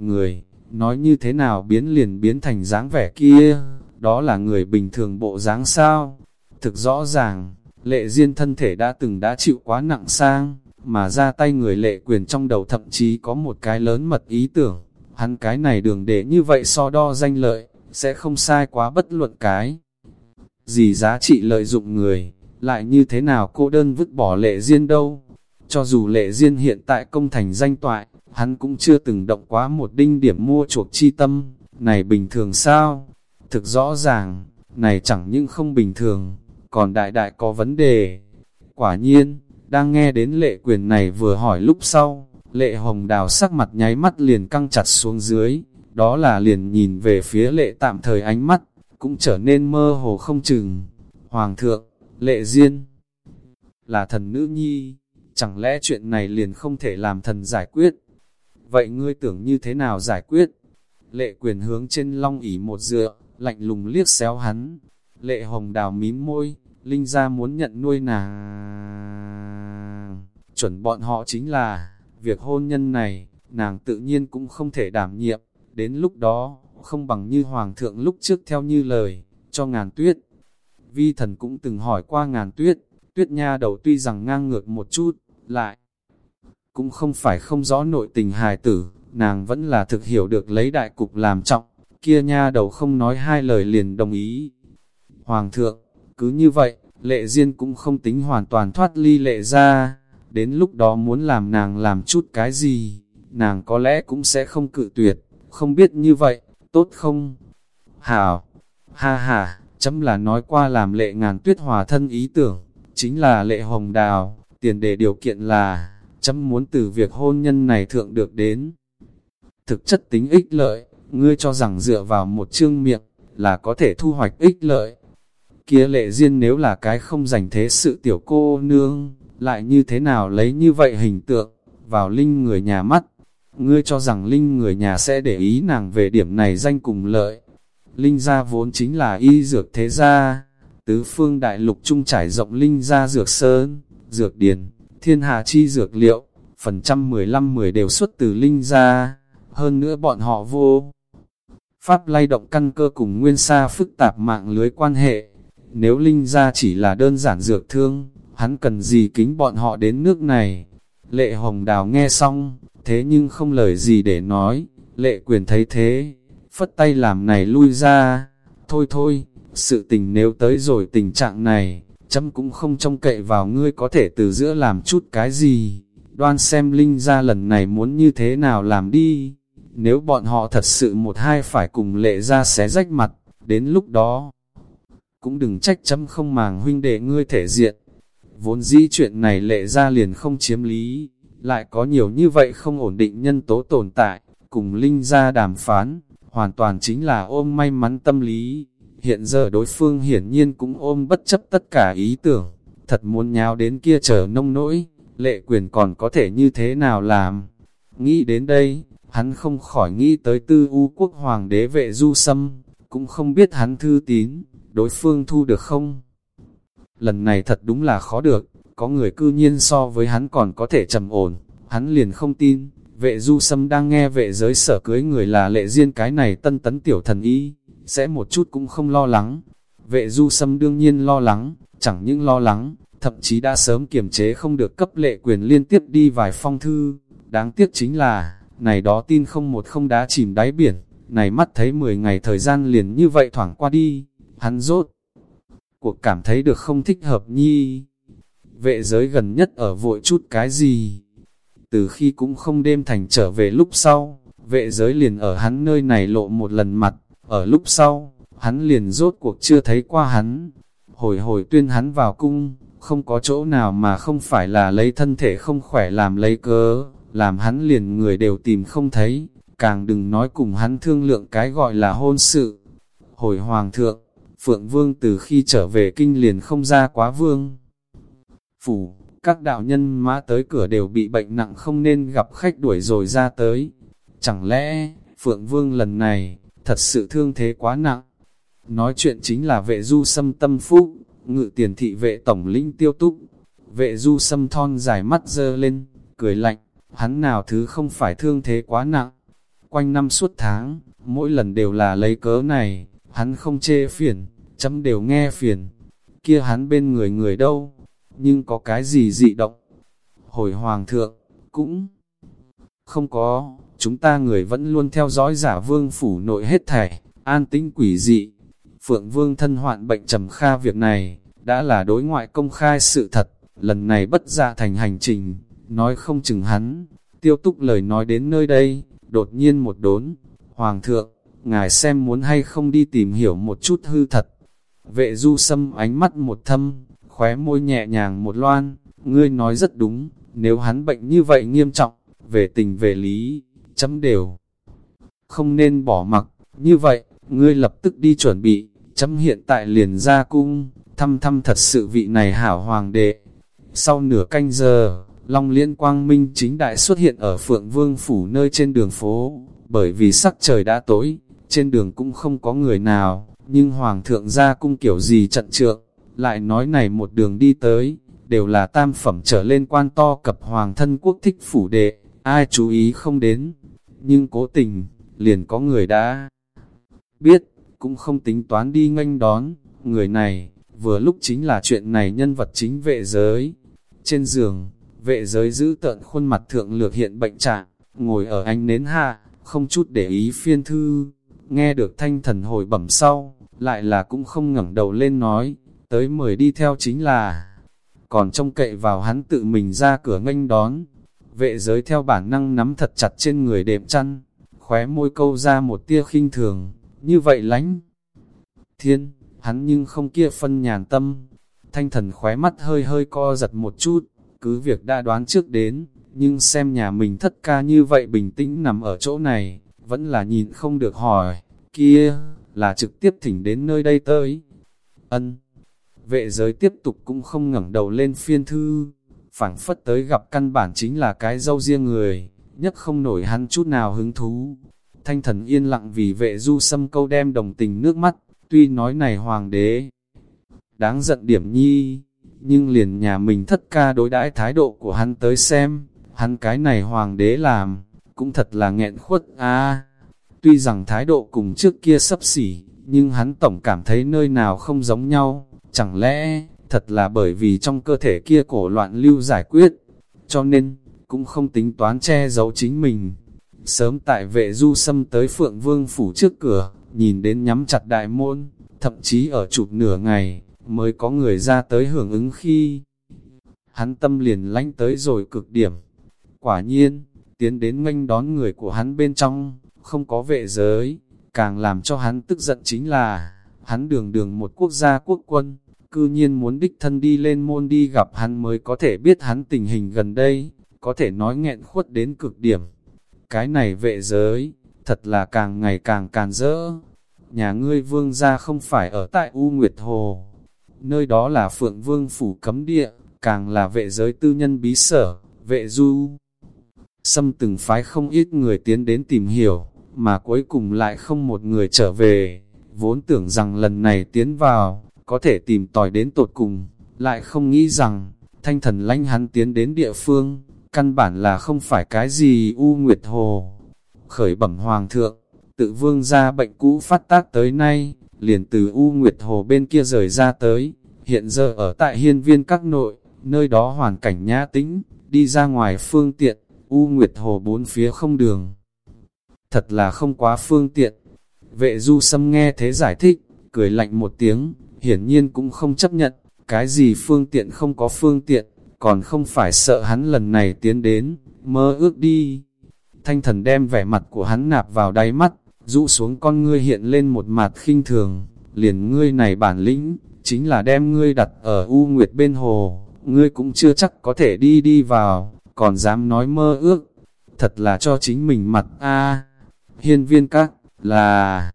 người, nói như thế nào biến liền biến thành dáng vẻ kia, đó là người bình thường bộ dáng sao, thực rõ ràng, lệ duyên thân thể đã từng đã chịu quá nặng sang, mà ra tay người lệ quyền trong đầu thậm chí có một cái lớn mật ý tưởng, hắn cái này đường để như vậy so đo danh lợi, sẽ không sai quá bất luận cái. Gì giá trị lợi dụng người, lại như thế nào cô đơn vứt bỏ lệ duyên đâu. Cho dù lệ duyên hiện tại công thành danh toại, hắn cũng chưa từng động quá một đinh điểm mua chuộc chi tâm, này bình thường sao? Thực rõ ràng, này chẳng những không bình thường, còn đại đại có vấn đề. Quả nhiên, đang nghe đến lệ quyền này vừa hỏi lúc sau, lệ hồng đào sắc mặt nháy mắt liền căng chặt xuống dưới, đó là liền nhìn về phía lệ tạm thời ánh mắt, cũng trở nên mơ hồ không chừng. Hoàng thượng, lệ duyên là thần nữ nhi, chẳng lẽ chuyện này liền không thể làm thần giải quyết? Vậy ngươi tưởng như thế nào giải quyết? Lệ quyền hướng trên long ỉ một dựa, lạnh lùng liếc xéo hắn. Lệ hồng đào mím môi, Linh ra muốn nhận nuôi nàng. Chuẩn bọn họ chính là, việc hôn nhân này, nàng tự nhiên cũng không thể đảm nhiệm. Đến lúc đó, không bằng như hoàng thượng lúc trước theo như lời, cho ngàn tuyết. Vi thần cũng từng hỏi qua ngàn tuyết, tuyết nha đầu tuy rằng ngang ngược một chút, lại cũng không phải không rõ nội tình hài tử, nàng vẫn là thực hiểu được lấy đại cục làm trọng, kia nha đầu không nói hai lời liền đồng ý. Hoàng thượng, cứ như vậy, lệ duyên cũng không tính hoàn toàn thoát ly lệ ra, đến lúc đó muốn làm nàng làm chút cái gì, nàng có lẽ cũng sẽ không cự tuyệt, không biết như vậy, tốt không? Hảo, ha ha, chấm là nói qua làm lệ ngàn tuyết hòa thân ý tưởng, chính là lệ hồng đào, tiền đề điều kiện là, chấm muốn từ việc hôn nhân này thượng được đến. Thực chất tính ích lợi, ngươi cho rằng dựa vào một chương miệng, là có thể thu hoạch ích lợi. Kia lệ duyên nếu là cái không dành thế sự tiểu cô nương, lại như thế nào lấy như vậy hình tượng, vào linh người nhà mắt ngươi cho rằng Linh người nhà sẽ để ý nàng về điểm này danh cùng lợi. Linh gia vốn chính là y dược thế gia, tứ phương đại lục trung trải rộng Linh gia dược sơn, dược điền, thiên hạ chi dược liệu, phần trăm mười lăm mười đều xuất từ Linh gia, hơn nữa bọn họ vô. Pháp lay động căn cơ cùng nguyên sa phức tạp mạng lưới quan hệ, nếu Linh gia chỉ là đơn giản dược thương, hắn cần gì kính bọn họ đến nước này. Lệ Hồng Đào nghe xong, thế nhưng không lời gì để nói, lệ quyền thấy thế, phất tay làm này lui ra, thôi thôi, sự tình nếu tới rồi tình trạng này, chấm cũng không trông cậy vào ngươi có thể từ giữa làm chút cái gì, đoan xem Linh ra lần này muốn như thế nào làm đi, nếu bọn họ thật sự một hai phải cùng lệ ra xé rách mặt, đến lúc đó, cũng đừng trách chấm không màng huynh đệ ngươi thể diện, vốn dĩ chuyện này lệ ra liền không chiếm lý, lại có nhiều như vậy không ổn định nhân tố tồn tại, cùng Linh ra đàm phán, hoàn toàn chính là ôm may mắn tâm lý. Hiện giờ đối phương hiển nhiên cũng ôm bất chấp tất cả ý tưởng, thật muốn nháo đến kia chờ nông nỗi, lệ quyền còn có thể như thế nào làm. Nghĩ đến đây, hắn không khỏi nghĩ tới tư u quốc hoàng đế vệ du sâm, cũng không biết hắn thư tín, đối phương thu được không. Lần này thật đúng là khó được, có người cư nhiên so với hắn còn có thể trầm ổn, hắn liền không tin, vệ du sâm đang nghe vệ giới sở cưới người là lệ duyên cái này tân tấn tiểu thần y, sẽ một chút cũng không lo lắng. Vệ du sâm đương nhiên lo lắng, chẳng những lo lắng, thậm chí đã sớm kiềm chế không được cấp lệ quyền liên tiếp đi vài phong thư. Đáng tiếc chính là, này đó tin không một không đá chìm đáy biển, này mắt thấy 10 ngày thời gian liền như vậy thoảng qua đi, hắn rốt. Cuộc cảm thấy được không thích hợp nhi. Vệ giới gần nhất ở vội chút cái gì, từ khi cũng không đêm thành trở về lúc sau, vệ giới liền ở hắn nơi này lộ một lần mặt, ở lúc sau, hắn liền rốt cuộc chưa thấy qua hắn. Hồi hồi tuyên hắn vào cung, không có chỗ nào mà không phải là lấy thân thể không khỏe làm lấy cớ, làm hắn liền người đều tìm không thấy, càng đừng nói cùng hắn thương lượng cái gọi là hôn sự. Hồi hoàng thượng, Phượng Vương từ khi trở về kinh liền không ra quá vương. Phủ, các đạo nhân mã tới cửa đều bị bệnh nặng không nên gặp khách đuổi rồi ra tới. Chẳng lẽ, Phượng Vương lần này, thật sự thương thế quá nặng? Nói chuyện chính là vệ du sâm tâm phúc, ngự tiền thị vệ tổng linh tiêu túc. Vệ du sâm thon dài mắt dơ lên, cười lạnh, hắn nào thứ không phải thương thế quá nặng. Quanh năm suốt tháng, mỗi lần đều là lấy cớ này, hắn không chê phiền, chấm đều nghe phiền. Kia hắn bên người người đâu, nhưng có cái gì dị động. Hồi hoàng thượng, cũng không có, chúng ta người vẫn luôn theo dõi giả vương phủ nội hết thảy, an tĩnh quỷ dị. Phượng vương thân hoạn bệnh trầm kha việc này, đã là đối ngoại công khai sự thật, lần này bất dạ thành hành trình, nói không chừng hắn. Tiêu túc lời nói đến nơi đây, đột nhiên một đốn, Hoàng thượng, ngài xem muốn hay không đi tìm hiểu một chút hư thật. Vệ du sâm ánh mắt một thâm, khóe môi nhẹ nhàng một loan, ngươi nói rất đúng, nếu hắn bệnh như vậy nghiêm trọng, về tình về lý, chấm đều. Không nên bỏ mặc, như vậy, ngươi lập tức đi chuẩn bị, chấm hiện tại liền ra cung, thăm thăm thật sự vị này hảo hoàng đệ. Sau nửa canh giờ, Long Liên Quang Minh chính đại xuất hiện ở Phượng Vương Phủ nơi trên đường phố, bởi vì sắc trời đã tối, trên đường cũng không có người nào, nhưng Hoàng thượng ra cung kiểu gì trận trượng, lại nói này một đường đi tới, đều là tam phẩm trở lên quan to cập hoàng thân quốc thích phủ đệ, ai chú ý không đến, nhưng cố tình, liền có người đã biết, cũng không tính toán đi nghênh đón, người này, vừa lúc chính là chuyện này nhân vật chính vệ giới. Trên giường, vệ giới giữ tợn khuôn mặt thượng lược hiện bệnh trạng, ngồi ở ánh nến hạ, không chút để ý phiên thư, nghe được thanh thần hồi bẩm sau, lại là cũng không ngẩng đầu lên nói, tới mời đi theo chính là, còn trông cậy vào hắn tự mình ra cửa nghênh đón. Vệ giới theo bản năng nắm thật chặt trên người đệm chăn, khóe môi câu ra một tia khinh thường, như vậy lánh. Thiên, hắn nhưng không kia phân nhàn tâm, thanh thần khóe mắt hơi hơi co giật một chút, cứ việc đã đoán trước đến, nhưng xem nhà mình thất ca như vậy bình tĩnh nằm ở chỗ này, vẫn là nhìn không được hỏi, kia, là trực tiếp thỉnh đến nơi đây tới. Ân, vệ giới tiếp tục cũng không ngẩng đầu lên phiên thư, phảng phất tới gặp căn bản chính là cái dâu riêng người, nhất không nổi hắn chút nào hứng thú. Thanh thần yên lặng vì vệ du xâm câu đem đồng tình nước mắt, tuy nói này hoàng đế, đáng giận điểm nhi, nhưng liền nhà mình thất ca đối đãi thái độ của hắn tới xem, hắn cái này hoàng đế làm, cũng thật là nghẹn khuất a. tuy rằng thái độ cùng trước kia sấp xỉ, nhưng hắn tổng cảm thấy nơi nào không giống nhau, chẳng lẽ, thật là bởi vì trong cơ thể kia cổ loạn lưu giải quyết, cho nên, cũng không tính toán che giấu chính mình. Sớm tại vệ du xâm tới Phượng Vương phủ trước cửa, nhìn đến nhắm chặt đại môn, thậm chí ở chụp nửa ngày, mới có người ra tới hưởng ứng khi hắn tâm liền lánh tới rồi cực điểm. Quả nhiên, tiến đến nghênh đón người của hắn bên trong, không có vệ giới, càng làm cho hắn tức giận chính là, hắn đường đường một quốc gia quốc quân, cư nhiên muốn đích thân đi lên môn đi gặp hắn mới có thể biết hắn tình hình gần đây, có thể nói nghẹn khuất đến cực điểm. Cái này vệ giới, thật là càng ngày càng càng rỡ. Nhà ngươi vương gia không phải ở tại U Nguyệt Hồ, nơi đó là Phượng Vương Phủ cấm địa, càng là vệ giới tư nhân bí sở, vệ du. Xâm từng phái không ít người tiến đến tìm hiểu, mà cuối cùng lại không một người trở về, vốn tưởng rằng lần này tiến vào, có thể tìm tòi đến tột cùng, lại không nghĩ rằng, thanh thần lanh hắn tiến đến địa phương, căn bản là không phải cái gì u nguyệt hồ. Khởi bẩm hoàng thượng, tự vương ra bệnh cũ phát tác tới nay, liền từ U Nguyệt Hồ bên kia rời ra tới, hiện giờ ở tại hiên viên các nội, nơi đó hoàn cảnh nhã tĩnh, đi ra ngoài phương tiện, U Nguyệt Hồ bốn phía không đường. Thật là không quá phương tiện. Vệ du sâm nghe thế giải thích, cười lạnh một tiếng, hiển nhiên cũng không chấp nhận, cái gì phương tiện không có phương tiện, còn không phải sợ hắn lần này tiến đến, mơ ước đi. Thanh thần đem vẻ mặt của hắn nạp vào đáy mắt, rũ xuống con ngươi hiện lên một mặt khinh thường, liền ngươi này bản lĩnh, chính là đem ngươi đặt ở U Nguyệt bên hồ, ngươi cũng chưa chắc có thể đi đi vào, còn dám nói mơ ước, thật là cho chính mình mặt a Hiên viên các, là...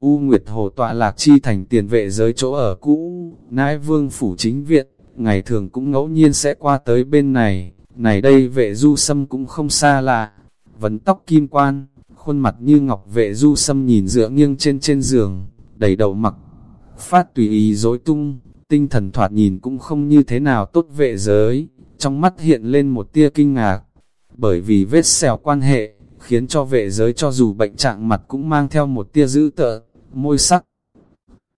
U Nguyệt Hồ tọa lạc chi thành tiền vệ giới chỗ ở cũ, nãi vương phủ chính viện, ngày thường cũng ngẫu nhiên sẽ qua tới bên này, này đây vệ du sâm cũng không xa lạ, vấn tóc kim quan, khuôn mặt như ngọc vệ du sâm nhìn dựa nghiêng trên trên giường, đầy đầu mặc, phát tùy ý dối tung, tinh thần thoạt nhìn cũng không như thế nào tốt vệ giới, trong mắt hiện lên một tia kinh ngạc, bởi vì vết xèo quan hệ, khiến cho vệ giới cho dù bệnh trạng mặt cũng mang theo một tia dữ tợn, môi sắc,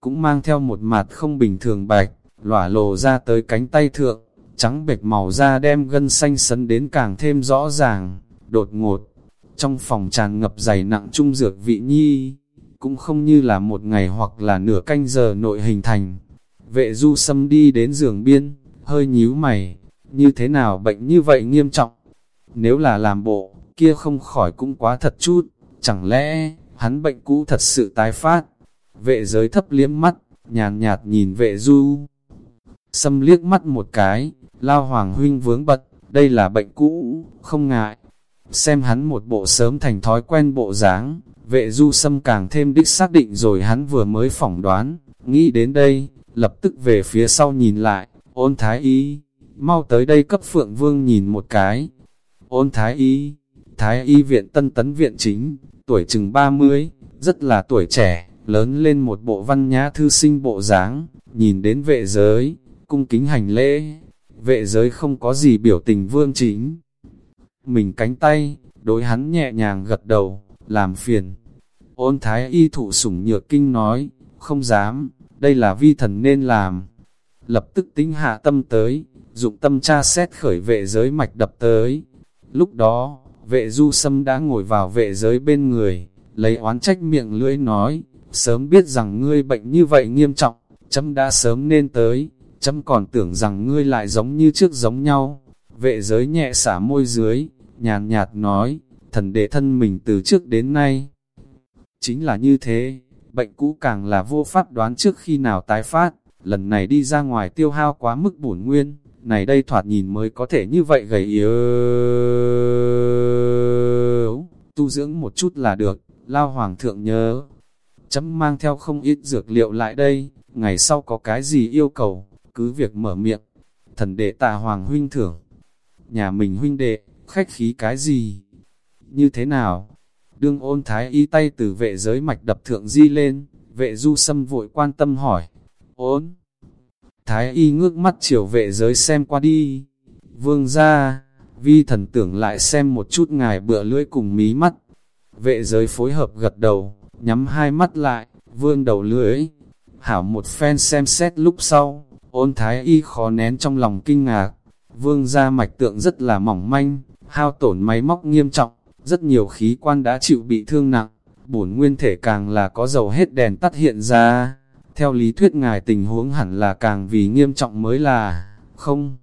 cũng mang theo một mặt không bình thường bạch, lỏa lồ ra tới cánh tay thượng, trắng bệch màu da đem gân xanh sấn đến càng thêm rõ ràng, đột ngột, trong phòng tràn ngập dày nặng trung dược vị nhi, cũng không như là một ngày hoặc là nửa canh giờ nội hình thành. Vệ du xâm đi đến giường biên, hơi nhíu mày, như thế nào bệnh như vậy nghiêm trọng? Nếu là làm bộ, kia không khỏi cũng quá thật chút, chẳng lẽ, hắn bệnh cũ thật sự tái phát? Vệ giới thấp liếm mắt, nhàn nhạt, nhìn vệ du. Xâm liếc mắt một cái, lao hoàng huynh vướng bật, đây là bệnh cũ, không ngại, Xem hắn một bộ sớm thành thói quen bộ dáng, vệ du xâm càng thêm đích xác định rồi hắn vừa mới phỏng đoán, nghĩ đến đây, lập tức về phía sau nhìn lại, ôn thái y, mau tới đây cấp phượng vương nhìn một cái. Ôn thái y, thái y viện tân tấn viện chính, tuổi chừng 30, rất là tuổi trẻ, lớn lên một bộ văn nhã thư sinh bộ dáng, nhìn đến vệ giới, cung kính hành lễ, vệ giới không có gì biểu tình vương chính mình cánh tay, đối hắn nhẹ nhàng gật đầu, làm phiền. Ôn thái y thụ sủng nhược kinh nói, không dám, đây là vi thần nên làm. Lập tức tính hạ tâm tới, dụng tâm tra xét khởi vệ giới mạch đập tới. Lúc đó, vệ du sâm đã ngồi vào vệ giới bên người, lấy oán trách miệng lưỡi nói, sớm biết rằng ngươi bệnh như vậy nghiêm trọng, chấm đã sớm nên tới, chấm còn tưởng rằng ngươi lại giống như trước giống nhau. Vệ giới nhẹ xả môi dưới, nhàn nhạt nói, thần đệ thân mình từ trước đến nay. Chính là như thế, bệnh cũ càng là vô pháp đoán trước khi nào tái phát, lần này đi ra ngoài tiêu hao quá mức bổn nguyên, này đây thoạt nhìn mới có thể như vậy gầy yếu. Tu dưỡng một chút là được, lao hoàng thượng nhớ. Chấm mang theo không ít dược liệu lại đây, ngày sau có cái gì yêu cầu, cứ việc mở miệng. Thần đệ tạ hoàng huynh thưởng. Nhà mình huynh đệ, khách khí cái gì? Như thế nào? Đương ôn thái y tay từ vệ giới mạch đập thượng di lên, vệ du sâm vội quan tâm hỏi. Ôn! Thái y ngước mắt chiều vệ giới xem qua đi. Vương ra, vi thần tưởng lại xem một chút ngài bựa lưỡi cùng mí mắt. Vệ giới phối hợp gật đầu, nhắm hai mắt lại, vương đầu lưỡi. Hảo một phen xem xét lúc sau, ôn thái y khó nén trong lòng kinh ngạc. Vương ra mạch tượng rất là mỏng manh, hao tổn máy móc nghiêm trọng, rất nhiều khí quan đã chịu bị thương nặng, bổn nguyên thể càng là có dầu hết đèn tắt hiện ra. Theo lý thuyết ngài tình huống hẳn là càng vì nghiêm trọng mới là, không.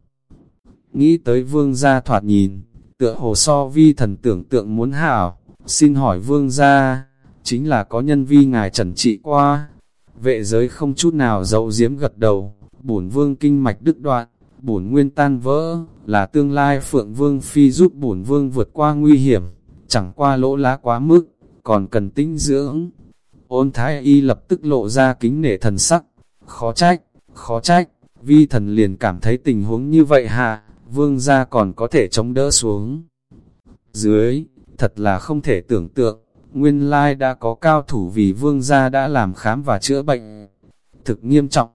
Nghĩ tới vương gia thoạt nhìn, tựa hồ so vi thần tưởng tượng muốn hảo, xin hỏi vương gia, chính là có nhân vi ngài trần trị qua. Vệ giới không chút nào dậu diếm gật đầu, bổn vương kinh mạch đứt đoạn, bổn nguyên tan vỡ, là tương lai phượng vương phi giúp bổn vương vượt qua nguy hiểm, chẳng qua lỗ lá quá mức, còn cần tinh dưỡng. Ôn thái y lập tức lộ ra kính nể thần sắc, khó trách, khó trách, vi thần liền cảm thấy tình huống như vậy hạ, vương gia còn có thể chống đỡ xuống. Dưới, thật là không thể tưởng tượng, nguyên lai đã có cao thủ vì vương gia đã làm khám và chữa bệnh. Thực nghiêm trọng,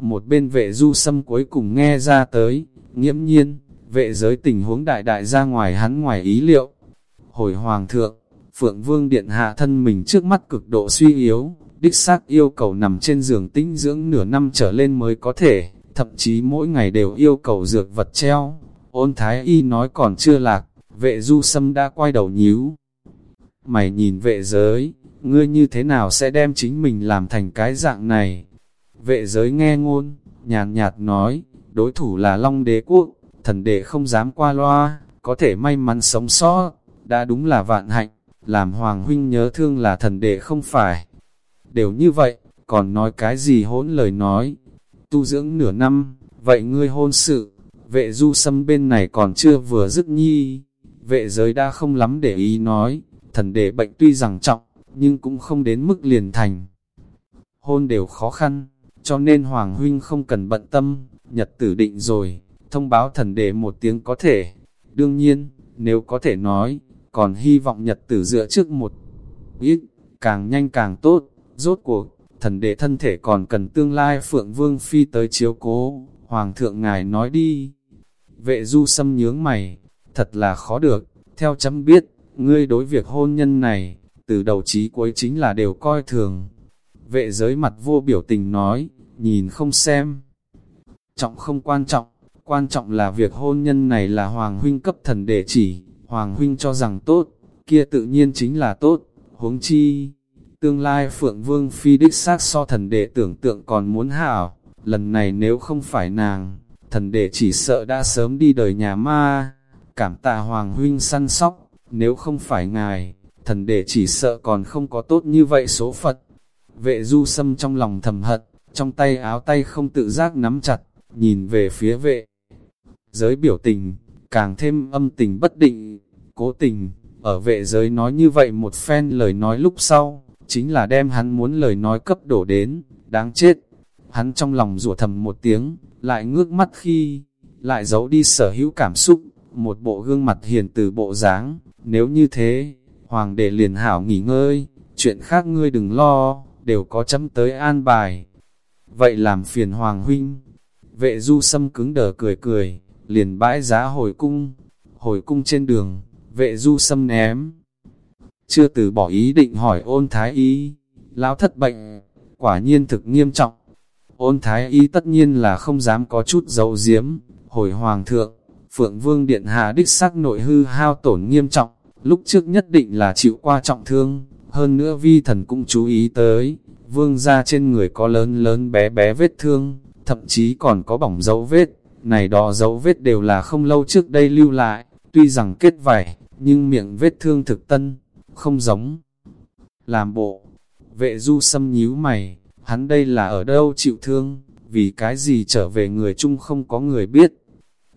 một bên vệ du sâm cuối cùng nghe ra tới, nghiễm nhiên, vệ giới tình huống đại đại ra ngoài hắn ngoài ý liệu. Hồi hoàng thượng, Phượng Vương Điện hạ thân mình trước mắt cực độ suy yếu, đích xác yêu cầu nằm trên giường tinh dưỡng nửa năm trở lên mới có thể, thậm chí mỗi ngày đều yêu cầu dược vật treo. Ôn Thái Y nói còn chưa lạc, vệ du sâm đã quay đầu nhíu. Mày nhìn vệ giới, ngươi như thế nào sẽ đem chính mình làm thành cái dạng này? Vệ giới nghe ngôn, nhàn nhạt nói, đối thủ là Long Đế Quốc, thần đệ không dám qua loa, có thể may mắn sống sót, đã đúng là vạn hạnh, làm Hoàng Huynh nhớ thương là thần đệ không phải. Đều như vậy, còn nói cái gì hỗn lời nói, tu dưỡng nửa năm, vậy ngươi hôn sự, vệ du sâm bên này còn chưa vừa dứt nhi, vệ giới đã không lắm để ý nói, thần đệ bệnh tuy rằng trọng, nhưng cũng không đến mức liền thành. Hôn đều khó khăn, cho nên Hoàng Huynh không cần bận tâm, nhật tử định rồi, thông báo thần đệ một tiếng có thể. Đương nhiên, nếu có thể nói, còn hy vọng nhật tử dựa trước một ít, càng nhanh càng tốt, rốt cuộc, thần đệ thân thể còn cần tương lai Phượng Vương Phi tới chiếu cố, Hoàng thượng ngài nói đi. Vệ du xâm nhướng mày, thật là khó được, theo chấm biết, ngươi đối việc hôn nhân này, từ đầu chí cuối chính là đều coi thường. Vệ giới mặt vô biểu tình nói, nhìn không xem. Trọng không quan trọng, quan trọng là việc hôn nhân này là Hoàng huynh cấp thần đệ chỉ, Hoàng huynh cho rằng tốt, kia tự nhiên chính là tốt, huống chi. Tương lai Phượng Vương Phi đích xác so thần đệ tưởng tượng còn muốn hảo, lần này nếu không phải nàng, thần đệ chỉ sợ đã sớm đi đời nhà ma. Cảm tạ Hoàng huynh săn sóc, nếu không phải ngài, thần đệ chỉ sợ còn không có tốt như vậy số Phật. Vệ du sâm trong lòng thầm hận, trong tay áo tay không tự giác nắm chặt, nhìn về phía vệ. Giới biểu tình, càng thêm âm tình bất định, cố tình, ở vệ giới nói như vậy một phen lời nói lúc sau, chính là đem hắn muốn lời nói cấp đổ đến, đáng chết. Hắn trong lòng rủa thầm một tiếng, lại ngước mắt khi, lại giấu đi sở hữu cảm xúc, một bộ gương mặt hiền từ bộ dáng nếu như thế, hoàng đệ liền hảo nghỉ ngơi, chuyện khác ngươi đừng lo, đều có chấm tới an bài. Vậy làm phiền hoàng huynh, vệ du sâm cứng đờ cười cười, liền bãi giá hồi cung, hồi cung trên đường, vệ du sâm ném. Chưa từ bỏ ý định hỏi ôn thái y, lão thất bệnh, quả nhiên thực nghiêm trọng. Ôn thái y tất nhiên là không dám có chút dấu diếm, hồi hoàng thượng, phượng vương điện hạ đích xác nội hư hao tổn nghiêm trọng, lúc trước nhất định là chịu qua trọng thương, hơn nữa vi thần cũng chú ý tới, vương ra trên người có lớn lớn bé bé vết thương, thậm chí còn có bỏng dấu vết, này đó dấu vết đều là không lâu trước đây lưu lại, tuy rằng kết vảy, nhưng miệng vết thương thực tân, không giống. Làm bộ, vệ du xâm nhíu mày, hắn đây là ở đâu chịu thương, vì cái gì trở về người chung không có người biết.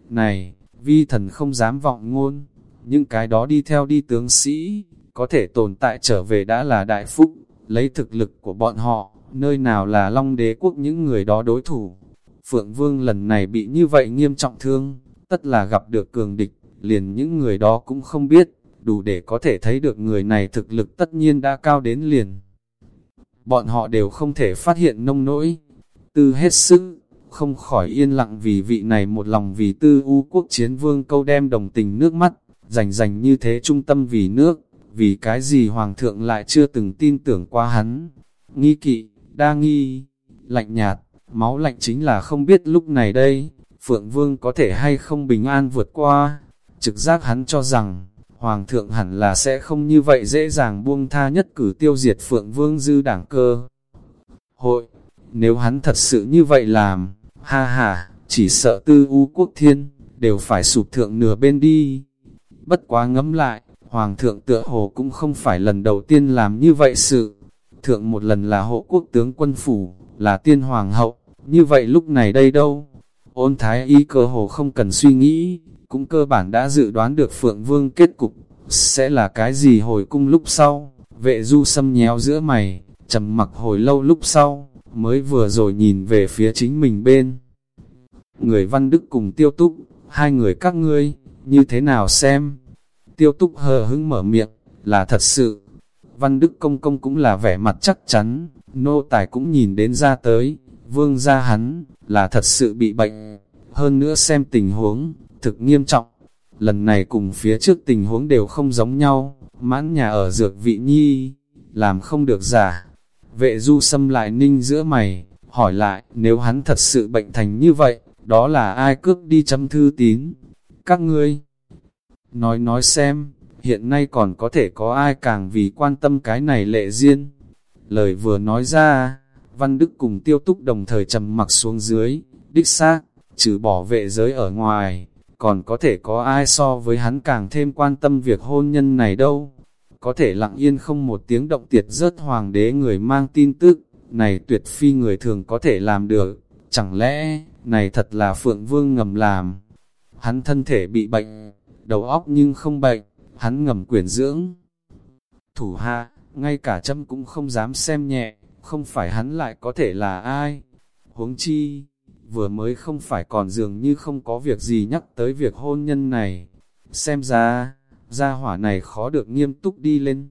Này, vi thần không dám vọng ngôn, những cái đó đi theo đi tướng sĩ, có thể tồn tại trở về đã là đại phúc, lấy thực lực của bọn họ, nơi nào là long đế quốc những người đó đối thủ. Phượng Vương lần này bị như vậy nghiêm trọng thương, tất là gặp được cường địch, liền những người đó cũng không biết, đủ để có thể thấy được người này thực lực tất nhiên đã cao đến liền. Bọn họ đều không thể phát hiện nông nỗi, tư hết sức, không khỏi yên lặng vì vị này một lòng vì tư u quốc chiến vương câu đem đồng tình nước mắt, rành rành như thế trung tâm vì nước, vì cái gì hoàng thượng lại chưa từng tin tưởng qua hắn. Nghi kỵ, đa nghi, lạnh nhạt, máu lạnh chính là không biết lúc này đây, Phượng Vương có thể hay không bình an vượt qua. Trực giác hắn cho rằng, Hoàng thượng hẳn là sẽ không như vậy dễ dàng buông tha nhất cử tiêu diệt Phượng Vương dư đảng cơ. Hội, nếu hắn thật sự như vậy làm, ha ha, chỉ sợ tư u quốc thiên, đều phải sụp thượng nửa bên đi. Bất quá ngẫm lại, Hoàng thượng tựa hồ cũng không phải lần đầu tiên làm như vậy sự. Thượng một lần là hộ quốc tướng quân phủ, là tiên hoàng hậu, như vậy lúc này đây đâu? Ôn thái y cơ hồ không cần suy nghĩ, cũng cơ bản đã dự đoán được Phượng Vương kết cục, sẽ là cái gì hồi cung lúc sau, vệ du xâm nhéo giữa mày, trầm mặc hồi lâu lúc sau, mới vừa rồi nhìn về phía chính mình bên. Người văn đức cùng tiêu túc, hai người các ngươi, như thế nào xem? Tiêu túc hờ hững mở miệng, là thật sự. Văn đức công công cũng là vẻ mặt chắc chắn, nô tài cũng nhìn đến ra tới, vương gia hắn, là thật sự bị bệnh. Hơn nữa xem tình huống, thực nghiêm trọng. Lần này cùng phía trước tình huống đều không giống nhau, mãn nhà ở dược vị nhi, làm không được giả. Vệ du xâm lại ninh giữa mày, hỏi lại, nếu hắn thật sự bệnh thành như vậy, đó là ai cướp đi chấm thư tín? Các ngươi, nói nói xem, hiện nay còn có thể có ai càng vì quan tâm cái này lệ riêng. Lời vừa nói ra, Văn Đức cùng tiêu túc đồng thời trầm mặc xuống dưới, đích xác, trừ bỏ vệ giới ở ngoài, còn có thể có ai so với hắn càng thêm quan tâm việc hôn nhân này đâu. Có thể lặng yên không một tiếng động tiệt rớt hoàng đế người mang tin tức, này tuyệt phi người thường có thể làm được, chẳng lẽ, này thật là Phượng Vương ngầm làm. Hắn thân thể bị bệnh, đầu óc nhưng không bệnh, hắn ngầm quyển dưỡng. Thủ hạ, ngay cả châm cũng không dám xem nhẹ, không phải hắn lại có thể là ai. Huống chi, vừa mới không phải còn dường như không có việc gì nhắc tới việc hôn nhân này. Xem ra, gia hỏa này khó được nghiêm túc đi lên.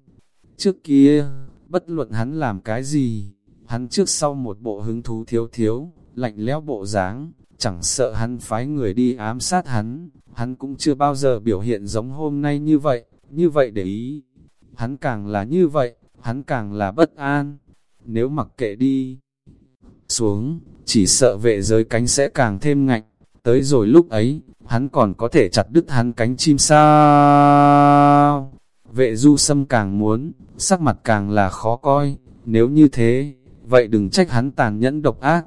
Trước kia, bất luận hắn làm cái gì, hắn trước sau một bộ hứng thú thiếu thiếu, lạnh lẽo bộ dáng, chẳng sợ hắn phái người đi ám sát hắn, hắn cũng chưa bao giờ biểu hiện giống hôm nay như vậy, như vậy để ý. Hắn càng là như vậy, hắn càng là bất an, nếu mặc kệ đi xuống, chỉ sợ vệ giới cánh sẽ càng thêm ngạnh, tới rồi lúc ấy, hắn còn có thể chặt đứt hắn cánh chim sao. Vệ du sâm càng muốn, sắc mặt càng là khó coi, nếu như thế, vậy đừng trách hắn tàn nhẫn độc ác.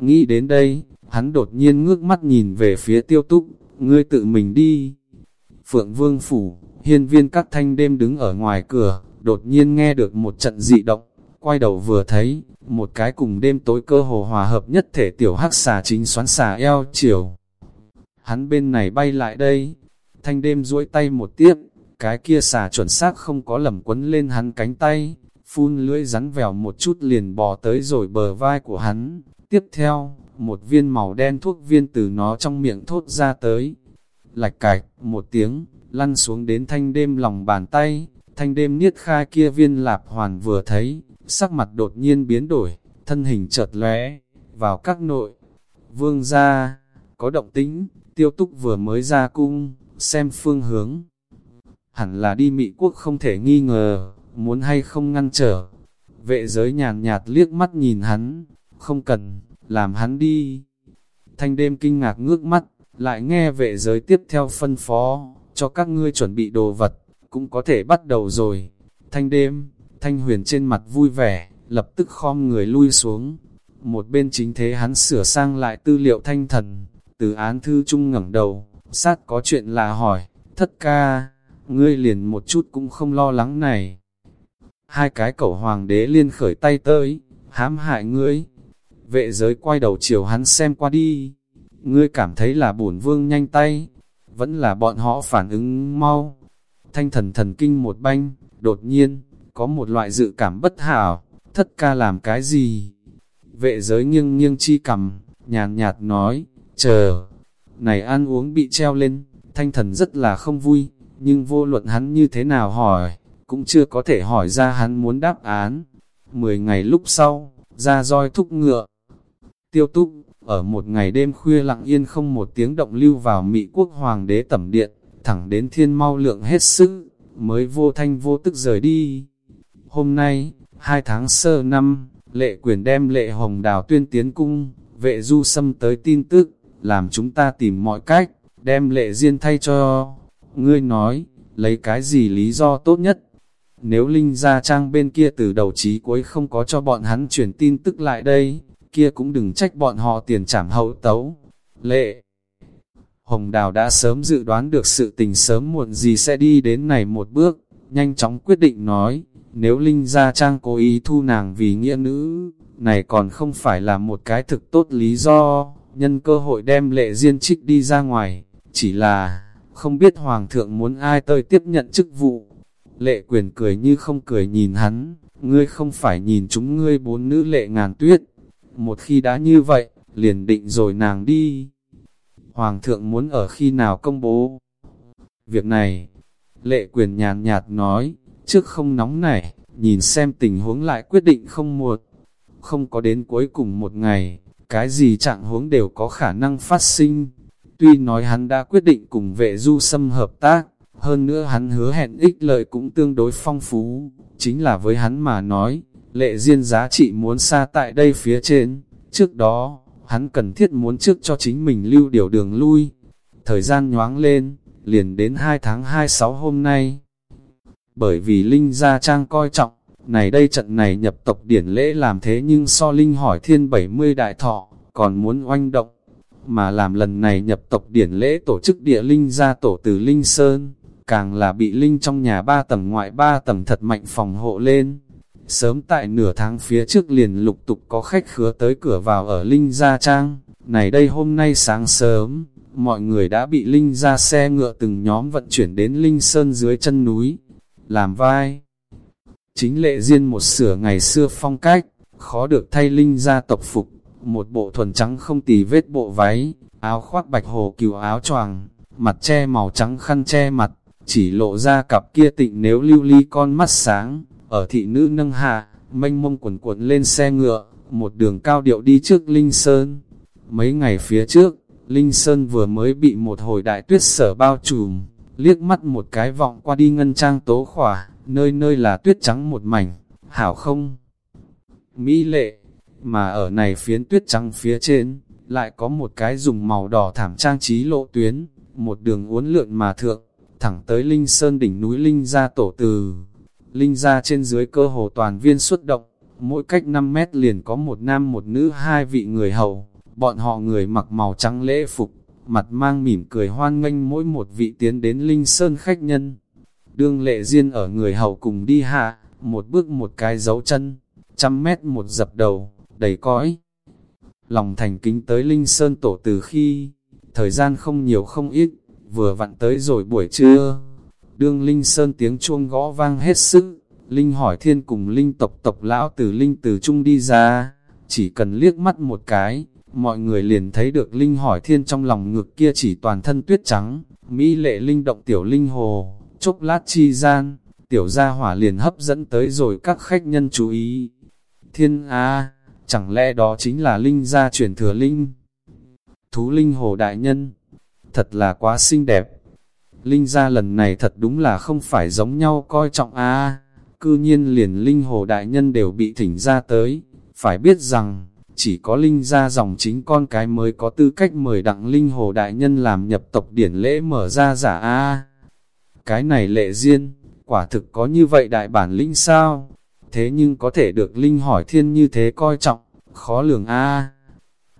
Nghĩ đến đây, hắn đột nhiên ngước mắt nhìn về phía tiêu túc, ngươi tự mình đi. Phượng Vương Phủ, hiên viên các thanh đêm đứng ở ngoài cửa, đột nhiên nghe được một trận dị động, quay đầu vừa thấy, một cái cùng đêm tối cơ hồ hòa hợp nhất thể tiểu hắc xà chính xoắn xà eo chiều. Hắn bên này bay lại đây, thanh đêm duỗi tay một tiếp, cái kia xà chuẩn xác không có lầm quấn lên hắn cánh tay, phun lưỡi rắn vèo một chút liền bò tới rồi bờ vai của hắn. Tiếp theo, một viên màu đen thuốc viên từ nó trong miệng thốt ra tới. Lạch cạch, một tiếng, lăn xuống đến thanh đêm lòng bàn tay, thanh đêm niết khai kia viên lạp hoàn vừa thấy, sắc mặt đột nhiên biến đổi, thân hình chợt lóe vào các nội. Vương ra, có động tĩnh, tiêu túc vừa mới ra cung, xem phương hướng. Hẳn là đi Mỹ quốc không thể nghi ngờ, muốn hay không ngăn trở. Vệ giới nhàn nhạt liếc mắt nhìn hắn, không cần, làm hắn đi. Thanh đêm kinh ngạc ngước mắt, lại nghe vệ giới tiếp theo phân phó, cho các ngươi chuẩn bị đồ vật, cũng có thể bắt đầu rồi. Thanh đêm, Thanh huyền trên mặt vui vẻ, lập tức khom người lui xuống. Một bên chính thế hắn sửa sang lại tư liệu thanh thần, từ án thư trung ngẩng đầu, sát có chuyện là hỏi, thất ca, ngươi liền một chút cũng không lo lắng này. Hai cái cẩu hoàng đế liên khởi tay tới, hãm hại ngươi. Vệ giới quay đầu chiều hắn xem qua đi. Ngươi cảm thấy là bổn vương nhanh tay, vẫn là bọn họ phản ứng mau. Thanh thần thần kinh một banh, đột nhiên, có một loại dự cảm bất hảo, thất ca làm cái gì? Vệ giới nghiêng nghiêng chi cầm, nhàn nhạt nói, chờ, này ăn uống bị treo lên, thanh thần rất là không vui, nhưng vô luận hắn như thế nào hỏi, cũng chưa có thể hỏi ra hắn muốn đáp án. Mười ngày lúc sau, ra roi thúc ngựa. Tiêu túc, ở một ngày đêm khuya lặng yên không một tiếng động lưu vào Mỹ quốc hoàng đế tẩm điện, thẳng đến thiên mau lượng hết sức, mới vô thanh vô tức rời đi. Hôm nay, hai tháng sơ năm, lệ quyền đem lệ hồng đào tuyên tiến cung, vệ du xâm tới tin tức, làm chúng ta tìm mọi cách, đem lệ riêng thay cho. Ngươi nói, lấy cái gì lý do tốt nhất? Nếu Linh Gia Trang bên kia từ đầu chí cuối không có cho bọn hắn truyền tin tức lại đây, kia cũng đừng trách bọn họ tiền trảm hậu tấu. Lệ Hồng Đào đã sớm dự đoán được sự tình sớm muộn gì sẽ đi đến này một bước, nhanh chóng quyết định nói, nếu Linh Gia Trang cố ý thu nàng vì nghĩa nữ, này còn không phải là một cái thực tốt lý do, nhân cơ hội đem lệ diên trích đi ra ngoài, chỉ là, không biết Hoàng thượng muốn ai tơi tiếp nhận chức vụ. Lệ quyền cười như không cười nhìn hắn, ngươi không phải nhìn chúng ngươi bốn nữ lệ ngàn tuyết. Một khi đã như vậy, liền định rồi nàng đi. Hoàng thượng muốn ở khi nào công bố. Việc này, lệ quyền nhàn nhạt nói, trước không nóng này, nhìn xem tình huống lại quyết định không muộn. Không có đến cuối cùng một ngày, cái gì trạng huống đều có khả năng phát sinh. Tuy nói hắn đã quyết định cùng vệ du xâm hợp tác, hơn nữa hắn hứa hẹn ích lợi cũng tương đối phong phú, chính là với hắn mà nói, lệ duyên giá trị muốn xa tại đây phía trên. Trước đó, hắn cần thiết muốn trước cho chính mình lưu điều đường lui. Thời gian nhoáng lên, liền đến 2 tháng 26 hôm nay. Bởi vì Linh Gia Trang coi trọng, này đây trận này nhập tộc điển lễ làm thế nhưng so Linh hỏi thiên 70 đại thọ, còn muốn oanh động. Mà làm lần này nhập tộc điển lễ tổ chức địa Linh gia tổ từ Linh Sơn, càng là bị Linh trong nhà ba tầng ngoại ba tầng thật mạnh phòng hộ lên. Sớm tại nửa tháng phía trước liền lục tục có khách khứa tới cửa vào ở Linh Gia Trang. Này đây hôm nay sáng sớm, mọi người đã bị Linh ra xe ngựa từng nhóm vận chuyển đến Linh Sơn dưới chân núi, làm vai. Chính lệ riêng một sửa ngày xưa phong cách, khó được thay Linh ra tộc phục, một bộ thuần trắng không tì vết bộ váy, áo khoác bạch hồ cừu áo choàng, mặt che màu trắng khăn che mặt, chỉ lộ ra cặp kia tịnh nếu lưu ly con mắt sáng, ở thị nữ nâng hạ, mênh mông quần cuộn lên xe ngựa, một đường cao điệu đi trước Linh Sơn. Mấy ngày phía trước, Linh Sơn vừa mới bị một hồi đại tuyết sở bao trùm, liếc mắt một cái vọng qua đi ngân trang tố khỏa, nơi nơi là tuyết trắng một mảnh, hảo không? Mỹ lệ, mà ở này phiến tuyết trắng phía trên, lại có một cái dùng màu đỏ thảm trang trí lộ tuyến, một đường uốn lượn mà thượng, thẳng tới Linh Sơn đỉnh núi Linh gia tổ từ. Linh gia trên dưới cơ hồ toàn viên xuất động, mỗi cách 5 mét liền có một nam một nữ hai vị người hầu, bọn họ người mặc màu trắng lễ phục, mặt mang mỉm cười hoan nghênh mỗi một vị tiến đến Linh Sơn khách nhân. Đương lệ riêng ở người hầu cùng đi hạ, một bước một cái dấu chân, trăm mét một dập đầu, đầy cõi. Lòng thành kính tới Linh Sơn tổ từ khi, thời gian không nhiều không ít, vừa vặn tới rồi buổi trưa. Đương Linh Sơn tiếng chuông gõ vang hết sức, Linh hỏi thiên cùng Linh tộc tộc lão từ Linh từ trung đi ra, chỉ cần liếc mắt một cái, mọi người liền thấy được Linh hỏi thiên trong lòng ngực kia chỉ toàn thân tuyết trắng, Mỹ lệ Linh động tiểu Linh hồ, chốc lát chi gian, tiểu gia hỏa liền hấp dẫn tới rồi các khách nhân chú ý. Thiên A, chẳng lẽ đó chính là Linh gia truyền thừa Linh? Thú Linh hồ đại nhân, thật là quá xinh đẹp. Linh gia lần này thật đúng là không phải giống nhau coi trọng A, cư nhiên liền Linh hồ đại nhân đều bị thỉnh ra tới, phải biết rằng, chỉ có Linh gia dòng chính con cái mới có tư cách mời đặng Linh Hồ Đại Nhân làm nhập tộc điển lễ mở ra giả A. Cái này lệ duyên quả thực có như vậy đại bản linh sao? Thế nhưng có thể được Linh hỏi thiên như thế coi trọng, khó lường A.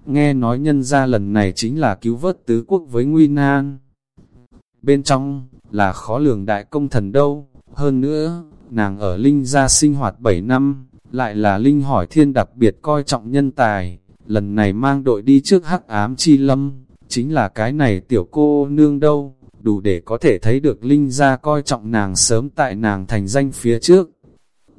Nghe nói nhân ra lần này chính là cứu vớt tứ quốc với nguy nan. Bên trong, là khó lường đại công thần đâu, hơn nữa, nàng ở Linh gia sinh hoạt 7 năm, lại là Linh hỏi thiên đặc biệt coi trọng nhân tài, lần này mang đội đi trước hắc ám chi lâm, chính là cái này tiểu cô nương đâu, đủ để có thể thấy được Linh ra coi trọng nàng sớm tại nàng thành danh phía trước.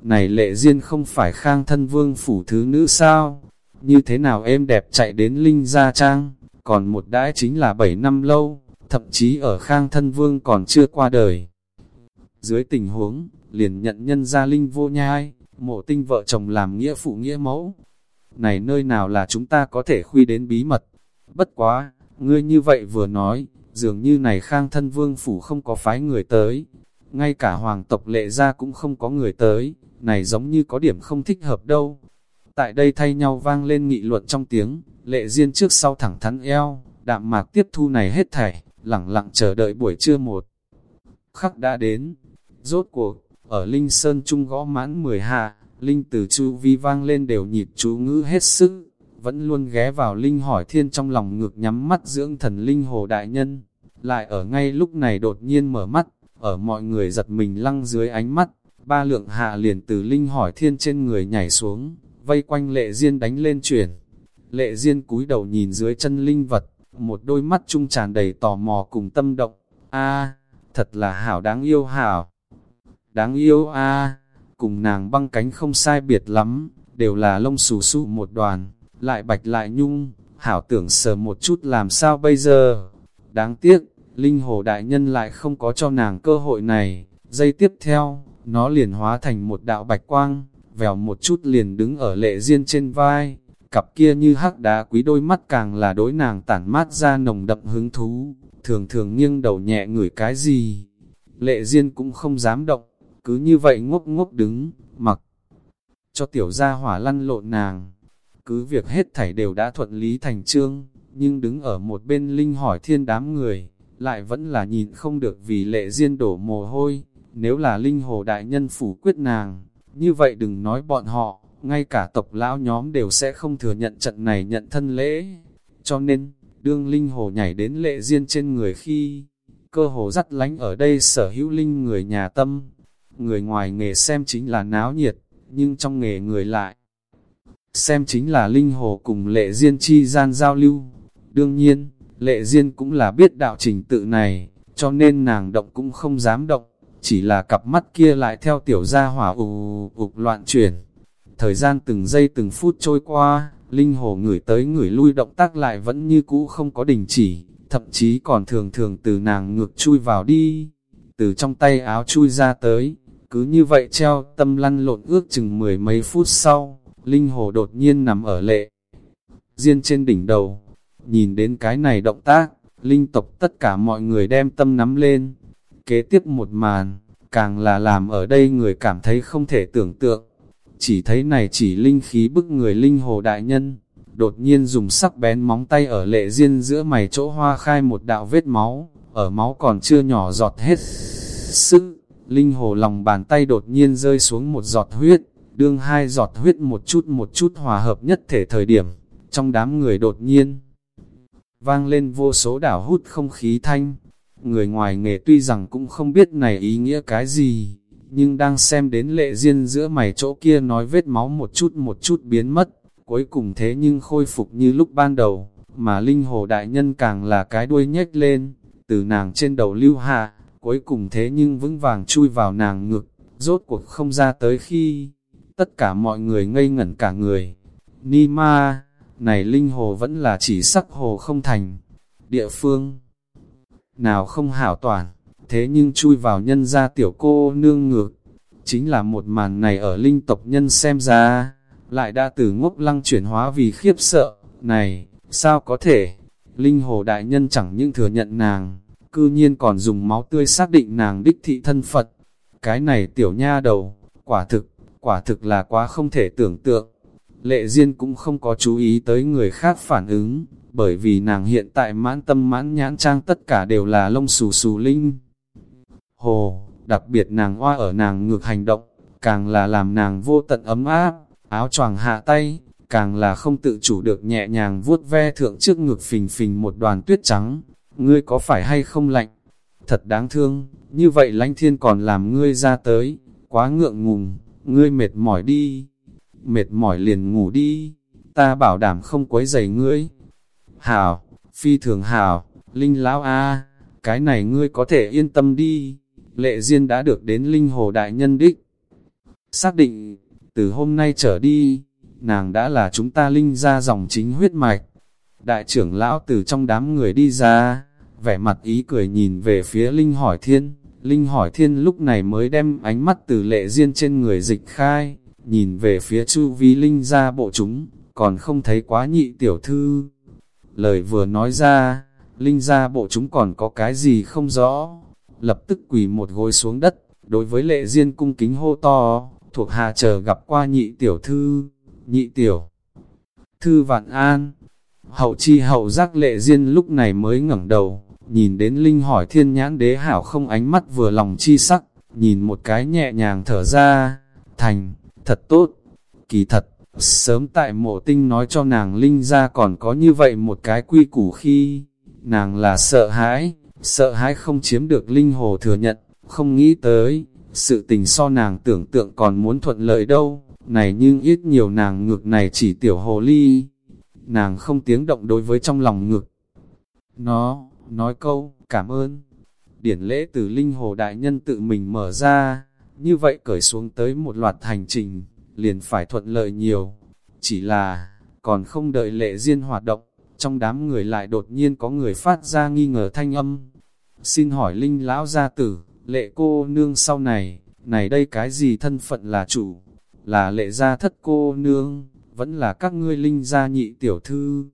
Này lệ duyên không phải khang thân vương phủ thứ nữ sao, như thế nào em đẹp chạy đến Linh gia trang, còn một đãi chính là 7 năm lâu, thậm chí ở khang thân vương còn chưa qua đời. Dưới tình huống, liền nhận nhân gia linh vô nhai, mộ tinh vợ chồng làm nghĩa phụ nghĩa mẫu. Này nơi nào là chúng ta có thể khuy đến bí mật. Bất quá, ngươi như vậy vừa nói, dường như này khang thân vương phủ không có phái người tới. Ngay cả hoàng tộc lệ gia cũng không có người tới, này giống như có điểm không thích hợp đâu. Tại đây thay nhau vang lên nghị luận trong tiếng, lệ riêng trước sau thẳng thắn eo, đạm mạc tiếp thu này hết thảy, lẳng lặng chờ đợi buổi trưa một. Khắc đã đến, rốt cuộc, ở Linh Sơn Trung gõ mãn 10 hạ, Linh từ chu vi vang lên đều nhịp chú ngữ hết sức, vẫn luôn ghé vào Linh hỏi thiên trong lòng ngược nhắm mắt dưỡng thần Linh Hồ Đại Nhân. Lại ở ngay lúc này đột nhiên mở mắt, ở mọi người giật mình lăng dưới ánh mắt, ba lượng hạ liền từ Linh hỏi thiên trên người nhảy xuống, vây quanh lệ diên đánh lên chuyển. Lệ diên cúi đầu nhìn dưới chân Linh vật, một đôi mắt trung tràn đầy tò mò cùng tâm động. a thật là hảo đáng yêu hảo. Đáng yêu a cùng nàng băng cánh không sai biệt lắm, đều là lông xù xù một đoàn, lại bạch lại nhung, hảo tưởng sờ một chút làm sao bây giờ. Đáng tiếc, Linh Hồ Đại Nhân lại không có cho nàng cơ hội này, giây tiếp theo, nó liền hóa thành một đạo bạch quang, vèo một chút liền đứng ở lệ riêng trên vai, cặp kia như hắc đá quý đôi mắt càng là đối nàng tản mát ra nồng đậm hứng thú, thường thường nghiêng đầu nhẹ ngửi cái gì. Lệ riêng cũng không dám động, cứ như vậy ngốc ngốc đứng, mặc cho tiểu gia hỏa lăn lộn nàng. Cứ việc hết thảy đều đã thuận lý thành trương, nhưng đứng ở một bên linh hỏi thiên đám người, lại vẫn là nhìn không được vì lệ riêng đổ mồ hôi. Nếu là linh hồ đại nhân phủ quyết nàng, như vậy đừng nói bọn họ, ngay cả tộc lão nhóm đều sẽ không thừa nhận trận này nhận thân lễ. Cho nên, đương linh hồ nhảy đến lệ riêng trên người khi, cơ hồ dắt lánh ở đây sở hữu linh người nhà tâm. Người ngoài nghề xem chính là náo nhiệt, nhưng trong nghề người lại. Xem chính là linh hồ cùng lệ riêng chi gian giao lưu. Đương nhiên, lệ riêng cũng là biết đạo trình tự này, cho nên nàng động cũng không dám động chỉ là cặp mắt kia lại theo tiểu gia hỏa ù ục loạn chuyển. Thời gian từng giây từng phút trôi qua, linh hồ ngửi tới ngửi lui động tác lại vẫn như cũ không có đình chỉ, thậm chí còn thường thường từ nàng ngược chui vào đi, từ trong tay áo chui ra tới, cứ như vậy treo tâm lăn lộn ước chừng mười mấy phút sau, linh hồ đột nhiên nằm ở lệ. Riêng trên đỉnh đầu, nhìn đến cái này động tác, linh tộc tất cả mọi người đem tâm nắm lên, Kế tiếp một màn, càng là làm ở đây người cảm thấy không thể tưởng tượng. Chỉ thấy này chỉ linh khí bức người linh hồ đại nhân, đột nhiên dùng sắc bén móng tay ở lệ riêng giữa mày chỗ hoa khai một đạo vết máu, ở máu còn chưa nhỏ giọt hết sức. Linh hồ lòng bàn tay đột nhiên rơi xuống một giọt huyết, đương hai giọt huyết một chút một chút hòa hợp nhất thể thời điểm, trong đám người đột nhiên vang lên vô số đảo hút không khí thanh, Người ngoài nghề tuy rằng cũng không biết này ý nghĩa cái gì, nhưng đang xem đến lệ duyên giữa mày chỗ kia nói vết máu một chút một chút biến mất, cuối cùng thế nhưng khôi phục như lúc ban đầu, mà linh hồ đại nhân càng là cái đuôi nhếch lên, từ nàng trên đầu lưu hạ, cuối cùng thế nhưng vững vàng chui vào nàng ngực, rốt cuộc không ra tới khi tất cả mọi người ngây ngẩn cả người. Ni ma, này linh hồ vẫn là chỉ sắc hồ không thành. Địa phương, nào không hảo toàn, thế nhưng chui vào nhân gia tiểu cô nương ngược. Chính là một màn này ở linh tộc nhân xem ra, lại đã từ ngốc lăng chuyển hóa vì khiếp sợ, này, sao có thể? Linh hồ đại nhân chẳng những thừa nhận nàng, cư nhiên còn dùng máu tươi xác định nàng đích thị thân Phật. Cái này tiểu nha đầu, quả thực, quả thực là quá không thể tưởng tượng. Lệ Diên cũng không có chú ý tới người khác phản ứng, bởi vì nàng hiện tại mãn tâm mãn nhãn trang tất cả đều là lông xù xù linh. Hồ, đặc biệt nàng hoa ở nàng ngược hành động, càng là làm nàng vô tận ấm áp, áo choàng hạ tay, càng là không tự chủ được nhẹ nhàng vuốt ve thượng trước ngực phình phình một đoàn tuyết trắng. Ngươi có phải hay không lạnh? Thật đáng thương, như vậy lãnh thiên còn làm ngươi ra tới, quá ngượng ngùng, ngươi mệt mỏi đi, mệt mỏi liền ngủ đi, ta bảo đảm không quấy giày ngươi, Hảo, phi thường hảo, Linh Lão A, cái này ngươi có thể yên tâm đi. Lệ Diên đã được đến Linh Hồ Đại Nhân đích. Xác định, từ hôm nay trở đi, nàng đã là chúng ta Linh ra dòng chính huyết mạch. Đại trưởng lão từ trong đám người đi ra, vẻ mặt ý cười nhìn về phía Linh hỏi thiên. Linh hỏi thiên lúc này mới đem ánh mắt từ lệ riêng trên người dịch khai, nhìn về phía chu vi Linh ra bộ chúng, còn không thấy quá nhị tiểu thư. Lời vừa nói ra, Linh ra bộ chúng còn có cái gì không rõ, lập tức quỳ một gối xuống đất, đối với lệ riêng cung kính hô to, thuộc hạ chờ gặp qua nhị tiểu thư, nhị tiểu. Thư vạn an, hậu chi hậu giác lệ duyên lúc này mới ngẩng đầu, nhìn đến Linh hỏi thiên nhãn đế hảo không ánh mắt vừa lòng chi sắc, nhìn một cái nhẹ nhàng thở ra, thành, thật tốt, kỳ thật, sớm tại mộ tinh nói cho nàng Linh ra còn có như vậy một cái quy củ khi, nàng là sợ hãi, sợ hãi không chiếm được Linh Hồ thừa nhận, không nghĩ tới, sự tình so nàng tưởng tượng còn muốn thuận lợi đâu, này nhưng ít nhiều nàng ngược này chỉ tiểu hồ ly, nàng không tiếng động đối với trong lòng ngực. Nó, nói câu, cảm ơn. Điển lễ từ Linh Hồ Đại Nhân tự mình mở ra, như vậy cởi xuống tới một loạt hành trình, liền phải thuận lợi nhiều. Chỉ là, còn không đợi lệ riêng hoạt động, trong đám người lại đột nhiên có người phát ra nghi ngờ thanh âm. Xin hỏi Linh Lão Gia Tử, lệ cô nương sau này, này đây cái gì thân phận là chủ, là lệ gia thất cô nương, vẫn là các ngươi Linh gia nhị tiểu thư.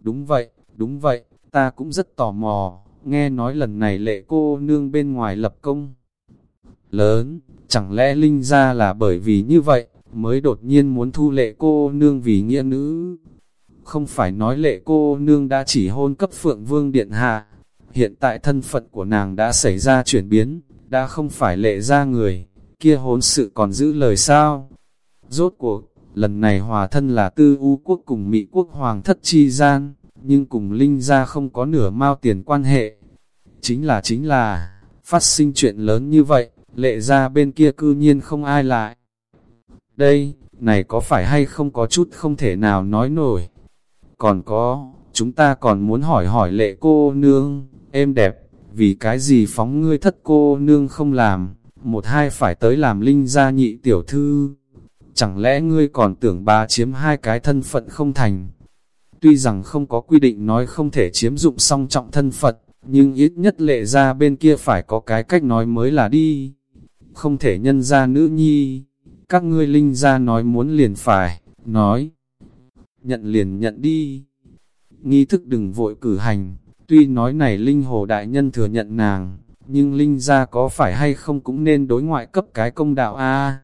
Đúng vậy, đúng vậy, ta cũng rất tò mò, nghe nói lần này lệ cô nương bên ngoài lập công. Lớn, chẳng lẽ Linh gia là bởi vì như vậy, mới đột nhiên muốn thu lệ cô nương vì nghĩa nữ. Không phải nói lệ cô nương đã chỉ hôn cấp phượng vương điện hạ, hiện tại thân phận của nàng đã xảy ra chuyển biến, đã không phải lệ ra người, kia hôn sự còn giữ lời sao. Rốt cuộc, lần này hòa thân là tư u quốc cùng Mỹ quốc hoàng thất chi gian, nhưng cùng Linh ra không có nửa mao tiền quan hệ. Chính là chính là, phát sinh chuyện lớn như vậy, lệ ra bên kia cư nhiên không ai lại. Đây, này có phải hay không có chút không thể nào nói nổi. Còn có, chúng ta còn muốn hỏi hỏi lệ cô nương, em đẹp, vì cái gì phóng ngươi thất cô nương không làm, một hai phải tới làm linh gia nhị tiểu thư. Chẳng lẽ ngươi còn tưởng bà chiếm hai cái thân phận không thành? Tuy rằng không có quy định nói không thể chiếm dụng song trọng thân phận, nhưng ít nhất lệ ra bên kia phải có cái cách nói mới là đi. Không thể nhân ra nữ nhi, các ngươi linh ra nói muốn liền phải, nói. Nhận liền nhận đi. Nghi thức đừng vội cử hành, tuy nói này linh hồ đại nhân thừa nhận nàng, nhưng linh ra có phải hay không cũng nên đối ngoại cấp cái công đạo a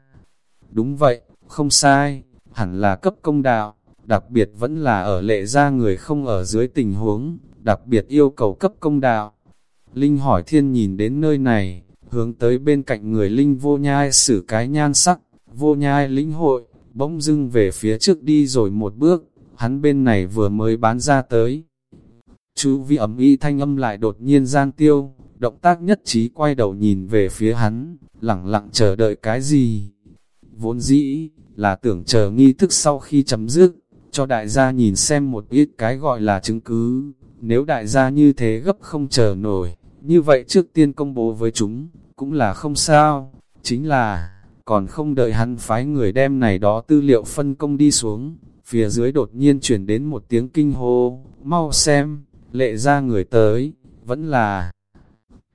Đúng vậy, không sai, hẳn là cấp công đạo đặc biệt vẫn là ở lệ ra người không ở dưới tình huống, đặc biệt yêu cầu cấp công đạo. Linh hỏi thiên nhìn đến nơi này, hướng tới bên cạnh người Linh vô nhai xử cái nhan sắc, vô nhai lĩnh hội, bỗng dưng về phía trước đi rồi một bước, hắn bên này vừa mới bán ra tới. Chú vi ấm y thanh âm lại đột nhiên gian tiêu, động tác nhất trí quay đầu nhìn về phía hắn, lặng lặng chờ đợi cái gì. Vốn dĩ, là tưởng chờ nghi thức sau khi chấm dứt, cho đại gia nhìn xem một ít cái gọi là chứng cứ. Nếu đại gia như thế gấp không chờ nổi, như vậy trước tiên công bố với chúng, cũng là không sao. Chính là, còn không đợi hắn phái người đem này đó tư liệu phân công đi xuống, phía dưới đột nhiên chuyển đến một tiếng kinh hô, mau xem, lệ ra người tới, vẫn là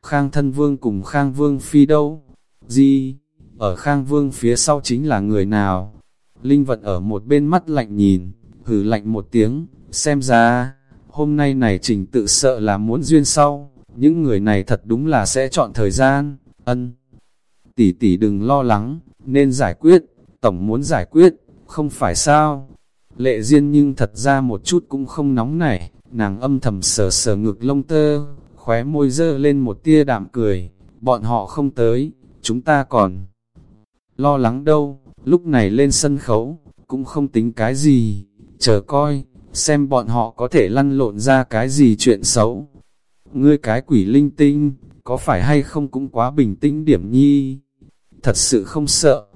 Khang thân vương cùng Khang vương phi đâu, gì, ở Khang vương phía sau chính là người nào, Linh vận ở một bên mắt lạnh nhìn, hử lạnh một tiếng, xem ra, hôm nay này trình tự sợ là muốn duyên sau, những người này thật đúng là sẽ chọn thời gian, ân. Tỷ tỷ đừng lo lắng, nên giải quyết, tổng muốn giải quyết, không phải sao. Lệ duyên nhưng thật ra một chút cũng không nóng nảy, nàng âm thầm sờ sờ ngực lông tơ, khóe môi dơ lên một tia đạm cười, bọn họ không tới, chúng ta còn lo lắng đâu, lúc này lên sân khấu, cũng không tính cái gì, chờ coi, xem bọn họ có thể lăn lộn ra cái gì chuyện xấu. Ngươi cái quỷ linh tinh, có phải hay không cũng quá bình tĩnh điểm nhi? Thật sự không sợ.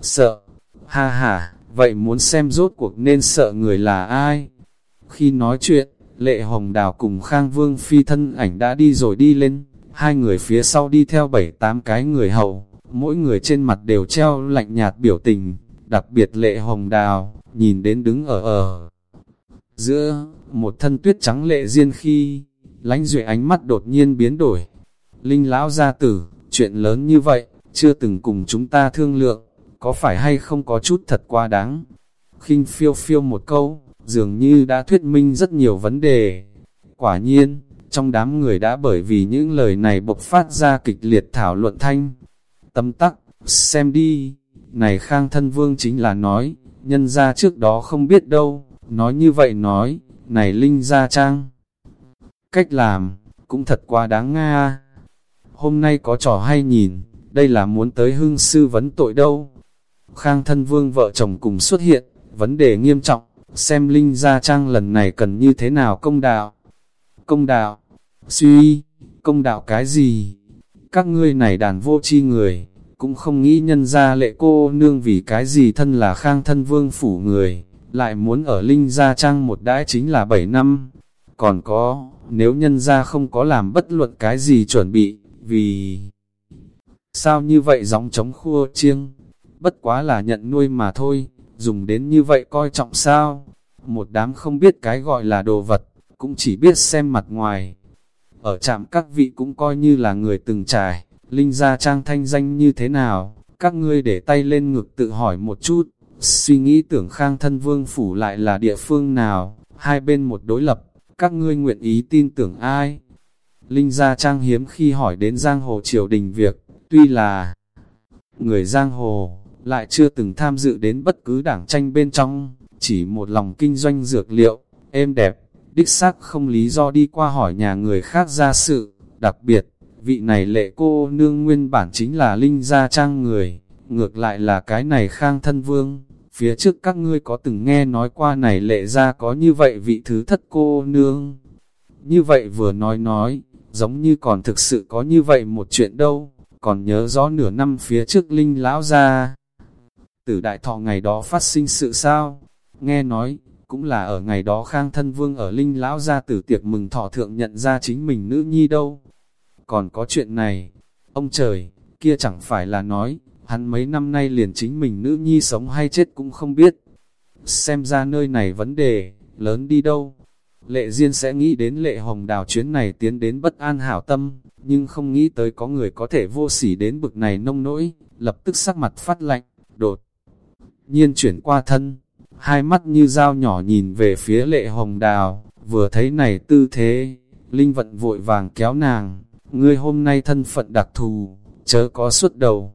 Sợ. Ha ha, vậy muốn xem rốt cuộc nên sợ người là ai? Khi nói chuyện, Lệ Hồng Đào cùng Khang Vương Phi thân ảnh đã đi rồi đi lên, hai người phía sau đi theo bảy tám cái người hầu, mỗi người trên mặt đều treo lạnh nhạt biểu tình, đặc biệt Lệ Hồng Đào, nhìn đến đứng ở ở giữa, một thân tuyết trắng lệ riêng khi, lánh duệ ánh mắt đột nhiên biến đổi. Linh lão gia tử, chuyện lớn như vậy, chưa từng cùng chúng ta thương lượng, có phải hay không có chút thật quá đáng. khinh phiêu phiêu một câu, dường như đã thuyết minh rất nhiều vấn đề. Quả nhiên, trong đám người đã bởi vì những lời này bộc phát ra kịch liệt thảo luận thanh. Tâm tắc, xem đi, này Khang Thân Vương chính là nói, nhân ra trước đó không biết đâu, nói như vậy nói, này Linh Gia Trang. Cách làm, cũng thật quá đáng nga. Hôm nay có trò hay nhìn, đây là muốn tới hương sư vấn tội đâu. Khang Thân Vương vợ chồng cùng xuất hiện, vấn đề nghiêm trọng, xem Linh Gia Trang lần này cần như thế nào công đạo. Công đạo, suy, công đạo cái gì? Các ngươi này đàn vô chi người, cũng không nghĩ nhân ra lệ cô nương vì cái gì thân là khang thân vương phủ người, lại muốn ở Linh Gia Trang một đãi chính là 7 năm. Còn có, nếu nhân ra không có làm bất luận cái gì chuẩn bị, vì... Sao như vậy gióng trống khua chiêng? Bất quá là nhận nuôi mà thôi, dùng đến như vậy coi trọng sao? Một đám không biết cái gọi là đồ vật, cũng chỉ biết xem mặt ngoài. Ở trạm các vị cũng coi như là người từng trải, Linh Gia Trang thanh danh như thế nào, các ngươi để tay lên ngực tự hỏi một chút, suy nghĩ tưởng khang thân vương phủ lại là địa phương nào, hai bên một đối lập, các ngươi nguyện ý tin tưởng ai. Linh Gia Trang hiếm khi hỏi đến Giang Hồ triều đình việc, tuy là người Giang Hồ, lại chưa từng tham dự đến bất cứ đảng tranh bên trong, chỉ một lòng kinh doanh dược liệu, êm đẹp, đích xác không lý do đi qua hỏi nhà người khác ra sự, đặc biệt, vị này lệ cô nương nguyên bản chính là linh gia trang người, ngược lại là cái này khang thân vương. Phía trước các ngươi có từng nghe nói qua này lệ ra có như vậy vị thứ thất cô nương. Như vậy vừa nói nói, giống như còn thực sự có như vậy một chuyện đâu, còn nhớ rõ nửa năm phía trước linh lão ra. Tử đại thọ ngày đó phát sinh sự sao? Nghe nói, cũng là ở ngày đó khang thân vương ở linh lão ra tử tiệc mừng thọ thượng nhận ra chính mình nữ nhi đâu còn có chuyện này. Ông trời, kia chẳng phải là nói, hắn mấy năm nay liền chính mình nữ nhi sống hay chết cũng không biết. Xem ra nơi này vấn đề, lớn đi đâu. Lệ Diên sẽ nghĩ đến lệ hồng đào chuyến này tiến đến bất an hảo tâm, nhưng không nghĩ tới có người có thể vô sỉ đến bực này nông nỗi, lập tức sắc mặt phát lạnh, đột. Nhiên chuyển qua thân, hai mắt như dao nhỏ nhìn về phía lệ hồng đào, vừa thấy này tư thế, Linh vận vội vàng kéo nàng, ngươi hôm nay thân phận đặc thù, chớ có suốt đầu.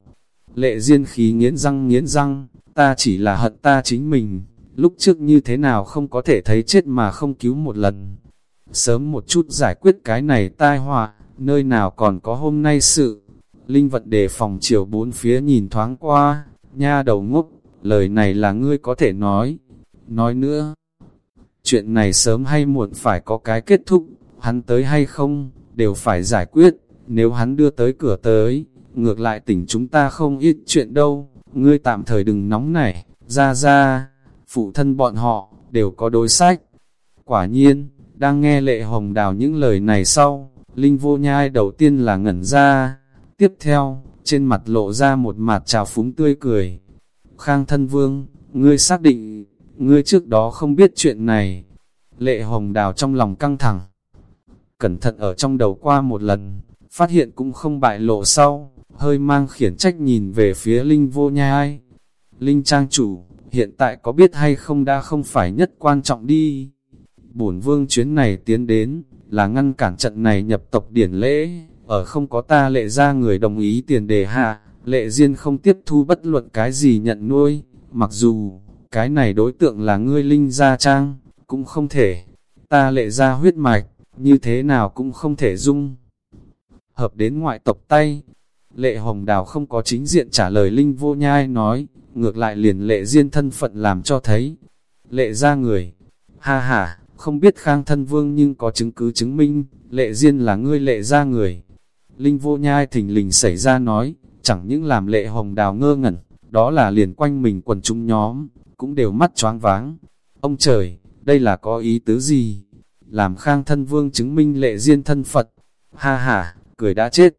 Lệ diên khí nghiến răng nghiến răng, ta chỉ là hận ta chính mình, lúc trước như thế nào không có thể thấy chết mà không cứu một lần. Sớm một chút giải quyết cái này tai họa, nơi nào còn có hôm nay sự. Linh vận đề phòng chiều bốn phía nhìn thoáng qua, nha đầu ngốc, lời này là ngươi có thể nói. Nói nữa, chuyện này sớm hay muộn phải có cái kết thúc, hắn tới hay không, đều phải giải quyết, nếu hắn đưa tới cửa tới, ngược lại tỉnh chúng ta không ít chuyện đâu, ngươi tạm thời đừng nóng nảy, ra ra, phụ thân bọn họ, đều có đối sách. Quả nhiên, đang nghe lệ hồng đào những lời này sau, Linh vô nhai đầu tiên là ngẩn ra, tiếp theo, trên mặt lộ ra một mặt trào phúng tươi cười. Khang thân vương, ngươi xác định, ngươi trước đó không biết chuyện này. Lệ hồng đào trong lòng căng thẳng, cẩn thận ở trong đầu qua một lần, phát hiện cũng không bại lộ sau, hơi mang khiển trách nhìn về phía Linh vô nhai. Linh trang chủ, hiện tại có biết hay không đã không phải nhất quan trọng đi. Bổn vương chuyến này tiến đến, là ngăn cản trận này nhập tộc điển lễ, ở không có ta lệ ra người đồng ý tiền đề hạ, lệ duyên không tiếp thu bất luận cái gì nhận nuôi, mặc dù, cái này đối tượng là ngươi linh gia trang, cũng không thể, ta lệ ra huyết mạch, như thế nào cũng không thể dung. Hợp đến ngoại tộc tay, lệ hồng đào không có chính diện trả lời Linh vô nhai nói, ngược lại liền lệ duyên thân phận làm cho thấy. Lệ ra người, ha ha, không biết khang thân vương nhưng có chứng cứ chứng minh, lệ duyên là ngươi lệ ra người. Linh vô nhai thỉnh lình xảy ra nói, chẳng những làm lệ hồng đào ngơ ngẩn, đó là liền quanh mình quần chúng nhóm, cũng đều mắt choáng váng. Ông trời, đây là có ý tứ gì? làm khang thân vương chứng minh lệ riêng thân Phật. Ha ha, cười đã chết.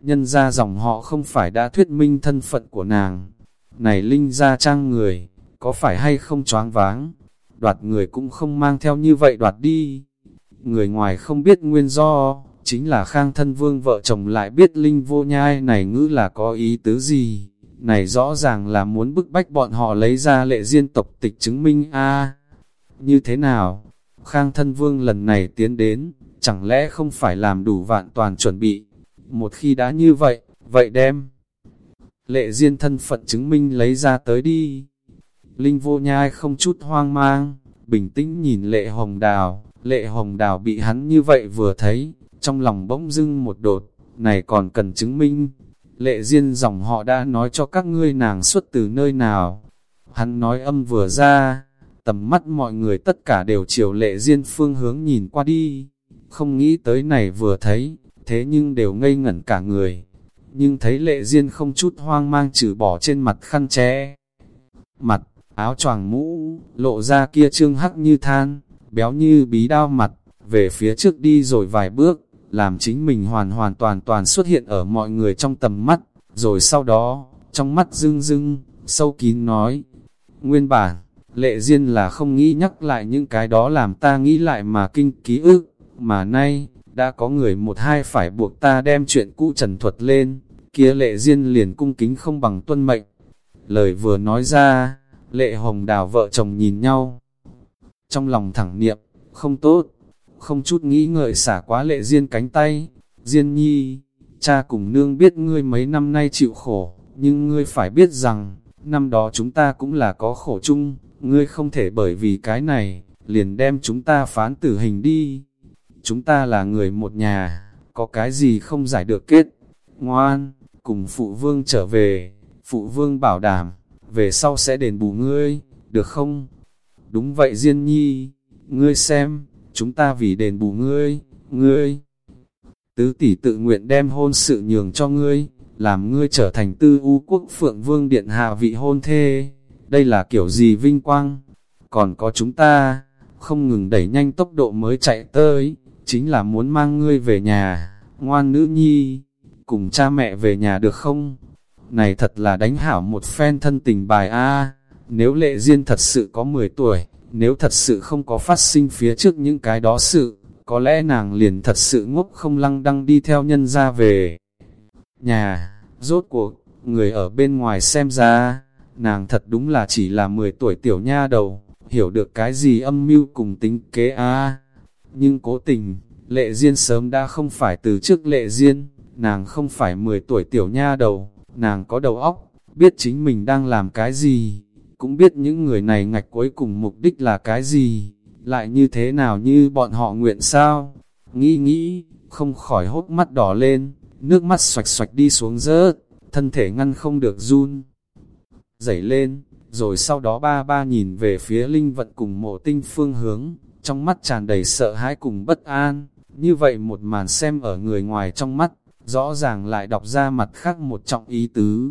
Nhân ra dòng họ không phải đã thuyết minh thân phận của nàng. Này linh ra trang người, có phải hay không choáng váng? Đoạt người cũng không mang theo như vậy đoạt đi. người ngoài không biết nguyên do, chính là khang thân vương vợ chồng lại biết linh vô nhai này ngữ là có ý tứ gì. Này rõ ràng là muốn bức bách bọn họ lấy ra lệ diên tộc tịch chứng minh a Như thế nào? Khang thân vương lần này tiến đến, chẳng lẽ không phải làm đủ vạn toàn chuẩn bị? Một khi đã như vậy, vậy đem. Lệ diên thân phận chứng minh lấy ra tới đi. Linh vô nhai không chút hoang mang, bình tĩnh nhìn lệ hồng đào, lệ hồng đào bị hắn như vậy vừa thấy, trong lòng bỗng dưng một đột, này còn cần chứng minh. Lệ diên dòng họ đã nói cho các ngươi nàng xuất từ nơi nào. Hắn nói âm vừa ra, tầm mắt mọi người tất cả đều chiều lệ diên phương hướng nhìn qua đi. Không nghĩ tới này vừa thấy, thế nhưng đều ngây ngẩn cả người. Nhưng thấy lệ diên không chút hoang mang trừ bỏ trên mặt khăn che. Mặt, áo choàng mũ, lộ ra kia trương hắc như than, béo như bí đao mặt, về phía trước đi rồi vài bước, làm chính mình hoàn hoàn toàn toàn xuất hiện ở mọi người trong tầm mắt, rồi sau đó, trong mắt rưng rưng, sâu kín nói, nguyên bản, lệ duyên là không nghĩ nhắc lại những cái đó làm ta nghĩ lại mà kinh ký ức, mà nay, đã có người một hai phải buộc ta đem chuyện cũ trần thuật lên, kia lệ duyên liền cung kính không bằng tuân mệnh. Lời vừa nói ra, lệ hồng đào vợ chồng nhìn nhau. Trong lòng thẳng niệm, không tốt, không chút nghĩ ngợi xả quá lệ Diên cánh tay. Diên nhi, cha cùng nương biết ngươi mấy năm nay chịu khổ, nhưng ngươi phải biết rằng, năm đó chúng ta cũng là có khổ chung, ngươi không thể bởi vì cái này, liền đem chúng ta phán tử hình đi. Chúng ta là người một nhà, có cái gì không giải được kết. Ngoan, cùng phụ vương trở về, phụ vương bảo đảm, về sau sẽ đền bù ngươi, được không? Đúng vậy Diên Nhi, ngươi xem, chúng ta vì đền bù ngươi, ngươi. Tứ tỷ tự nguyện đem hôn sự nhường cho ngươi, làm ngươi trở thành tư u quốc phượng vương điện hạ vị hôn thê. Đây là kiểu gì vinh quang? Còn có chúng ta, không ngừng đẩy nhanh tốc độ mới chạy tới, chính là muốn mang ngươi về nhà, ngoan nữ nhi, cùng cha mẹ về nhà được không? Này thật là đánh hảo một phen thân tình bài A, nếu lệ duyên thật sự có 10 tuổi, nếu thật sự không có phát sinh phía trước những cái đó sự, có lẽ nàng liền thật sự ngốc không lăng đăng đi theo nhân ra về. Nhà, rốt cuộc, người ở bên ngoài xem ra, nàng thật đúng là chỉ là 10 tuổi tiểu nha đầu, hiểu được cái gì âm mưu cùng tính kế a Nhưng cố tình, lệ duyên sớm đã không phải từ trước lệ duyên, nàng không phải 10 tuổi tiểu nha đầu, nàng có đầu óc, biết chính mình đang làm cái gì, cũng biết những người này ngạch cuối cùng mục đích là cái gì, lại như thế nào như bọn họ nguyện sao. Nghĩ nghĩ, không khỏi hốt mắt đỏ lên, nước mắt xoạch xoạch đi xuống rớt, thân thể ngăn không được run. Dậy lên, rồi sau đó ba ba nhìn về phía linh vận cùng mộ tinh phương hướng, trong mắt tràn đầy sợ hãi cùng bất an, như vậy một màn xem ở người ngoài trong mắt, rõ ràng lại đọc ra mặt khác một trọng ý tứ.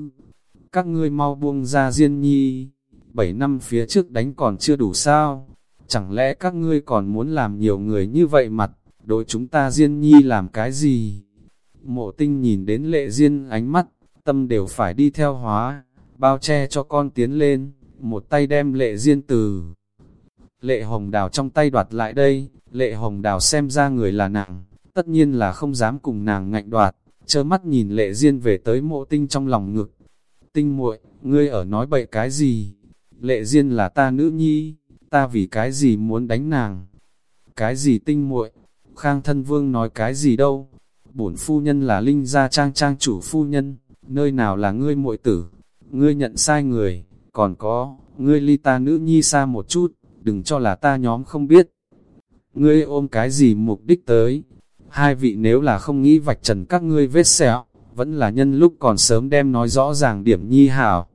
Các ngươi mau buông ra Diên Nhi, bảy năm phía trước đánh còn chưa đủ sao? Chẳng lẽ các ngươi còn muốn làm nhiều người như vậy mặt, đối chúng ta Diên Nhi làm cái gì? Mộ tinh nhìn đến lệ Diên ánh mắt, tâm đều phải đi theo hóa, bao che cho con tiến lên, một tay đem lệ Diên từ. Lệ hồng đào trong tay đoạt lại đây, lệ hồng đào xem ra người là nặng, tất nhiên là không dám cùng nàng ngạnh đoạt, chơ mắt nhìn lệ Diên về tới mộ tinh trong lòng ngực. Tinh muội, ngươi ở nói bậy cái gì? Lệ duyên là ta nữ nhi, ta vì cái gì muốn đánh nàng? Cái gì tinh muội? Khang thân vương nói cái gì đâu? Bổn phu nhân là linh gia trang trang chủ phu nhân, nơi nào là ngươi muội tử? Ngươi nhận sai người, còn có, ngươi ly ta nữ nhi xa một chút, đừng cho là ta nhóm không biết. Ngươi ôm cái gì mục đích tới? Hai vị nếu là không nghĩ vạch trần các ngươi vết sẹo, vẫn là nhân lúc còn sớm đem nói rõ ràng điểm nhi hảo.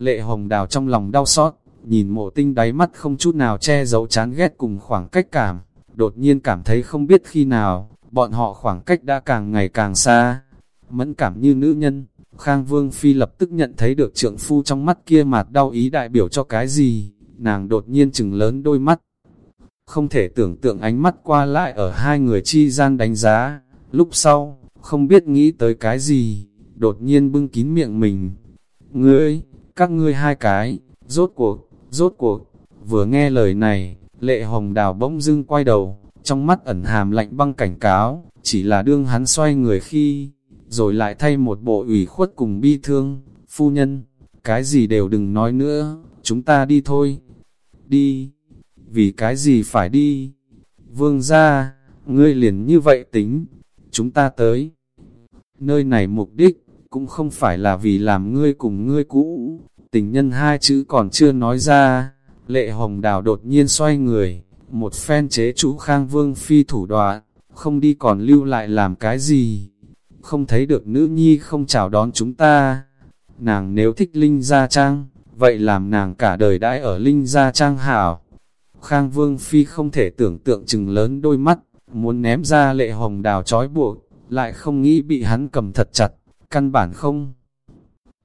Lệ hồng đào trong lòng đau xót, nhìn mộ tinh đáy mắt không chút nào che giấu chán ghét cùng khoảng cách cảm, đột nhiên cảm thấy không biết khi nào, bọn họ khoảng cách đã càng ngày càng xa. Mẫn cảm như nữ nhân, Khang Vương Phi lập tức nhận thấy được trượng phu trong mắt kia mạt đau ý đại biểu cho cái gì, nàng đột nhiên chừng lớn đôi mắt. Không thể tưởng tượng ánh mắt qua lại ở hai người chi gian đánh giá, lúc sau, không biết nghĩ tới cái gì, đột nhiên bưng kín miệng mình. Ngươi, các ngươi hai cái, rốt cuộc, rốt cuộc, vừa nghe lời này, lệ hồng đào bỗng dưng quay đầu, trong mắt ẩn hàm lạnh băng cảnh cáo, chỉ là đương hắn xoay người khi, rồi lại thay một bộ ủy khuất cùng bi thương, phu nhân, cái gì đều đừng nói nữa, chúng ta đi thôi, đi, vì cái gì phải đi, vương ra, ngươi liền như vậy tính, chúng ta tới, nơi này mục đích, cũng không phải là vì làm ngươi cùng ngươi cũ, tình nhân hai chữ còn chưa nói ra, lệ hồng đào đột nhiên xoay người, một phen chế chủ khang vương phi thủ đoạn, không đi còn lưu lại làm cái gì, không thấy được nữ nhi không chào đón chúng ta, nàng nếu thích Linh Gia Trang, vậy làm nàng cả đời đãi ở Linh Gia Trang hảo. Khang Vương Phi không thể tưởng tượng chừng lớn đôi mắt, muốn ném ra lệ hồng đào trói buộc, lại không nghĩ bị hắn cầm thật chặt, căn bản không.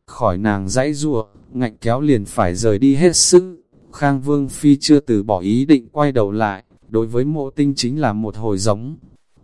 Khỏi nàng dãy ruộng, ngạnh kéo liền phải rời đi hết sức. Khang Vương Phi chưa từ bỏ ý định quay đầu lại, đối với mộ tinh chính là một hồi giống.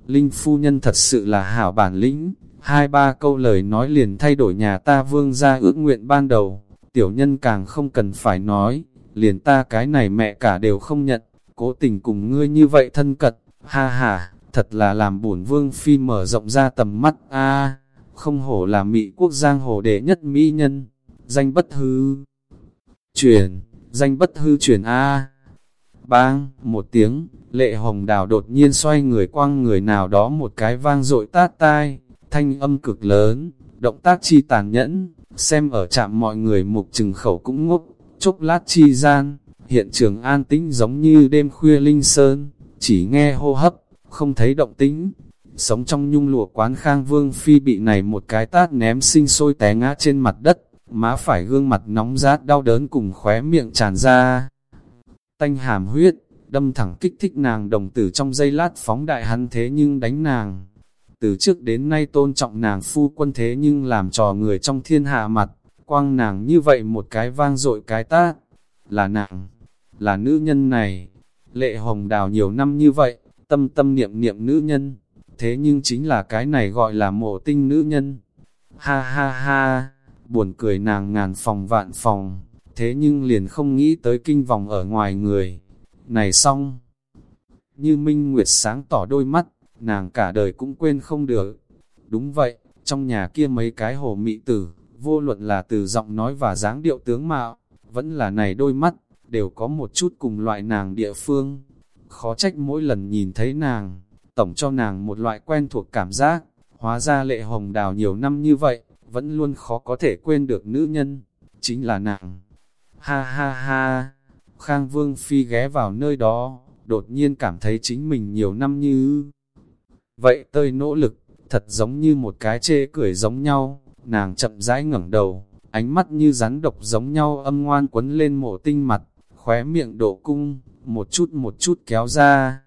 Linh Phu Nhân thật sự là hảo bản lĩnh, hai ba câu lời nói liền thay đổi nhà ta vương ra ước nguyện ban đầu, tiểu nhân càng không cần phải nói, liền ta cái này mẹ cả đều không nhận, cố tình cùng ngươi như vậy thân cật, ha ha, thật là làm bổn vương phi mở rộng ra tầm mắt, a không hổ là mỹ quốc giang hồ đệ nhất mỹ nhân, danh bất hư. Truyền, danh bất hư truyền A. Bang, một tiếng, lệ hồng đào đột nhiên xoay người quăng người nào đó một cái vang dội tát tai, thanh âm cực lớn, động tác chi tàn nhẫn, xem ở chạm mọi người mục trừng khẩu cũng ngốc, chốc lát chi gian, hiện trường an tĩnh giống như đêm khuya linh sơn, chỉ nghe hô hấp, không thấy động tĩnh. Sống trong nhung lụa quán khang vương phi bị này một cái tát ném sinh sôi té ngã trên mặt đất, má phải gương mặt nóng rát đau đớn cùng khóe miệng tràn ra. Tanh hàm huyết, đâm thẳng kích thích nàng đồng tử trong giây lát phóng đại hắn thế nhưng đánh nàng. Từ trước đến nay tôn trọng nàng phu quân thế nhưng làm trò người trong thiên hạ mặt, quang nàng như vậy một cái vang dội cái tát. Là nàng, là nữ nhân này. Lệ hồng đào nhiều năm như vậy, tâm tâm niệm niệm nữ nhân, thế nhưng chính là cái này gọi là mộ tinh nữ nhân. Ha ha ha, buồn cười nàng ngàn phòng vạn phòng, thế nhưng liền không nghĩ tới kinh vòng ở ngoài người. Này xong, như Minh Nguyệt sáng tỏ đôi mắt, nàng cả đời cũng quên không được. Đúng vậy, trong nhà kia mấy cái hồ mị tử, vô luận là từ giọng nói và dáng điệu tướng mạo, vẫn là này đôi mắt, đều có một chút cùng loại nàng địa phương. Khó trách mỗi lần nhìn thấy nàng, tổng cho nàng một loại quen thuộc cảm giác, hóa ra lệ hồng đào nhiều năm như vậy, vẫn luôn khó có thể quên được nữ nhân, chính là nàng. Ha ha ha, Khang Vương Phi ghé vào nơi đó, đột nhiên cảm thấy chính mình nhiều năm như... Vậy tơi nỗ lực, thật giống như một cái chê cười giống nhau, nàng chậm rãi ngẩng đầu, ánh mắt như rắn độc giống nhau âm ngoan quấn lên mổ tinh mặt, khóe miệng độ cung, một chút một chút kéo ra.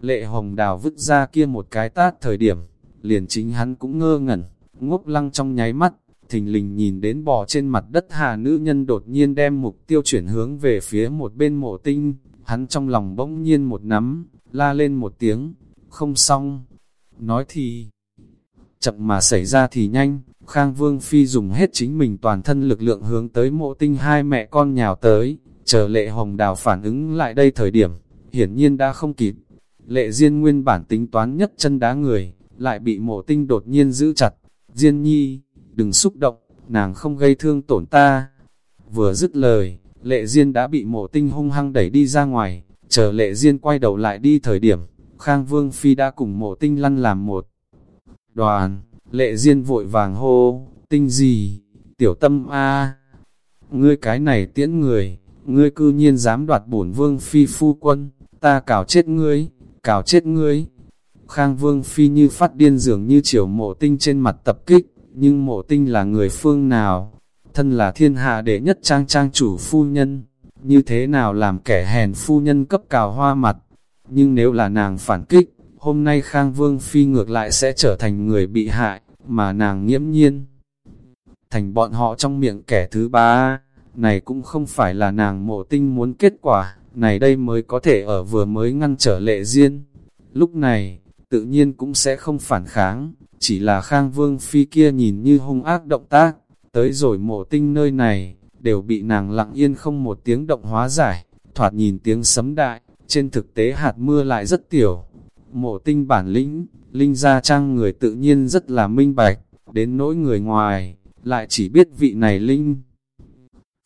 Lệ hồng đào vứt ra kia một cái tát thời điểm, liền chính hắn cũng ngơ ngẩn, ngốc lăng trong nháy mắt, thình lình nhìn đến bò trên mặt đất hà nữ nhân đột nhiên đem mục tiêu chuyển hướng về phía một bên mộ tinh, hắn trong lòng bỗng nhiên một nắm, la lên một tiếng, không xong, nói thì chậm mà xảy ra thì nhanh, Khang Vương Phi dùng hết chính mình toàn thân lực lượng hướng tới mộ tinh hai mẹ con nhào tới, chờ lệ hồng đào phản ứng lại đây thời điểm, hiển nhiên đã không kịp. Lệ Diên nguyên bản tính toán nhất chân đá người, lại bị mộ tinh đột nhiên giữ chặt. Diên nhi, đừng xúc động, nàng không gây thương tổn ta. Vừa dứt lời, lệ Diên đã bị mộ tinh hung hăng đẩy đi ra ngoài, chờ lệ Diên quay đầu lại đi thời điểm, Khang Vương Phi đã cùng mộ tinh lăn làm một đoàn, lệ Diên vội vàng hô, tinh gì, tiểu tâm a ngươi cái này tiễn người, ngươi cư nhiên dám đoạt bổn Vương Phi phu quân, ta cào chết ngươi, cào chết ngươi. Khang Vương Phi như phát điên dường như chiều mộ tinh trên mặt tập kích, nhưng mộ tinh là người phương nào? Thân là thiên hạ đệ nhất trang trang chủ phu nhân, như thế nào làm kẻ hèn phu nhân cấp cào hoa mặt? Nhưng nếu là nàng phản kích, hôm nay Khang Vương Phi ngược lại sẽ trở thành người bị hại, mà nàng nghiễm nhiên. Thành bọn họ trong miệng kẻ thứ ba, này cũng không phải là nàng mộ tinh muốn kết quả, này đây mới có thể ở vừa mới ngăn trở lệ riêng. Lúc này, tự nhiên cũng sẽ không phản kháng, chỉ là Khang Vương Phi kia nhìn như hung ác động tác, tới rồi mộ tinh nơi này, đều bị nàng lặng yên không một tiếng động hóa giải, thoạt nhìn tiếng sấm đại, trên thực tế hạt mưa lại rất tiểu. mộ tinh bản lĩnh, linh gia trang người tự nhiên rất là minh bạch, đến nỗi người ngoài, lại chỉ biết vị này linh.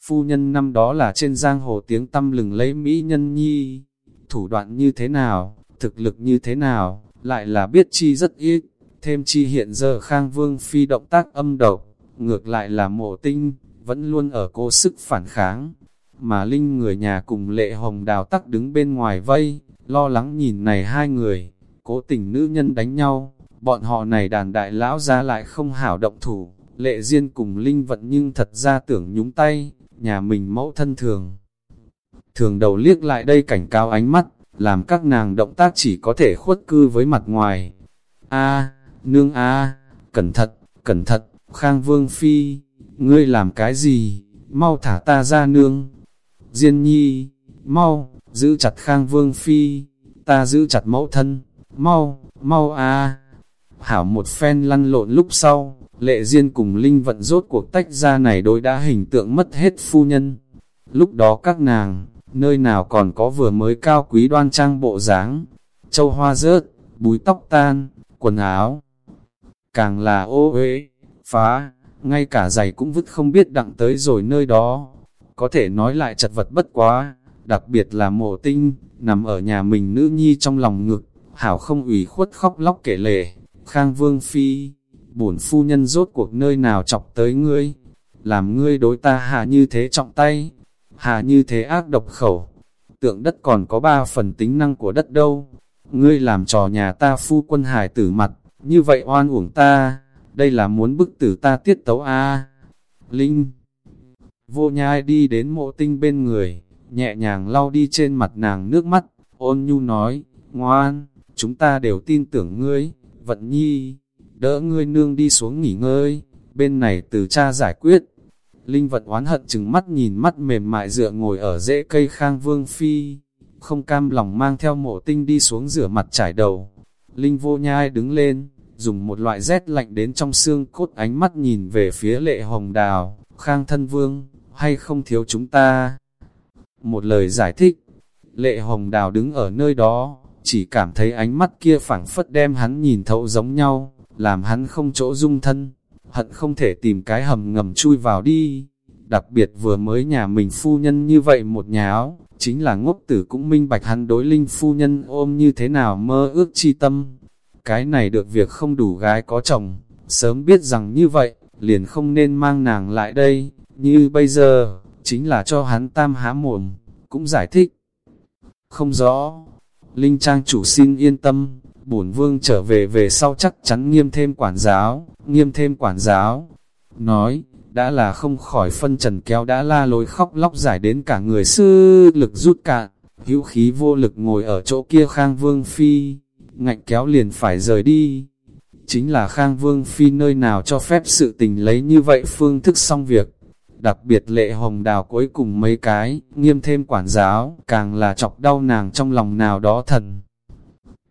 Phu nhân năm đó là trên giang hồ tiếng tâm lừng lấy Mỹ nhân nhi, thủ đoạn như thế nào, thực lực như thế nào, lại là biết chi rất ít, thêm chi hiện giờ Khang Vương Phi động tác âm độc, ngược lại là mộ tinh, vẫn luôn ở cố sức phản kháng, mà Linh người nhà cùng lệ hồng đào tắc đứng bên ngoài vây, lo lắng nhìn này hai người, cố tình nữ nhân đánh nhau, bọn họ này đàn đại lão ra lại không hảo động thủ, lệ duyên cùng Linh vận nhưng thật ra tưởng nhúng tay, nhà mình mẫu thân thường. Thường đầu liếc lại đây cảnh cao ánh mắt, làm các nàng động tác chỉ có thể khuất cư với mặt ngoài. A, nương a, cẩn thận, cẩn thận, Khang Vương Phi, ngươi làm cái gì, mau thả ta ra nương. Diên nhi, mau, giữ chặt Khang Vương Phi, ta giữ chặt mẫu thân, mau, mau a. Hảo một phen lăn lộn lúc sau, lệ Diên cùng Linh vận rốt cuộc tách ra này đối đã hình tượng mất hết phu nhân. Lúc đó các nàng, nơi nào còn có vừa mới cao quý đoan trang bộ dáng, châu hoa rớt, búi tóc tan, quần áo. Càng là ô uế, phá, ngay cả giày cũng vứt không biết đặng tới rồi nơi đó. Có thể nói lại chật vật bất quá, đặc biệt là mộ tinh, nằm ở nhà mình nữ nhi trong lòng ngực, hảo không ủy khuất khóc lóc kể lể, khang vương phi, bổn phu nhân rốt cuộc nơi nào chọc tới ngươi, làm ngươi đối ta hạ như thế trọng tay, hà như thế ác độc khẩu, tượng đất còn có ba phần tính năng của đất đâu, ngươi làm trò nhà ta phu quân hải tử mặt, như vậy oan uổng ta, đây là muốn bức tử ta tiết tấu a. Linh. Vô nhai đi đến mộ tinh bên người, nhẹ nhàng lau đi trên mặt nàng nước mắt, ôn nhu nói, ngoan, chúng ta đều tin tưởng ngươi, vận nhi, đỡ ngươi nương đi xuống nghỉ ngơi, bên này từ cha giải quyết. Linh vật oán hận chừng mắt nhìn mắt mềm mại dựa ngồi ở rễ cây khang vương phi, không cam lòng mang theo mộ tinh đi xuống rửa mặt trải đầu. Linh vô nhai đứng lên, dùng một loại rét lạnh đến trong xương cốt ánh mắt nhìn về phía lệ hồng đào, khang thân vương, hay không thiếu chúng ta. Một lời giải thích, lệ hồng đào đứng ở nơi đó, chỉ cảm thấy ánh mắt kia phảng phất đem hắn nhìn thấu giống nhau, làm hắn không chỗ dung thân, hận không thể tìm cái hầm ngầm chui vào đi. Đặc biệt vừa mới nhà mình phu nhân như vậy một nhà áo, chính là ngốc tử cũng minh bạch hắn đối linh phu nhân ôm như thế nào mơ ước chi tâm. Cái này được việc không đủ gái có chồng, sớm biết rằng như vậy, liền không nên mang nàng lại đây, như bây giờ, chính là cho hắn tam há mồm, cũng giải thích. Không rõ, Linh Trang chủ xin yên tâm, bổn vương trở về về sau chắc chắn nghiêm thêm quản giáo, nghiêm thêm quản giáo. Nói, đã là không khỏi phân trần kéo đã la lối khóc lóc giải đến cả người sư lực rút cạn, hữu khí vô lực ngồi ở chỗ kia khang vương phi, ngạnh kéo liền phải rời đi. Chính là khang vương phi nơi nào cho phép sự tình lấy như vậy phương thức xong việc. Đặc biệt lệ hồng đào cuối cùng mấy cái, nghiêm thêm quản giáo, càng là chọc đau nàng trong lòng nào đó thần.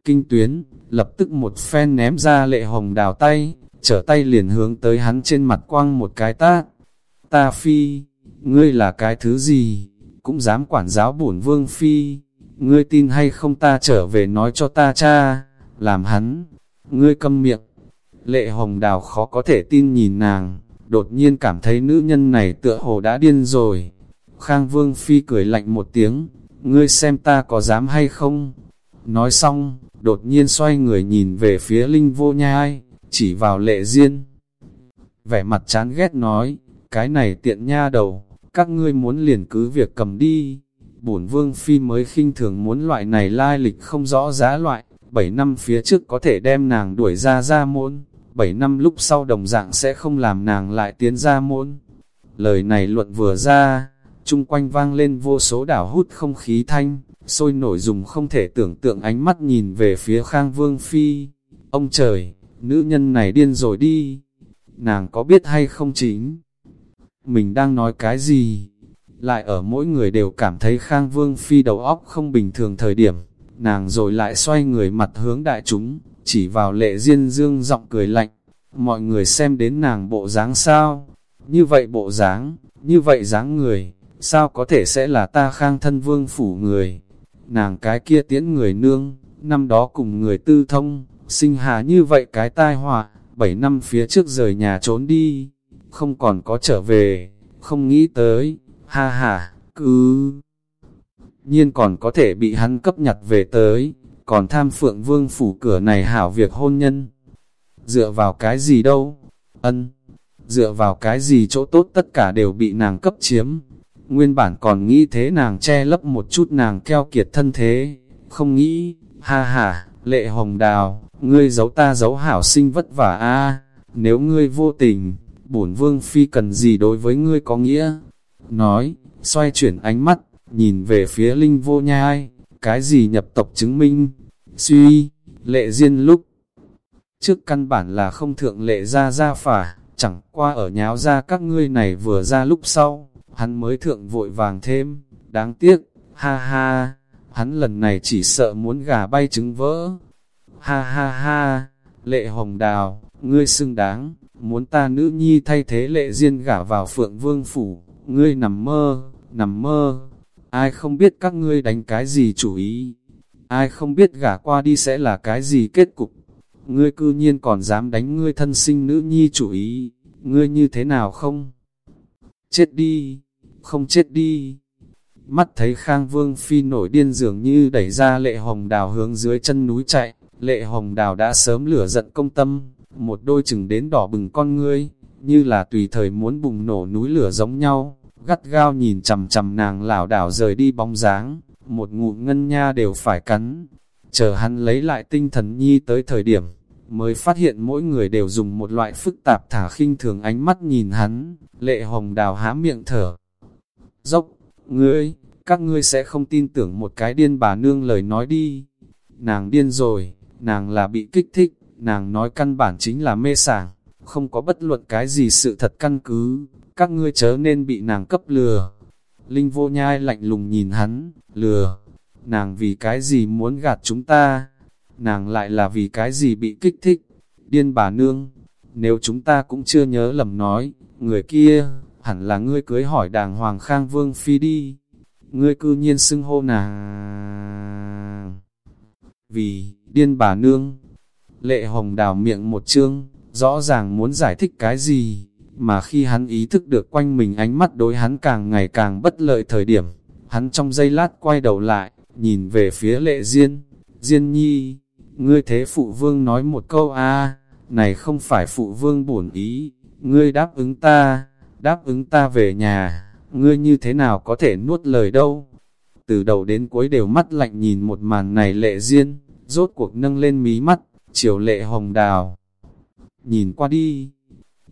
Kinh tuyến, lập tức một phen ném ra lệ hồng đào tay, trở tay liền hướng tới hắn trên mặt quăng một cái tát. Ta phi, ngươi là cái thứ gì, cũng dám quản giáo bổn vương phi, ngươi tin hay không ta trở về nói cho ta cha, làm hắn, ngươi câm miệng. Lệ hồng đào khó có thể tin nhìn nàng, đột nhiên cảm thấy nữ nhân này tựa hồ đã điên rồi. Khang vương phi cười lạnh một tiếng, ngươi xem ta có dám hay không? Nói xong, đột nhiên xoay người nhìn về phía linh vô nhai, chỉ vào lệ duyên Vẻ mặt chán ghét nói, cái này tiện nha đầu, các ngươi muốn liền cứ việc cầm đi. Bổn vương phi mới khinh thường muốn loại này lai lịch không rõ giá loại, 7 năm phía trước có thể đem nàng đuổi ra ra môn, 7 năm lúc sau đồng dạng sẽ không làm nàng lại tiến ra môn. Lời này luận vừa ra, chung quanh vang lên vô số đảo hút không khí thanh, sôi nổi dùng không thể tưởng tượng ánh mắt nhìn về phía Khang Vương Phi. Ông trời, nữ nhân này điên rồi đi. Nàng có biết hay không chính? Mình đang nói cái gì? Lại ở mỗi người đều cảm thấy Khang Vương Phi đầu óc không bình thường thời điểm. Nàng rồi lại xoay người mặt hướng đại chúng, chỉ vào lệ diên dương giọng cười lạnh. Mọi người xem đến nàng bộ dáng sao? Như vậy bộ dáng, như vậy dáng người, sao có thể sẽ là ta khang thân vương phủ người? Nàng cái kia tiễn người nương, năm đó cùng người tư thông, sinh hà như vậy cái tai họa, 7 năm phía trước rời nhà trốn đi, không còn có trở về, không nghĩ tới, ha ha, cứ nhiên còn có thể bị hắn cấp nhặt về tới, còn tham phượng vương phủ cửa này hảo việc hôn nhân. Dựa vào cái gì đâu? Ân, dựa vào cái gì chỗ tốt tất cả đều bị nàng cấp chiếm. Nguyên bản còn nghĩ thế nàng che lấp một chút nàng keo kiệt thân thế, không nghĩ, ha ha, lệ hồng đào, ngươi giấu ta giấu hảo sinh vất vả a nếu ngươi vô tình, bổn vương phi cần gì đối với ngươi có nghĩa. Nói, xoay chuyển ánh mắt, nhìn về phía linh vô nhai, cái gì nhập tộc chứng minh, suy, lệ duyên lúc. Trước căn bản là không thượng lệ ra ra phả, chẳng qua ở nháo ra các ngươi này vừa ra lúc sau, hắn mới thượng vội vàng thêm, đáng tiếc, ha ha, hắn lần này chỉ sợ muốn gà bay trứng vỡ. Ha ha ha, lệ hồng đào, ngươi xưng đáng, muốn ta nữ nhi thay thế lệ duyên gả vào phượng vương phủ, ngươi nằm mơ, nằm mơ, ai không biết các ngươi đánh cái gì chủ ý, ai không biết gả qua đi sẽ là cái gì kết cục, ngươi cư nhiên còn dám đánh ngươi thân sinh nữ nhi chủ ý, ngươi như thế nào không? Chết đi, không chết đi. Mắt thấy Khang Vương Phi nổi điên dường như đẩy ra lệ hồng đào hướng dưới chân núi chạy, lệ hồng đào đã sớm lửa giận công tâm, một đôi chừng đến đỏ bừng con ngươi, như là tùy thời muốn bùng nổ núi lửa giống nhau, gắt gao nhìn chầm chầm nàng lảo đảo rời đi bóng dáng, một ngụm ngân nha đều phải cắn. Chờ hắn lấy lại tinh thần nhi tới thời điểm, mới phát hiện mỗi người đều dùng một loại phức tạp thả khinh thường ánh mắt nhìn hắn, lệ hồng đào há miệng thở. Dốc, ngươi, các ngươi sẽ không tin tưởng một cái điên bà nương lời nói đi. Nàng điên rồi, nàng là bị kích thích, nàng nói căn bản chính là mê sảng, không có bất luận cái gì sự thật căn cứ, các ngươi chớ nên bị nàng cấp lừa. Linh vô nhai lạnh lùng nhìn hắn, lừa, nàng vì cái gì muốn gạt chúng ta, nàng lại là vì cái gì bị kích thích, điên bà nương, nếu chúng ta cũng chưa nhớ lầm nói, người kia, hẳn là ngươi cưới hỏi đàng hoàng khang vương phi đi, ngươi cư nhiên xưng hô nàng. Vì, điên bà nương, lệ hồng đào miệng một chương, rõ ràng muốn giải thích cái gì, mà khi hắn ý thức được quanh mình ánh mắt đối hắn càng ngày càng bất lợi thời điểm, hắn trong giây lát quay đầu lại, nhìn về phía lệ Diên, Diên nhi, ngươi thế phụ vương nói một câu a này không phải phụ vương bổn ý, ngươi đáp ứng ta, đáp ứng ta về nhà, ngươi như thế nào có thể nuốt lời đâu. Từ đầu đến cuối đều mắt lạnh nhìn một màn này lệ duyên, rốt cuộc nâng lên mí mắt, chiều lệ hồng đào. Nhìn qua đi,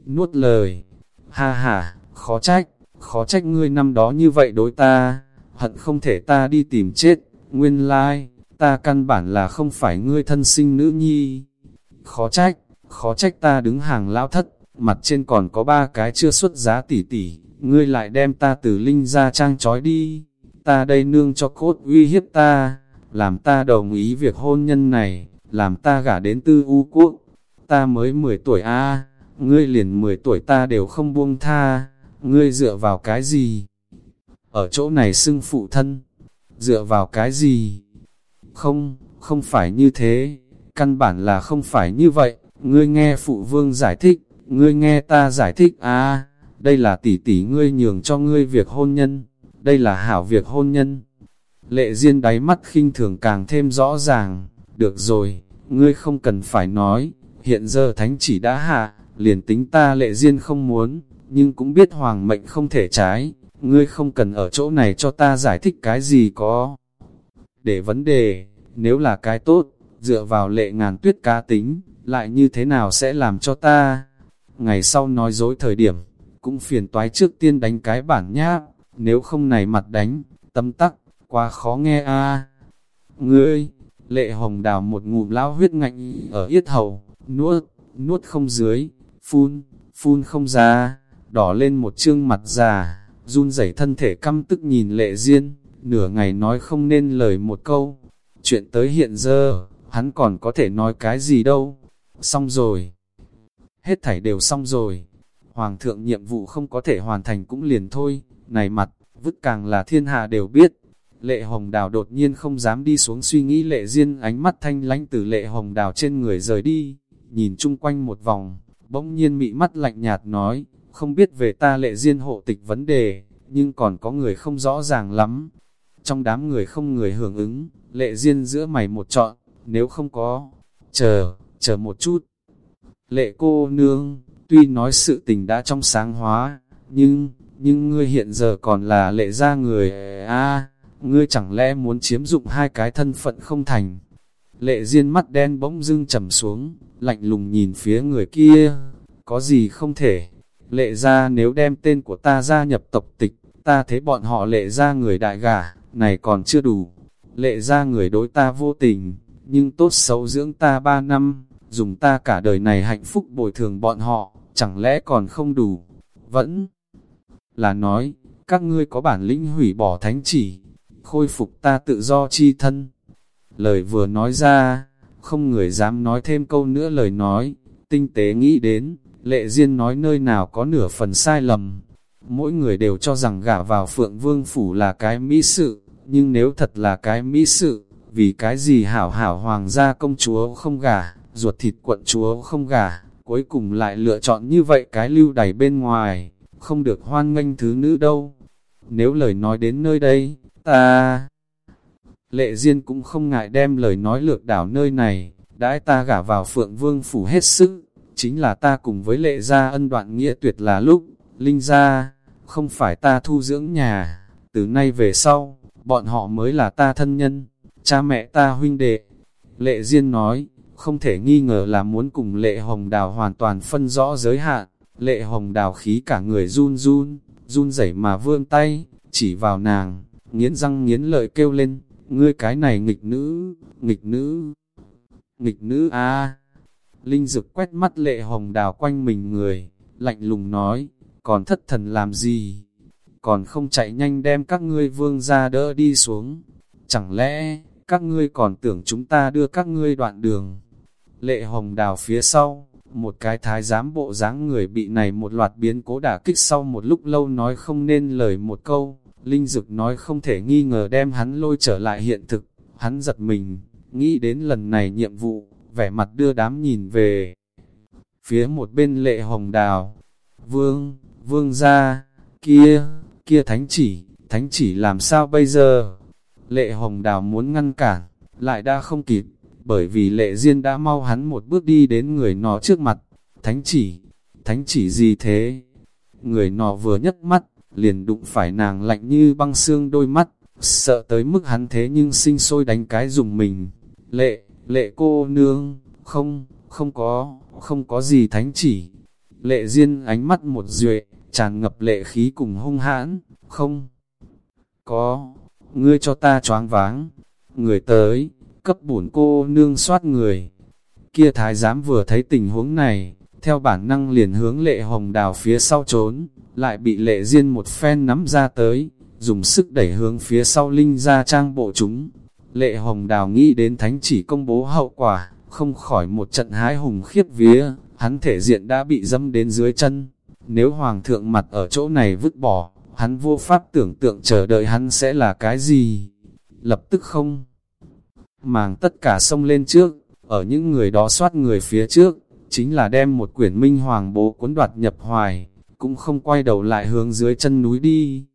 nuốt lời, ha ha, khó trách, khó trách ngươi năm đó như vậy đối ta, hận không thể ta đi tìm chết, nguyên lai, ta căn bản là không phải ngươi thân sinh nữ nhi. Khó trách, khó trách ta đứng hàng lão thất, mặt trên còn có ba cái chưa xuất giá tỷ tỷ, ngươi lại đem ta từ linh ra trang trói đi, ta đây nương cho cốt uy hiếp ta, làm ta đồng ý việc hôn nhân này, làm ta gả đến tư u quốc, ta mới 10 tuổi a ngươi liền 10 tuổi ta đều không buông tha, ngươi dựa vào cái gì? Ở chỗ này xưng phụ thân, dựa vào cái gì? Không, không phải như thế, căn bản là không phải như vậy, ngươi nghe phụ vương giải thích, ngươi nghe ta giải thích à, đây là tỷ tỷ ngươi nhường cho ngươi việc hôn nhân, đây là hảo việc hôn nhân. Lệ Diên đáy mắt khinh thường càng thêm rõ ràng, được rồi, ngươi không cần phải nói, hiện giờ thánh chỉ đã hạ, liền tính ta lệ Diên không muốn, nhưng cũng biết hoàng mệnh không thể trái, ngươi không cần ở chỗ này cho ta giải thích cái gì có. Để vấn đề, nếu là cái tốt, dựa vào lệ ngàn tuyết cá tính, lại như thế nào sẽ làm cho ta? Ngày sau nói dối thời điểm, cũng phiền toái trước tiên đánh cái bản nhá, nếu không này mặt đánh, tâm tắc, quá khó nghe a. Ngươi, lệ hồng đào một ngụm lao huyết ngạnh ở yết hầu, nuốt, nuốt không dưới, phun, phun không ra, đỏ lên một trương mặt già, run rẩy thân thể căm tức nhìn lệ duyên nửa ngày nói không nên lời một câu. Chuyện tới hiện giờ, hắn còn có thể nói cái gì đâu. Xong rồi. Hết thảy đều xong rồi. Hoàng thượng nhiệm vụ không có thể hoàn thành cũng liền thôi. Này mặt, vứt càng là thiên hạ đều biết. Lệ hồng đào đột nhiên không dám đi xuống suy nghĩ lệ riêng ánh mắt thanh lánh từ lệ hồng đào trên người rời đi, nhìn chung quanh một vòng, bỗng nhiên mị mắt lạnh nhạt nói, không biết về ta lệ riêng hộ tịch vấn đề, nhưng còn có người không rõ ràng lắm. Trong đám người không người hưởng ứng, lệ riêng giữa mày một chọn, nếu không có, chờ, chờ một chút. Lệ cô nương, tuy nói sự tình đã trong sáng hóa, nhưng, nhưng ngươi hiện giờ còn là lệ gia người, a ngươi chẳng lẽ muốn chiếm dụng hai cái thân phận không thành. Lệ Diên mắt đen bỗng dưng trầm xuống, lạnh lùng nhìn phía người kia, có gì không thể. Lệ ra nếu đem tên của ta gia nhập tộc tịch, ta thấy bọn họ lệ ra người đại gả, này còn chưa đủ. Lệ ra người đối ta vô tình, nhưng tốt xấu dưỡng ta ba năm, dùng ta cả đời này hạnh phúc bồi thường bọn họ, chẳng lẽ còn không đủ. Vẫn là nói, các ngươi có bản lĩnh hủy bỏ thánh chỉ, khôi phục ta tự do chi thân. Lời vừa nói ra, không người dám nói thêm câu nữa lời nói, tinh tế nghĩ đến, lệ duyên nói nơi nào có nửa phần sai lầm. Mỗi người đều cho rằng gả vào phượng vương phủ là cái mỹ sự, nhưng nếu thật là cái mỹ sự, vì cái gì hảo hảo hoàng gia công chúa không gả, ruột thịt quận chúa không gả, cuối cùng lại lựa chọn như vậy cái lưu đẩy bên ngoài, không được hoan nghênh thứ nữ đâu. Nếu lời nói đến nơi đây, ta... Lệ Diên cũng không ngại đem lời nói lược đảo nơi này, đãi ta gả vào phượng vương phủ hết sức, chính là ta cùng với lệ gia ân đoạn nghĩa tuyệt là lúc, linh gia, không phải ta thu dưỡng nhà, từ nay về sau, bọn họ mới là ta thân nhân, cha mẹ ta huynh đệ. Lệ Diên nói, không thể nghi ngờ là muốn cùng lệ hồng đào hoàn toàn phân rõ giới hạn, lệ hồng đào khí cả người run run, run rẩy mà vươn tay, chỉ vào nàng, nghiến răng nghiến lợi kêu lên, ngươi cái này nghịch nữ, nghịch nữ, nghịch nữ a Linh Dực quét mắt lệ hồng đào quanh mình người, lạnh lùng nói, còn thất thần làm gì? Còn không chạy nhanh đem các ngươi vương ra đỡ đi xuống. Chẳng lẽ, các ngươi còn tưởng chúng ta đưa các ngươi đoạn đường? Lệ hồng đào phía sau, một cái thái giám bộ dáng người bị này một loạt biến cố đả kích sau một lúc lâu nói không nên lời một câu, Linh Dực nói không thể nghi ngờ đem hắn lôi trở lại hiện thực, hắn giật mình, nghĩ đến lần này nhiệm vụ, vẻ mặt đưa đám nhìn về. Phía một bên lệ hồng đào, vương, vương ra, kia, kia thánh chỉ, thánh chỉ làm sao bây giờ? Lệ hồng đào muốn ngăn cản, lại đã không kịp, bởi vì lệ duyên đã mau hắn một bước đi đến người nó trước mặt. Thánh chỉ, thánh chỉ gì thế? Người nọ vừa nhấc mắt, liền đụng phải nàng lạnh như băng xương đôi mắt, sợ tới mức hắn thế nhưng sinh sôi đánh cái dùng mình. Lệ, lệ cô nương, không, không có, không có gì thánh chỉ. Lệ duyên ánh mắt một duệ, tràn ngập lệ khí cùng hung hãn, không. Có, ngươi cho ta choáng váng, người tới, cấp bổn cô nương soát người. Kia thái giám vừa thấy tình huống này, theo bản năng liền hướng lệ hồng đào phía sau trốn, lại bị lệ riêng một phen nắm ra tới, dùng sức đẩy hướng phía sau linh ra trang bộ chúng. Lệ hồng đào nghĩ đến thánh chỉ công bố hậu quả, không khỏi một trận hái hùng khiếp vía, hắn thể diện đã bị dâm đến dưới chân. Nếu hoàng thượng mặt ở chỗ này vứt bỏ, hắn vô pháp tưởng tượng chờ đợi hắn sẽ là cái gì. Lập tức không màng tất cả sông lên trước, ở những người đó soát người phía trước, chính là đem một quyển minh hoàng bố cuốn đoạt nhập hoài, cũng không quay đầu lại hướng dưới chân núi đi.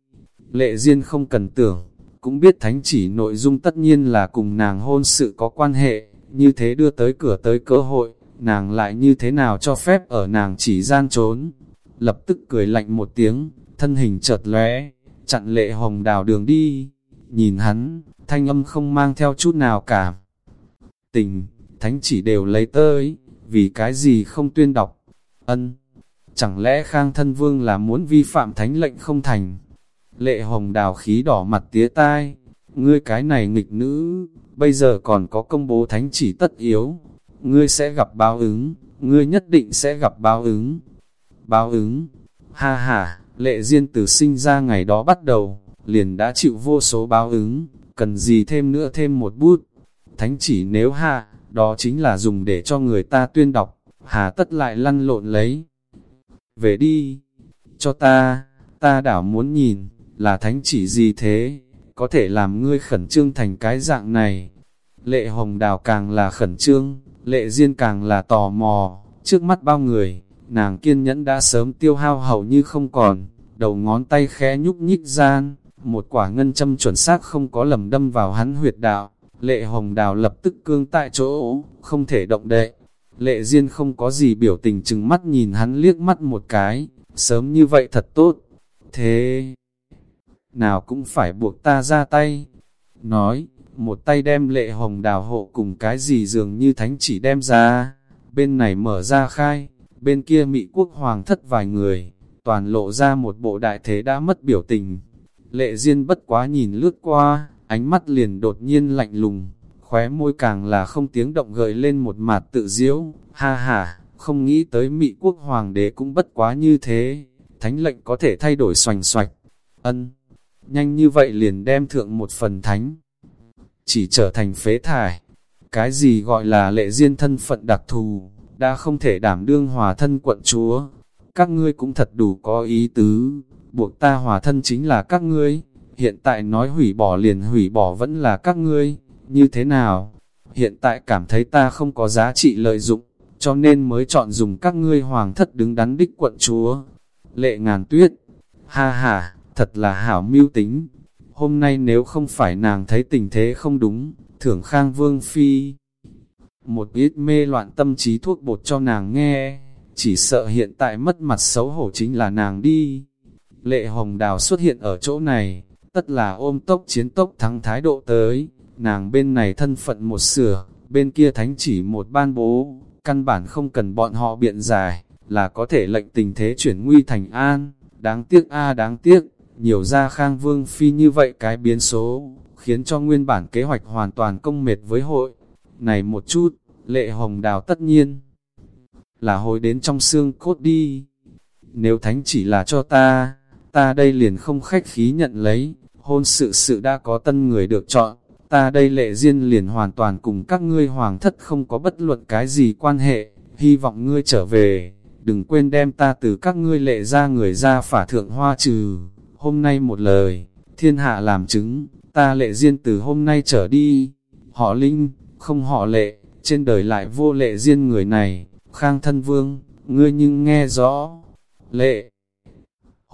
Lệ Diên không cần tưởng, cũng biết thánh chỉ nội dung tất nhiên là cùng nàng hôn sự có quan hệ, như thế đưa tới cửa tới cơ hội, nàng lại như thế nào cho phép ở nàng chỉ gian trốn. Lập tức cười lạnh một tiếng, thân hình chợt lóe, chặn lệ hồng đào đường đi, nhìn hắn, thanh âm không mang theo chút nào cả. Tình, thánh chỉ đều lấy tới, vì cái gì không tuyên đọc. Ân, chẳng lẽ Khang Thân Vương là muốn vi phạm thánh lệnh không thành? Lệ hồng đào khí đỏ mặt tía tai, ngươi cái này nghịch nữ, bây giờ còn có công bố thánh chỉ tất yếu, ngươi sẽ gặp báo ứng, ngươi nhất định sẽ gặp báo ứng. Báo ứng, ha ha, lệ duyên từ sinh ra ngày đó bắt đầu, liền đã chịu vô số báo ứng, cần gì thêm nữa thêm một bút. Thánh chỉ nếu hạ, đó chính là dùng để cho người ta tuyên đọc, hà tất lại lăn lộn lấy. Về đi, cho ta, ta đảo muốn nhìn, là thánh chỉ gì thế, có thể làm ngươi khẩn trương thành cái dạng này. Lệ hồng đào càng là khẩn trương, lệ diên càng là tò mò, trước mắt bao người, nàng kiên nhẫn đã sớm tiêu hao hầu như không còn, đầu ngón tay khẽ nhúc nhích gian, một quả ngân châm chuẩn xác không có lầm đâm vào hắn huyệt đạo, lệ hồng đào lập tức cương tại chỗ, không thể động đậy. Lệ Diên không có gì biểu tình chừng mắt nhìn hắn liếc mắt một cái, sớm như vậy thật tốt. Thế, nào cũng phải buộc ta ra tay. Nói, một tay đem lệ hồng đào hộ cùng cái gì dường như thánh chỉ đem ra, bên này mở ra khai, bên kia Mỹ quốc hoàng thất vài người, toàn lộ ra một bộ đại thế đã mất biểu tình. Lệ Diên bất quá nhìn lướt qua, ánh mắt liền đột nhiên lạnh lùng, khóe môi càng là không tiếng động gợi lên một mặt tự diễu, ha ha, không nghĩ tới Mỹ quốc hoàng đế cũng bất quá như thế, thánh lệnh có thể thay đổi xoành xoạch, ân, nhanh như vậy liền đem thượng một phần thánh, chỉ trở thành phế thải, cái gì gọi là lệ diên thân phận đặc thù, đã không thể đảm đương hòa thân quận chúa, các ngươi cũng thật đủ có ý tứ, buộc ta hòa thân chính là các ngươi, hiện tại nói hủy bỏ liền hủy bỏ vẫn là các ngươi, như thế nào? Hiện tại cảm thấy ta không có giá trị lợi dụng, cho nên mới chọn dùng các ngươi hoàng thất đứng đắn đích quận chúa. Lệ ngàn tuyết, ha ha, thật là hảo mưu tính. Hôm nay nếu không phải nàng thấy tình thế không đúng, thưởng khang vương phi. Một ít mê loạn tâm trí thuốc bột cho nàng nghe, chỉ sợ hiện tại mất mặt xấu hổ chính là nàng đi. Lệ hồng đào xuất hiện ở chỗ này, tất là ôm tốc chiến tốc thắng thái độ tới, nàng bên này thân phận một sửa, bên kia thánh chỉ một ban bố, căn bản không cần bọn họ biện giải, là có thể lệnh tình thế chuyển nguy thành an, đáng tiếc a đáng tiếc, nhiều ra khang vương phi như vậy cái biến số, khiến cho nguyên bản kế hoạch hoàn toàn công mệt với hội. Này một chút, lệ hồng đào tất nhiên là hồi đến trong xương cốt đi. Nếu thánh chỉ là cho ta, ta đây liền không khách khí nhận lấy, hôn sự sự đã có tân người được chọn, ta đây lệ duyên liền hoàn toàn cùng các ngươi hoàng thất không có bất luận cái gì quan hệ, hy vọng ngươi trở về, đừng quên đem ta từ các ngươi lệ ra người ra phả thượng hoa trừ, hôm nay một lời, thiên hạ làm chứng, ta lệ duyên từ hôm nay trở đi, họ linh, không họ lệ, trên đời lại vô lệ duyên người này, khang thân vương, ngươi nhưng nghe rõ, lệ.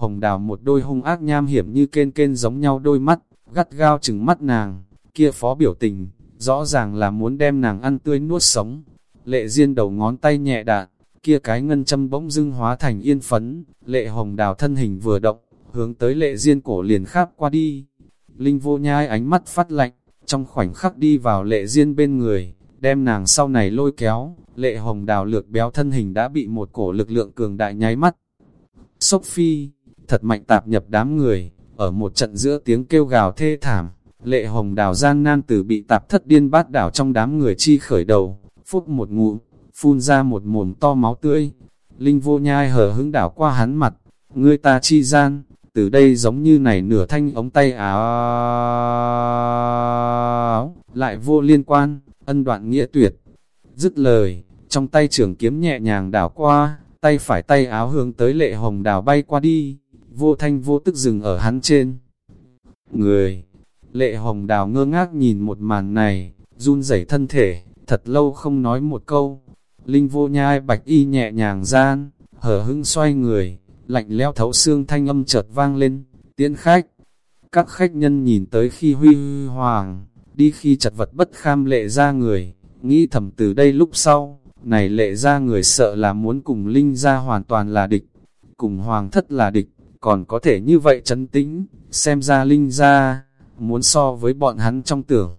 Hồng đào một đôi hung ác nham hiểm như kên kên giống nhau đôi mắt, gắt gao chừng mắt nàng, kia phó biểu tình, rõ ràng là muốn đem nàng ăn tươi nuốt sống. Lệ Diên đầu ngón tay nhẹ đạn, kia cái ngân châm bỗng dưng hóa thành yên phấn, lệ hồng đào thân hình vừa động, hướng tới lệ Diên cổ liền khắp qua đi. Linh vô nhai ánh mắt phát lạnh, trong khoảnh khắc đi vào lệ Diên bên người, đem nàng sau này lôi kéo, lệ hồng đào lược béo thân hình đã bị một cổ lực lượng cường đại nháy mắt. Sophie, thật mạnh tạp nhập đám người, ở một trận giữa tiếng kêu gào thê thảm, Lệ hồng đào gian nan từ bị tạp thất điên bát đảo trong đám người chi khởi đầu, phúc một ngụ, phun ra một mồm to máu tươi. Linh vô nhai hờ hứng đảo qua hắn mặt, ngươi ta chi gian, từ đây giống như này nửa thanh ống tay áo, lại vô liên quan, ân đoạn nghĩa tuyệt. Dứt lời, trong tay trường kiếm nhẹ nhàng đảo qua, tay phải tay áo hướng tới lệ hồng đào bay qua đi, vô thanh vô tức dừng ở hắn trên. Người, Lệ hồng đào ngơ ngác nhìn một màn này, run rẩy thân thể, thật lâu không nói một câu. Linh vô nhai bạch y nhẹ nhàng gian, hở hưng xoay người, lạnh leo thấu xương thanh âm chợt vang lên, tiễn khách. Các khách nhân nhìn tới khi huy hoàng, đi khi chật vật bất kham lệ ra người, nghĩ thầm từ đây lúc sau, này lệ ra người sợ là muốn cùng Linh ra hoàn toàn là địch, cùng hoàng thất là địch, còn có thể như vậy chấn tĩnh, xem ra Linh ra muốn so với bọn hắn trong tưởng.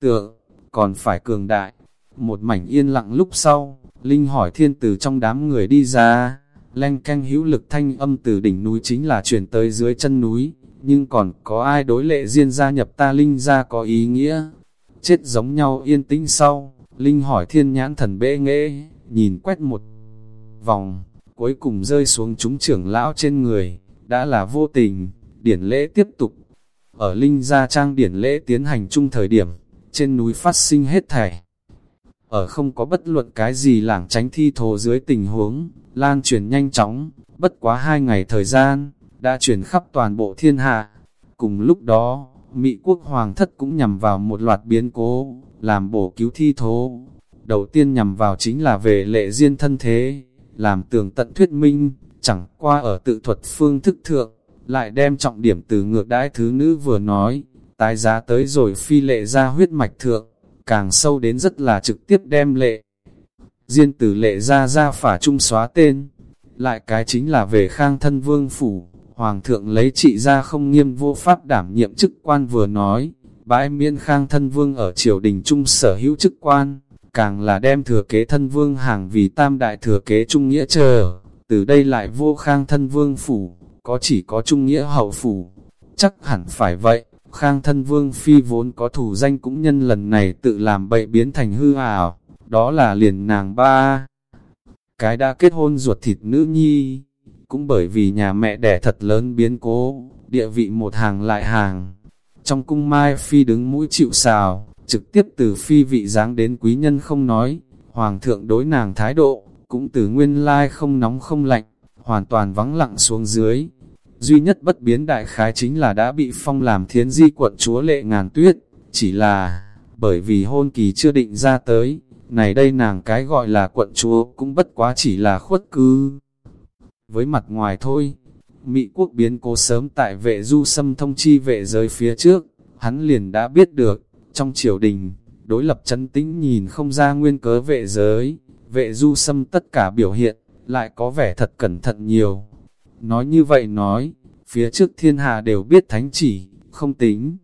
tượng còn phải cường đại. Một mảnh yên lặng lúc sau, Linh hỏi thiên từ trong đám người đi ra, len canh hữu lực thanh âm từ đỉnh núi chính là chuyển tới dưới chân núi, nhưng còn có ai đối lệ riêng gia nhập ta Linh ra có ý nghĩa. Chết giống nhau yên tĩnh sau, Linh hỏi thiên nhãn thần bệ nghệ, nhìn quét một vòng, cuối cùng rơi xuống chúng trưởng lão trên người, đã là vô tình, điển lễ tiếp tục. Ở Linh Gia Trang điển lễ tiến hành chung thời điểm, trên núi phát sinh hết thảy. Ở không có bất luận cái gì lảng tránh thi thố dưới tình huống, lan truyền nhanh chóng, bất quá hai ngày thời gian, đã truyền khắp toàn bộ thiên hạ. Cùng lúc đó, Mỹ quốc hoàng thất cũng nhằm vào một loạt biến cố, làm bổ cứu thi thố. Đầu tiên nhằm vào chính là về lệ duyên thân thế, làm tường tận thuyết minh, chẳng qua ở tự thuật phương thức thượng, lại đem trọng điểm từ ngược đãi thứ nữ vừa nói, tái giá tới rồi phi lệ ra huyết mạch thượng, càng sâu đến rất là trực tiếp đem lệ. Diên từ lệ ra ra phả trung xóa tên, lại cái chính là về khang thân vương phủ, hoàng thượng lấy trị ra không nghiêm vô pháp đảm nhiệm chức quan vừa nói, bãi miễn khang thân vương ở triều đình trung sở hữu chức quan, càng là đem thừa kế thân vương hàng vì tam đại thừa kế trung nghĩa chờ, từ đây lại vô khang thân vương phủ, có chỉ có trung nghĩa hậu phủ, chắc hẳn phải vậy. Khang thân vương phi vốn có thủ danh cũng nhân lần này tự làm bậy biến thành hư ảo, đó là liền nàng ba. Cái đã kết hôn ruột thịt nữ nhi, cũng bởi vì nhà mẹ đẻ thật lớn biến cố, địa vị một hàng lại hàng. Trong cung mai phi đứng mũi chịu xào, trực tiếp từ phi vị dáng đến quý nhân không nói, hoàng thượng đối nàng thái độ, cũng từ nguyên lai không nóng không lạnh, hoàn toàn vắng lặng xuống dưới. Duy nhất bất biến đại khái chính là đã bị phong làm thiến di quận chúa lệ ngàn tuyết, chỉ là, bởi vì hôn kỳ chưa định ra tới, này đây nàng cái gọi là quận chúa cũng bất quá chỉ là khuất cư. Với mặt ngoài thôi, Mỹ quốc biến cố sớm tại vệ du xâm thông chi vệ giới phía trước, hắn liền đã biết được, trong triều đình, đối lập chân tĩnh nhìn không ra nguyên cớ vệ giới, vệ du xâm tất cả biểu hiện, lại có vẻ thật cẩn thận nhiều. Nói như vậy nói, phía trước thiên hà đều biết thánh chỉ, không tính.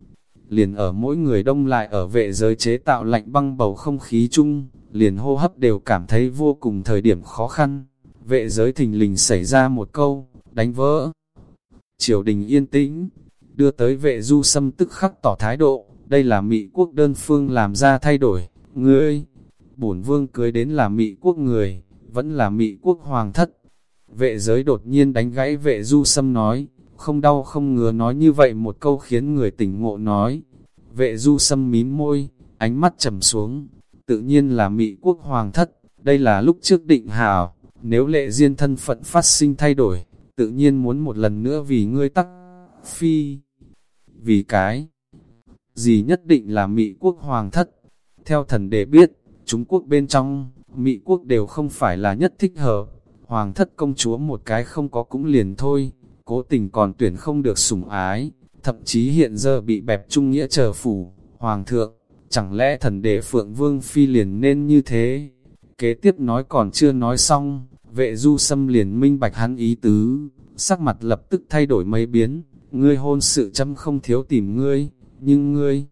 Liền ở mỗi người đông lại ở vệ giới chế tạo lạnh băng bầu không khí chung, liền hô hấp đều cảm thấy vô cùng thời điểm khó khăn. Vệ giới thình lình xảy ra một câu, đánh vỡ. Triều đình yên tĩnh, đưa tới vệ du xâm tức khắc tỏ thái độ, đây là Mỹ quốc đơn phương làm ra thay đổi, ngươi, bổn vương cưới đến là Mỹ quốc người, vẫn là Mỹ quốc hoàng thất. Vệ giới đột nhiên đánh gãy vệ du xâm nói, không đau không ngứa nói như vậy một câu khiến người tỉnh ngộ nói. Vệ du xâm mím môi, ánh mắt trầm xuống, tự nhiên là Mỹ quốc hoàng thất, đây là lúc trước định hào, nếu lệ duyên thân phận phát sinh thay đổi, tự nhiên muốn một lần nữa vì ngươi tắc phi. Vì cái gì nhất định là Mỹ quốc hoàng thất. Theo thần đệ biết, Trung Quốc bên trong, Mỹ quốc đều không phải là nhất thích hợp. Hoàng thất công chúa một cái không có cũng liền thôi, cố tình còn tuyển không được sủng ái, thậm chí hiện giờ bị bẹp trung nghĩa chờ phủ, hoàng thượng, chẳng lẽ thần đệ Phượng Vương Phi liền nên như thế? Kế tiếp nói còn chưa nói xong, vệ du xâm liền minh bạch hắn ý tứ, sắc mặt lập tức thay đổi mấy biến, ngươi hôn sự chăm không thiếu tìm ngươi, nhưng ngươi,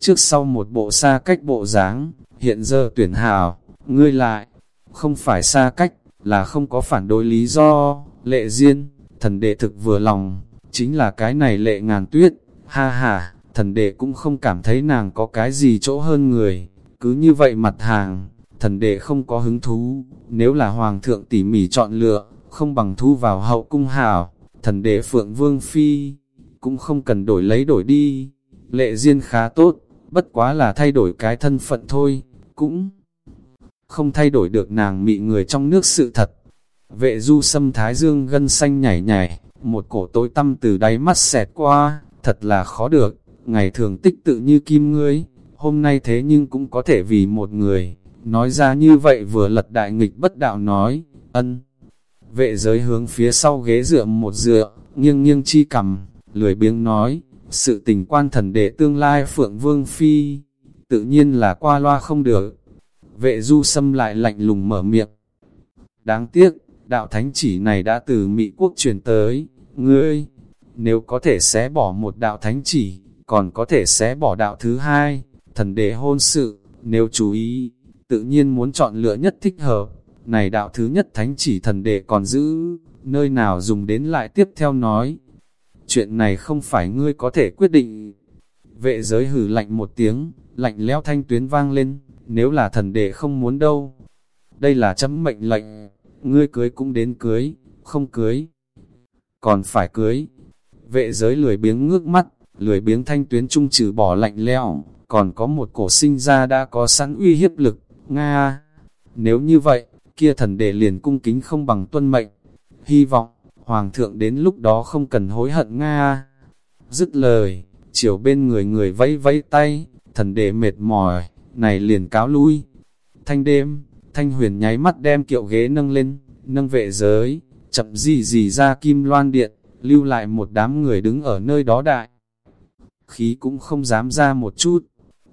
trước sau một bộ xa cách bộ dáng, hiện giờ tuyển hào, ngươi lại, không phải xa cách, là không có phản đối lý do, lệ duyên, thần đệ thực vừa lòng, chính là cái này lệ ngàn tuyết, ha ha, thần đệ cũng không cảm thấy nàng có cái gì chỗ hơn người, cứ như vậy mặt hàng, thần đệ không có hứng thú, nếu là hoàng thượng tỉ mỉ chọn lựa, không bằng thu vào hậu cung hào, thần đệ phượng vương phi, cũng không cần đổi lấy đổi đi, lệ duyên khá tốt, bất quá là thay đổi cái thân phận thôi, cũng không thay đổi được nàng mị người trong nước sự thật. Vệ du xâm thái dương gân xanh nhảy nhảy, một cổ tối tăm từ đáy mắt xẹt qua, thật là khó được, ngày thường tích tự như kim ngươi, hôm nay thế nhưng cũng có thể vì một người, nói ra như vậy vừa lật đại nghịch bất đạo nói, ân. Vệ giới hướng phía sau ghế dựa một dựa, nghiêng nghiêng chi cầm, lười biếng nói, sự tình quan thần đệ tương lai Phượng Vương Phi, tự nhiên là qua loa không được. Vệ du xâm lại lạnh lùng mở miệng. Đáng tiếc, đạo thánh chỉ này đã từ Mỹ quốc truyền tới, ngươi, nếu có thể xé bỏ một đạo thánh chỉ, còn có thể xé bỏ đạo thứ hai, thần đệ hôn sự, nếu chú ý, tự nhiên muốn chọn lựa nhất thích hợp. Này đạo thứ nhất thánh chỉ thần đệ còn giữ, nơi nào dùng đến lại tiếp theo nói, chuyện này không phải ngươi có thể quyết định. Vệ giới hử lạnh một tiếng, lạnh leo thanh tuyến vang lên, nếu là thần đệ không muốn đâu. Đây là chấm mệnh lệnh, ngươi cưới cũng đến cưới, không cưới. Còn phải cưới. Vệ giới lười biếng ngước mắt, lười biếng thanh tuyến trung trừ bỏ lạnh leo, còn có một cổ sinh ra đã có sẵn uy hiếp lực, Nga. Nếu như vậy, kia thần đệ liền cung kính không bằng tuân mệnh. Hy vọng, Hoàng thượng đến lúc đó không cần hối hận Nga. Dứt lời, chiều bên người người vẫy vẫy tay, thần đệ mệt mỏi, này liền cáo lui. Thanh đêm, thanh huyền nháy mắt đem kiệu ghế nâng lên, nâng vệ giới, chậm gì gì ra kim loan điện, lưu lại một đám người đứng ở nơi đó đại. Khí cũng không dám ra một chút.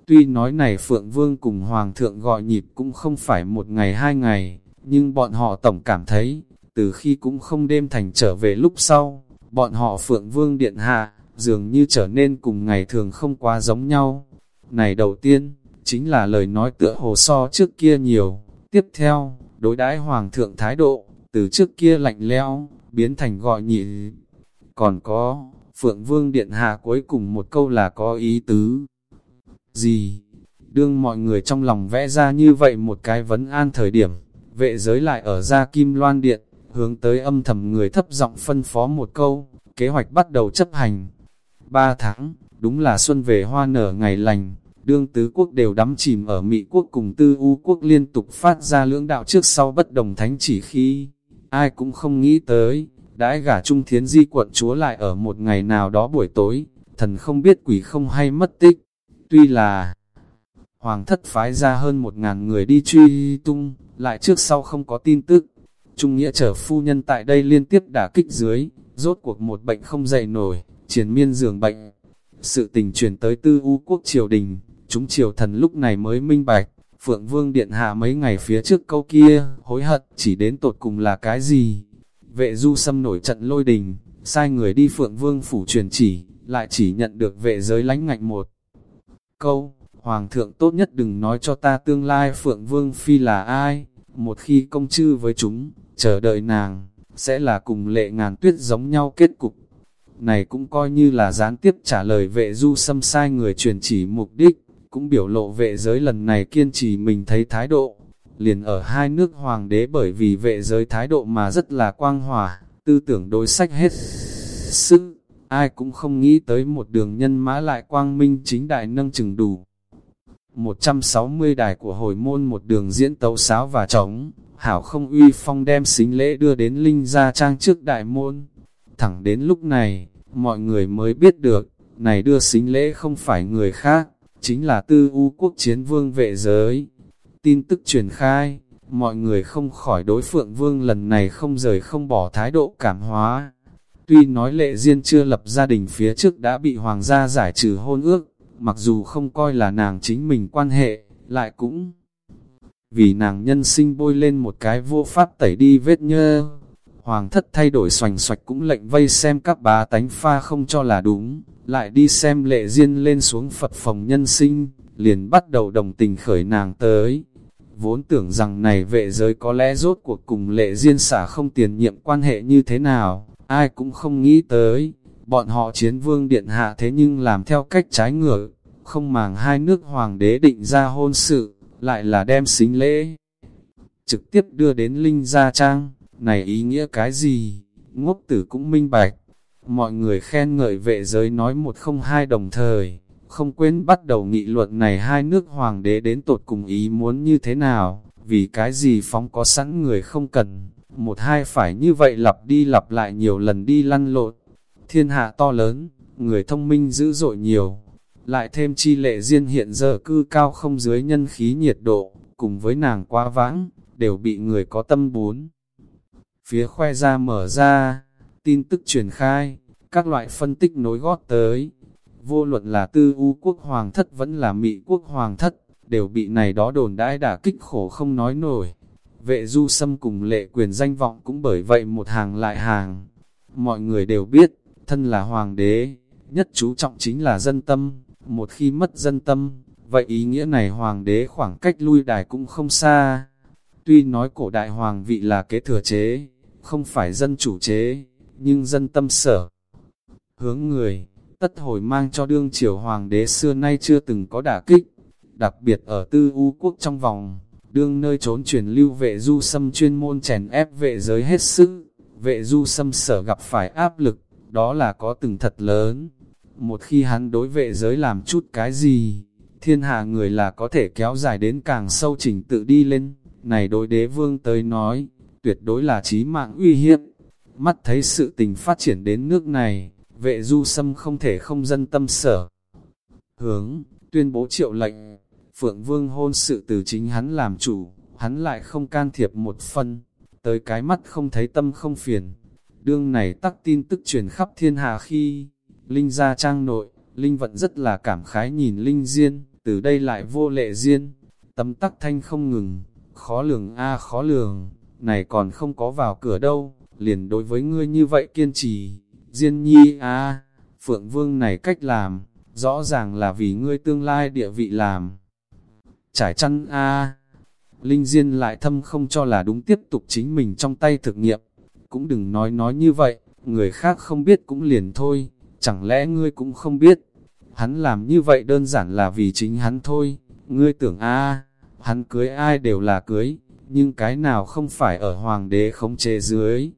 Tuy nói này Phượng Vương cùng Hoàng thượng gọi nhịp cũng không phải một ngày hai ngày, nhưng bọn họ tổng cảm thấy, từ khi cũng không đêm thành trở về lúc sau, bọn họ Phượng Vương Điện Hạ, dường như trở nên cùng ngày thường không quá giống nhau. Này đầu tiên, chính là lời nói tựa hồ so trước kia nhiều. Tiếp theo, đối đãi Hoàng thượng thái độ, từ trước kia lạnh lẽo biến thành gọi nhị. Còn có, Phượng Vương Điện Hạ cuối cùng một câu là có ý tứ. Gì? Đương mọi người trong lòng vẽ ra như vậy một cái vấn an thời điểm, vệ giới lại ở ra kim loan điện, hướng tới âm thầm người thấp giọng phân phó một câu, kế hoạch bắt đầu chấp hành. Ba tháng, đúng là xuân về hoa nở ngày lành, đương tứ quốc đều đắm chìm ở Mỹ quốc cùng tư u quốc liên tục phát ra lưỡng đạo trước sau bất đồng thánh chỉ khi, ai cũng không nghĩ tới, đãi gả trung thiến di quận chúa lại ở một ngày nào đó buổi tối, thần không biết quỷ không hay mất tích. Tuy là hoàng thất phái ra hơn một ngàn người đi truy tung, lại trước sau không có tin tức. Trung nghĩa trở phu nhân tại đây liên tiếp đả kích dưới, rốt cuộc một bệnh không dậy nổi, triển miên giường bệnh. Sự tình truyền tới tư u quốc triều đình, chúng triều thần lúc này mới minh bạch, Phượng Vương Điện Hạ mấy ngày phía trước câu kia, hối hận, chỉ đến tột cùng là cái gì? Vệ du xâm nổi trận lôi đình, sai người đi Phượng Vương phủ truyền chỉ, lại chỉ nhận được vệ giới lánh ngạnh một. Câu, Hoàng thượng tốt nhất đừng nói cho ta tương lai Phượng Vương Phi là ai, một khi công chư với chúng, chờ đợi nàng, sẽ là cùng lệ ngàn tuyết giống nhau kết cục. Này cũng coi như là gián tiếp trả lời vệ du xâm sai người truyền chỉ mục đích, cũng biểu lộ vệ giới lần này kiên trì mình thấy thái độ. Liền ở hai nước hoàng đế bởi vì vệ giới thái độ mà rất là quang hòa, tư tưởng đối sách hết sức, ai cũng không nghĩ tới một đường nhân mã lại quang minh chính đại nâng chừng đủ. 160 đài của hồi môn một đường diễn tấu sáo và trống, hảo không uy phong đem xính lễ đưa đến linh gia trang trước đại môn. Thẳng đến lúc này, mọi người mới biết được, này đưa xính lễ không phải người khác, chính là tư u quốc chiến vương vệ giới. Tin tức truyền khai, mọi người không khỏi đối phượng vương lần này không rời không bỏ thái độ cảm hóa. Tuy nói lệ duyên chưa lập gia đình phía trước đã bị hoàng gia giải trừ hôn ước, mặc dù không coi là nàng chính mình quan hệ, lại cũng vì nàng nhân sinh bôi lên một cái vô pháp tẩy đi vết nhơ. Hoàng thất thay đổi xoành xoạch cũng lệnh vây xem các bá tánh pha không cho là đúng, lại đi xem lệ duyên lên xuống Phật phòng nhân sinh, liền bắt đầu đồng tình khởi nàng tới. Vốn tưởng rằng này vệ giới có lẽ rốt cuộc cùng lệ duyên xả không tiền nhiệm quan hệ như thế nào, ai cũng không nghĩ tới. Bọn họ chiến vương điện hạ thế nhưng làm theo cách trái ngược, không màng hai nước hoàng đế định ra hôn sự, lại là đem xính lễ. Trực tiếp đưa đến Linh Gia Trang, này ý nghĩa cái gì? Ngốc tử cũng minh bạch. Mọi người khen ngợi vệ giới nói một không hai đồng thời, không quên bắt đầu nghị luận này hai nước hoàng đế đến tột cùng ý muốn như thế nào, vì cái gì phóng có sẵn người không cần, một hai phải như vậy lặp đi lặp lại nhiều lần đi lăn lộn. Thiên hạ to lớn, người thông minh dữ dội nhiều, lại thêm chi lệ riêng hiện giờ cư cao không dưới nhân khí nhiệt độ, cùng với nàng quá vãng, đều bị người có tâm bốn. Phía khoe ra mở ra, tin tức truyền khai, các loại phân tích nối gót tới. Vô luận là tư u quốc hoàng thất vẫn là mỹ quốc hoàng thất, đều bị này đó đồn đãi đả kích khổ không nói nổi. Vệ du xâm cùng lệ quyền danh vọng cũng bởi vậy một hàng lại hàng. Mọi người đều biết, thân là hoàng đế, nhất chú trọng chính là dân tâm. Một khi mất dân tâm, vậy ý nghĩa này hoàng đế khoảng cách lui đài cũng không xa. Tuy nói cổ đại hoàng vị là kế thừa chế, không phải dân chủ chế, nhưng dân tâm sở. Hướng người, tất hồi mang cho đương triều hoàng đế xưa nay chưa từng có đả kích, đặc biệt ở tư u quốc trong vòng, đương nơi trốn truyền lưu vệ du xâm chuyên môn chèn ép vệ giới hết sức, vệ du xâm sở gặp phải áp lực, đó là có từng thật lớn. Một khi hắn đối vệ giới làm chút cái gì, thiên hạ người là có thể kéo dài đến càng sâu trình tự đi lên, này đối đế vương tới nói, tuyệt đối là chí mạng uy hiếp. Mắt thấy sự tình phát triển đến nước này, vệ du sâm không thể không dân tâm sở. hướng, tuyên bố triệu lệnh. Phượng Vương hôn sự từ chính hắn làm chủ, hắn lại không can thiệp một phân, tới cái mắt không thấy tâm không phiền. Đương này tắc tin tức truyền khắp thiên hạ khi, Linh gia trang nội, Linh vận rất là cảm khái nhìn Linh Diên, từ đây lại vô lệ Diên, tấm tắc thanh không ngừng, khó lường a à, khó lường, này còn không có vào cửa đâu, liền đối với ngươi như vậy kiên trì, Diên nhi a à, Phượng Vương này cách làm, rõ ràng là vì ngươi tương lai địa vị làm. Trải chăn a à. Linh Diên lại thâm không cho là đúng tiếp tục chính mình trong tay thực nghiệm, cũng đừng nói nói như vậy, người khác không biết cũng liền thôi, chẳng lẽ ngươi cũng không biết. Hắn làm như vậy đơn giản là vì chính hắn thôi, ngươi tưởng a hắn cưới ai đều là cưới, nhưng cái nào không phải ở hoàng đế không chế dưới.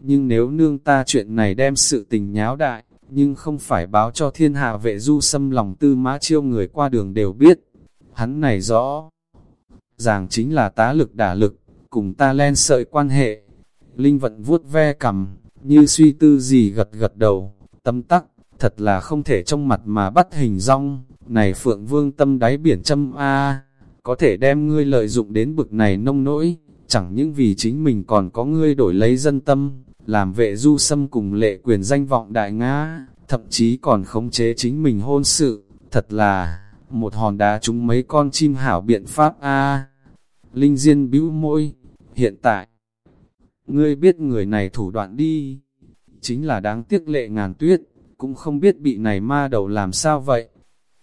Nhưng nếu nương ta chuyện này đem sự tình nháo đại, nhưng không phải báo cho thiên hạ vệ du xâm lòng tư mã chiêu người qua đường đều biết. Hắn này rõ ràng chính là tá lực đả lực, cùng ta len sợi quan hệ. Linh vận vuốt ve cầm, như suy tư gì gật gật đầu, tâm tắc, thật là không thể trong mặt mà bắt hình rong, này Phượng Vương tâm đáy biển châm A, có thể đem ngươi lợi dụng đến bực này nông nỗi, chẳng những vì chính mình còn có ngươi đổi lấy dân tâm, làm vệ du xâm cùng lệ quyền danh vọng đại ngã, thậm chí còn khống chế chính mình hôn sự, thật là một hòn đá trúng mấy con chim hảo biện pháp A. Linh Diên bĩu môi, hiện tại, ngươi biết người này thủ đoạn đi, chính là đáng tiếc lệ ngàn tuyết, cũng không biết bị này ma đầu làm sao vậy.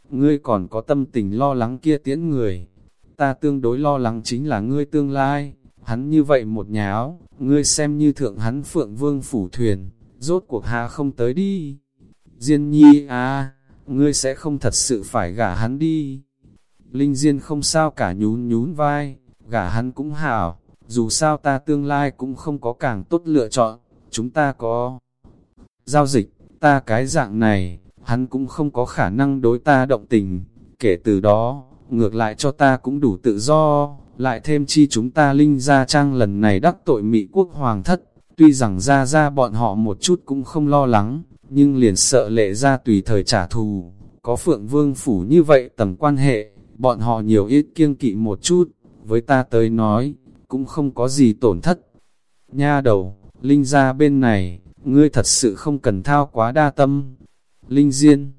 Ngươi còn có tâm tình lo lắng kia tiễn người, ta tương đối lo lắng chính là ngươi tương lai, hắn như vậy một nhà áo, ngươi xem như thượng hắn phượng vương phủ thuyền, rốt cuộc hà không tới đi. Diên nhi à, ngươi sẽ không thật sự phải gả hắn đi. Linh Diên không sao cả nhún nhún vai, gả hắn cũng hảo, dù sao ta tương lai cũng không có càng tốt lựa chọn, chúng ta có giao dịch, ta cái dạng này, hắn cũng không có khả năng đối ta động tình, kể từ đó, ngược lại cho ta cũng đủ tự do, lại thêm chi chúng ta linh gia trang lần này đắc tội Mỹ quốc hoàng thất, tuy rằng ra ra bọn họ một chút cũng không lo lắng, nhưng liền sợ lệ ra tùy thời trả thù, có phượng vương phủ như vậy tầm quan hệ, bọn họ nhiều ít kiêng kỵ một chút, với ta tới nói, cũng không có gì tổn thất. Nha đầu, Linh ra bên này, ngươi thật sự không cần thao quá đa tâm. Linh Diên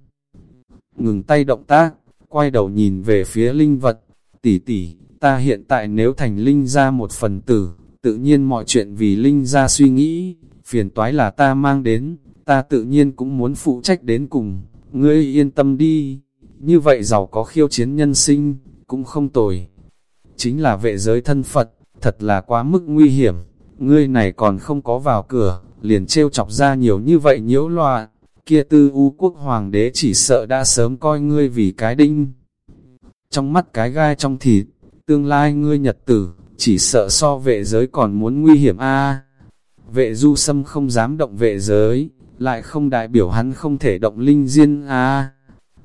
ngừng tay động tác, quay đầu nhìn về phía Linh vật, tỷ tỷ, ta hiện tại nếu thành Linh ra một phần tử, tự nhiên mọi chuyện vì Linh ra suy nghĩ, phiền toái là ta mang đến, ta tự nhiên cũng muốn phụ trách đến cùng, ngươi yên tâm đi, như vậy giàu có khiêu chiến nhân sinh, cũng không tồi. Chính là vệ giới thân Phật, thật là quá mức nguy hiểm, ngươi này còn không có vào cửa, liền trêu chọc ra nhiều như vậy nhiễu loạn, kia tư u quốc hoàng đế chỉ sợ đã sớm coi ngươi vì cái đinh. Trong mắt cái gai trong thịt, tương lai ngươi nhật tử, chỉ sợ so vệ giới còn muốn nguy hiểm a. Vệ du sâm không dám động vệ giới, lại không đại biểu hắn không thể động linh diên a.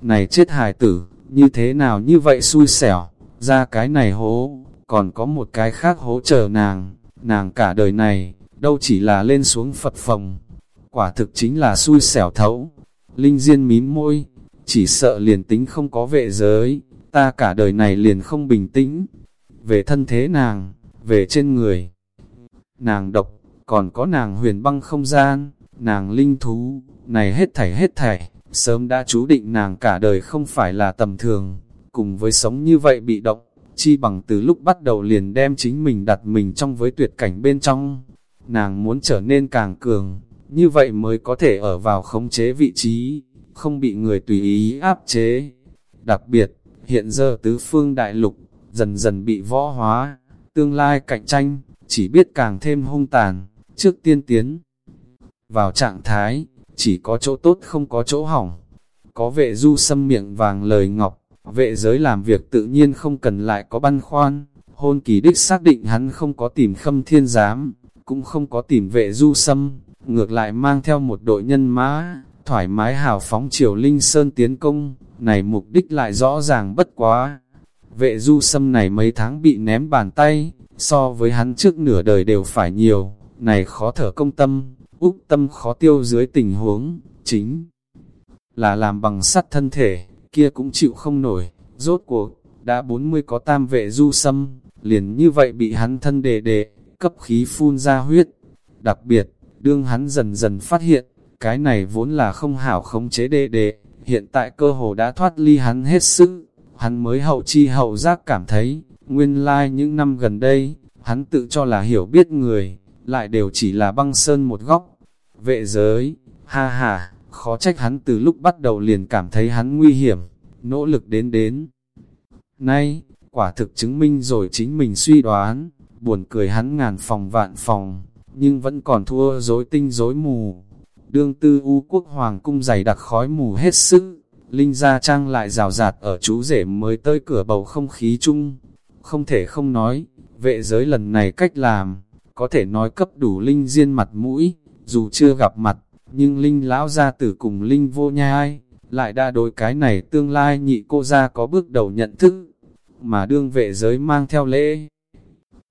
Này chết hài tử, như thế nào như vậy xui xẻo, ra cái này hố, còn có một cái khác hố chờ nàng, nàng cả đời này, đâu chỉ là lên xuống Phật phòng. Quả thực chính là xui xẻo thấu. Linh Diên mím môi, chỉ sợ liền tính không có vệ giới, ta cả đời này liền không bình tĩnh. Về thân thế nàng, về trên người. Nàng độc, còn có nàng huyền băng không gian, nàng linh thú, này hết thảy hết thảy, sớm đã chú định nàng cả đời không phải là tầm thường, cùng với sống như vậy bị động, chi bằng từ lúc bắt đầu liền đem chính mình đặt mình trong với tuyệt cảnh bên trong, nàng muốn trở nên càng cường, như vậy mới có thể ở vào khống chế vị trí, không bị người tùy ý áp chế. Đặc biệt, hiện giờ tứ phương đại lục, dần dần bị võ hóa, tương lai cạnh tranh, chỉ biết càng thêm hung tàn, trước tiên tiến. Vào trạng thái, chỉ có chỗ tốt không có chỗ hỏng. Có vệ du xâm miệng vàng lời ngọc, vệ giới làm việc tự nhiên không cần lại có băn khoan. Hôn kỳ đích xác định hắn không có tìm khâm thiên giám, cũng không có tìm vệ du sâm, ngược lại mang theo một đội nhân mã, thoải mái hào phóng triều Linh Sơn tiến công, này mục đích lại rõ ràng bất quá. Vệ du sâm này mấy tháng bị ném bàn tay, so với hắn trước nửa đời đều phải nhiều, này khó thở công tâm, úc tâm khó tiêu dưới tình huống, chính là làm bằng sắt thân thể, kia cũng chịu không nổi, rốt cuộc, đã 40 có tam vệ du sâm, liền như vậy bị hắn thân đề đề, cấp khí phun ra huyết. Đặc biệt, đương hắn dần dần phát hiện, cái này vốn là không hảo khống chế đệ đệ, hiện tại cơ hồ đã thoát ly hắn hết sức, hắn mới hậu chi hậu giác cảm thấy, nguyên lai like những năm gần đây, hắn tự cho là hiểu biết người, lại đều chỉ là băng sơn một góc. Vệ giới, ha ha, khó trách hắn từ lúc bắt đầu liền cảm thấy hắn nguy hiểm, nỗ lực đến đến. Nay, quả thực chứng minh rồi chính mình suy đoán, buồn cười hắn ngàn phòng vạn phòng, nhưng vẫn còn thua dối tinh dối mù. Đương tư u quốc hoàng cung dày đặc khói mù hết sức, Linh Gia Trang lại rào rạt ở chú rể mới tới cửa bầu không khí chung. Không thể không nói, vệ giới lần này cách làm, có thể nói cấp đủ Linh Diên mặt mũi, dù chưa gặp mặt, nhưng Linh lão gia tử cùng Linh vô nhai, lại đa đối cái này tương lai nhị cô gia có bước đầu nhận thức, mà đương vệ giới mang theo lễ.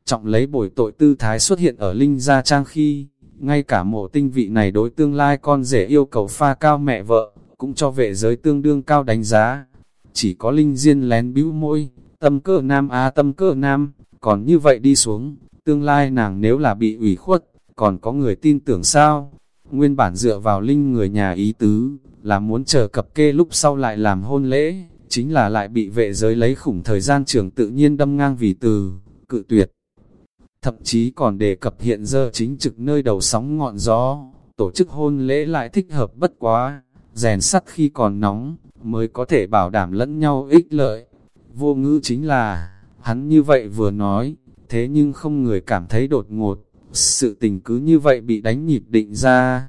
Trọng lấy bồi tội tư thái xuất hiện ở Linh gia trang khi, ngay cả mộ tinh vị này đối tương lai con rể yêu cầu pha cao mẹ vợ, cũng cho vệ giới tương đương cao đánh giá. Chỉ có Linh Diên lén bĩu môi, tâm cơ nam á tâm cơ nam, còn như vậy đi xuống, tương lai nàng nếu là bị ủy khuất, còn có người tin tưởng sao? Nguyên bản dựa vào Linh người nhà ý tứ, là muốn chờ cập kê lúc sau lại làm hôn lễ, chính là lại bị vệ giới lấy khủng thời gian trường tự nhiên đâm ngang vì từ, cự tuyệt. Thậm chí còn đề cập hiện giờ chính trực nơi đầu sóng ngọn gió, tổ chức hôn lễ lại thích hợp bất quá, rèn sắt khi còn nóng, mới có thể bảo đảm lẫn nhau ích lợi. Vô ngữ chính là, hắn như vậy vừa nói, thế nhưng không người cảm thấy đột ngột, sự tình cứ như vậy bị đánh nhịp định ra.